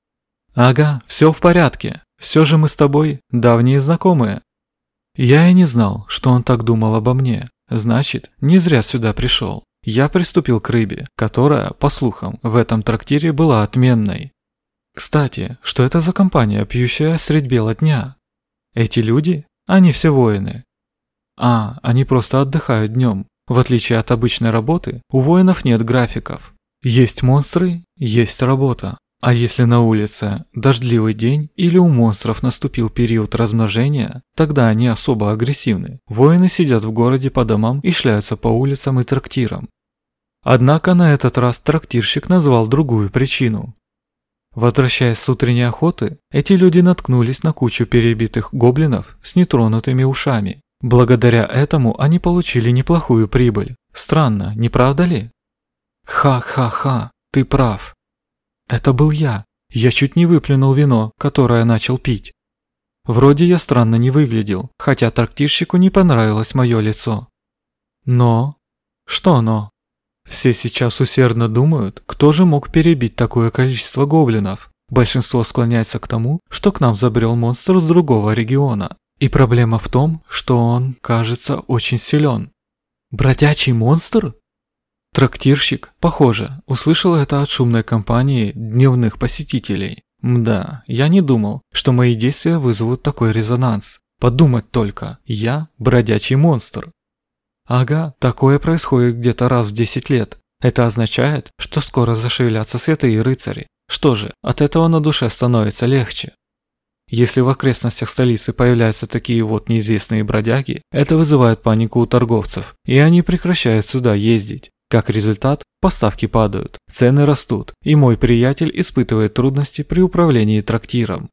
«Ага, все в порядке. Все же мы с тобой давние знакомые. Я и не знал, что он так думал обо мне. Значит, не зря сюда пришел. Я приступил к рыбе, которая, по слухам, в этом трактире была отменной. Кстати, что это за компания, пьющая средь бела дня? Эти люди? Они все воины. А, они просто отдыхают днем. В отличие от обычной работы, у воинов нет графиков. Есть монстры, есть работа. А если на улице дождливый день или у монстров наступил период размножения, тогда они особо агрессивны. Воины сидят в городе по домам и шляются по улицам и трактирам. Однако на этот раз трактирщик назвал другую причину. Возвращаясь с утренней охоты, эти люди наткнулись на кучу перебитых гоблинов с нетронутыми ушами. Благодаря этому они получили неплохую прибыль. Странно, не правда ли? Ха-ха-ха, ты прав. Это был я. Я чуть не выплюнул вино, которое начал пить. Вроде я странно не выглядел, хотя трактирщику не понравилось мое лицо. Но... Что но? Все сейчас усердно думают, кто же мог перебить такое количество гоблинов. Большинство склоняется к тому, что к нам забрел монстр с другого региона. И проблема в том, что он, кажется, очень силен. Бродячий монстр? Трактирщик, похоже, услышал это от шумной компании дневных посетителей. Мда, я не думал, что мои действия вызовут такой резонанс. Подумать только, я бродячий монстр. Ага, такое происходит где-то раз в 10 лет. Это означает, что скоро зашевелятся святые рыцари. Что же, от этого на душе становится легче. Если в окрестностях столицы появляются такие вот неизвестные бродяги, это вызывает панику у торговцев, и они прекращают сюда ездить. Как результат, поставки падают, цены растут, и мой приятель испытывает трудности при управлении трактиром.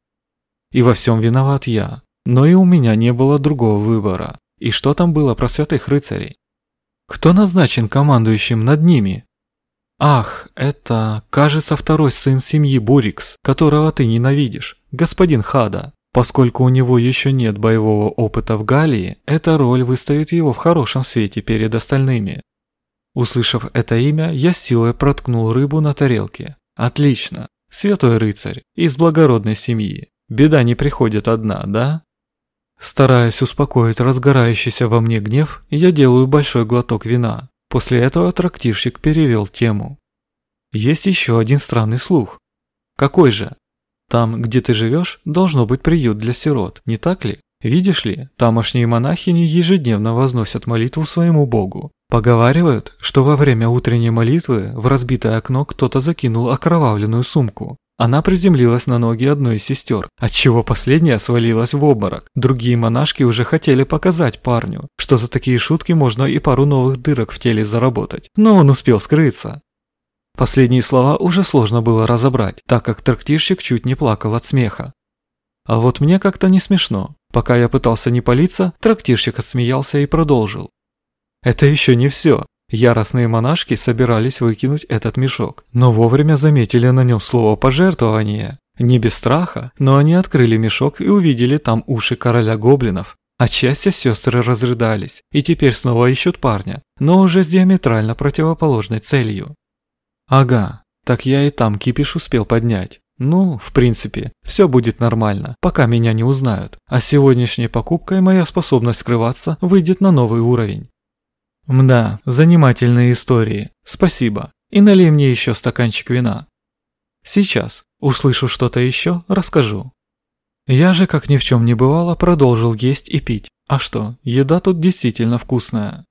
И во всем виноват я. Но и у меня не было другого выбора. И что там было про святых рыцарей? Кто назначен командующим над ними? Ах, это, кажется, второй сын семьи Бурикс, которого ты ненавидишь, господин Хада. Поскольку у него еще нет боевого опыта в Галлии, эта роль выставит его в хорошем свете перед остальными. Услышав это имя, я силой проткнул рыбу на тарелке. Отлично. Святой рыцарь, из благородной семьи. Беда не приходит одна, да? Стараясь успокоить разгорающийся во мне гнев, я делаю большой глоток вина. После этого трактирщик перевел тему. Есть еще один странный слух. Какой же? Там, где ты живешь, должно быть приют для сирот, не так ли? Видишь ли, тамошние монахини ежедневно возносят молитву своему богу. Поговаривают, что во время утренней молитвы в разбитое окно кто-то закинул окровавленную сумку. Она приземлилась на ноги одной из сестер, отчего последняя свалилась в обморок. Другие монашки уже хотели показать парню, что за такие шутки можно и пару новых дырок в теле заработать, но он успел скрыться. Последние слова уже сложно было разобрать, так как трактирщик чуть не плакал от смеха. А вот мне как-то не смешно. Пока я пытался не палиться, трактирщик отсмеялся и продолжил. Это еще не все. Яростные монашки собирались выкинуть этот мешок, но вовремя заметили на нем слово «пожертвование». Не без страха, но они открыли мешок и увидели там уши короля гоблинов. От счастья сестры разрыдались и теперь снова ищут парня, но уже с диаметрально противоположной целью. Ага, так я и там кипиш успел поднять. Ну, в принципе, все будет нормально, пока меня не узнают, а сегодняшней покупкой моя способность скрываться выйдет на новый уровень. Мда, занимательные истории. Спасибо. И налей мне еще стаканчик вина. Сейчас. Услышу что-то еще, расскажу. Я же, как ни в чем не бывало, продолжил есть и пить. А что, еда тут действительно вкусная.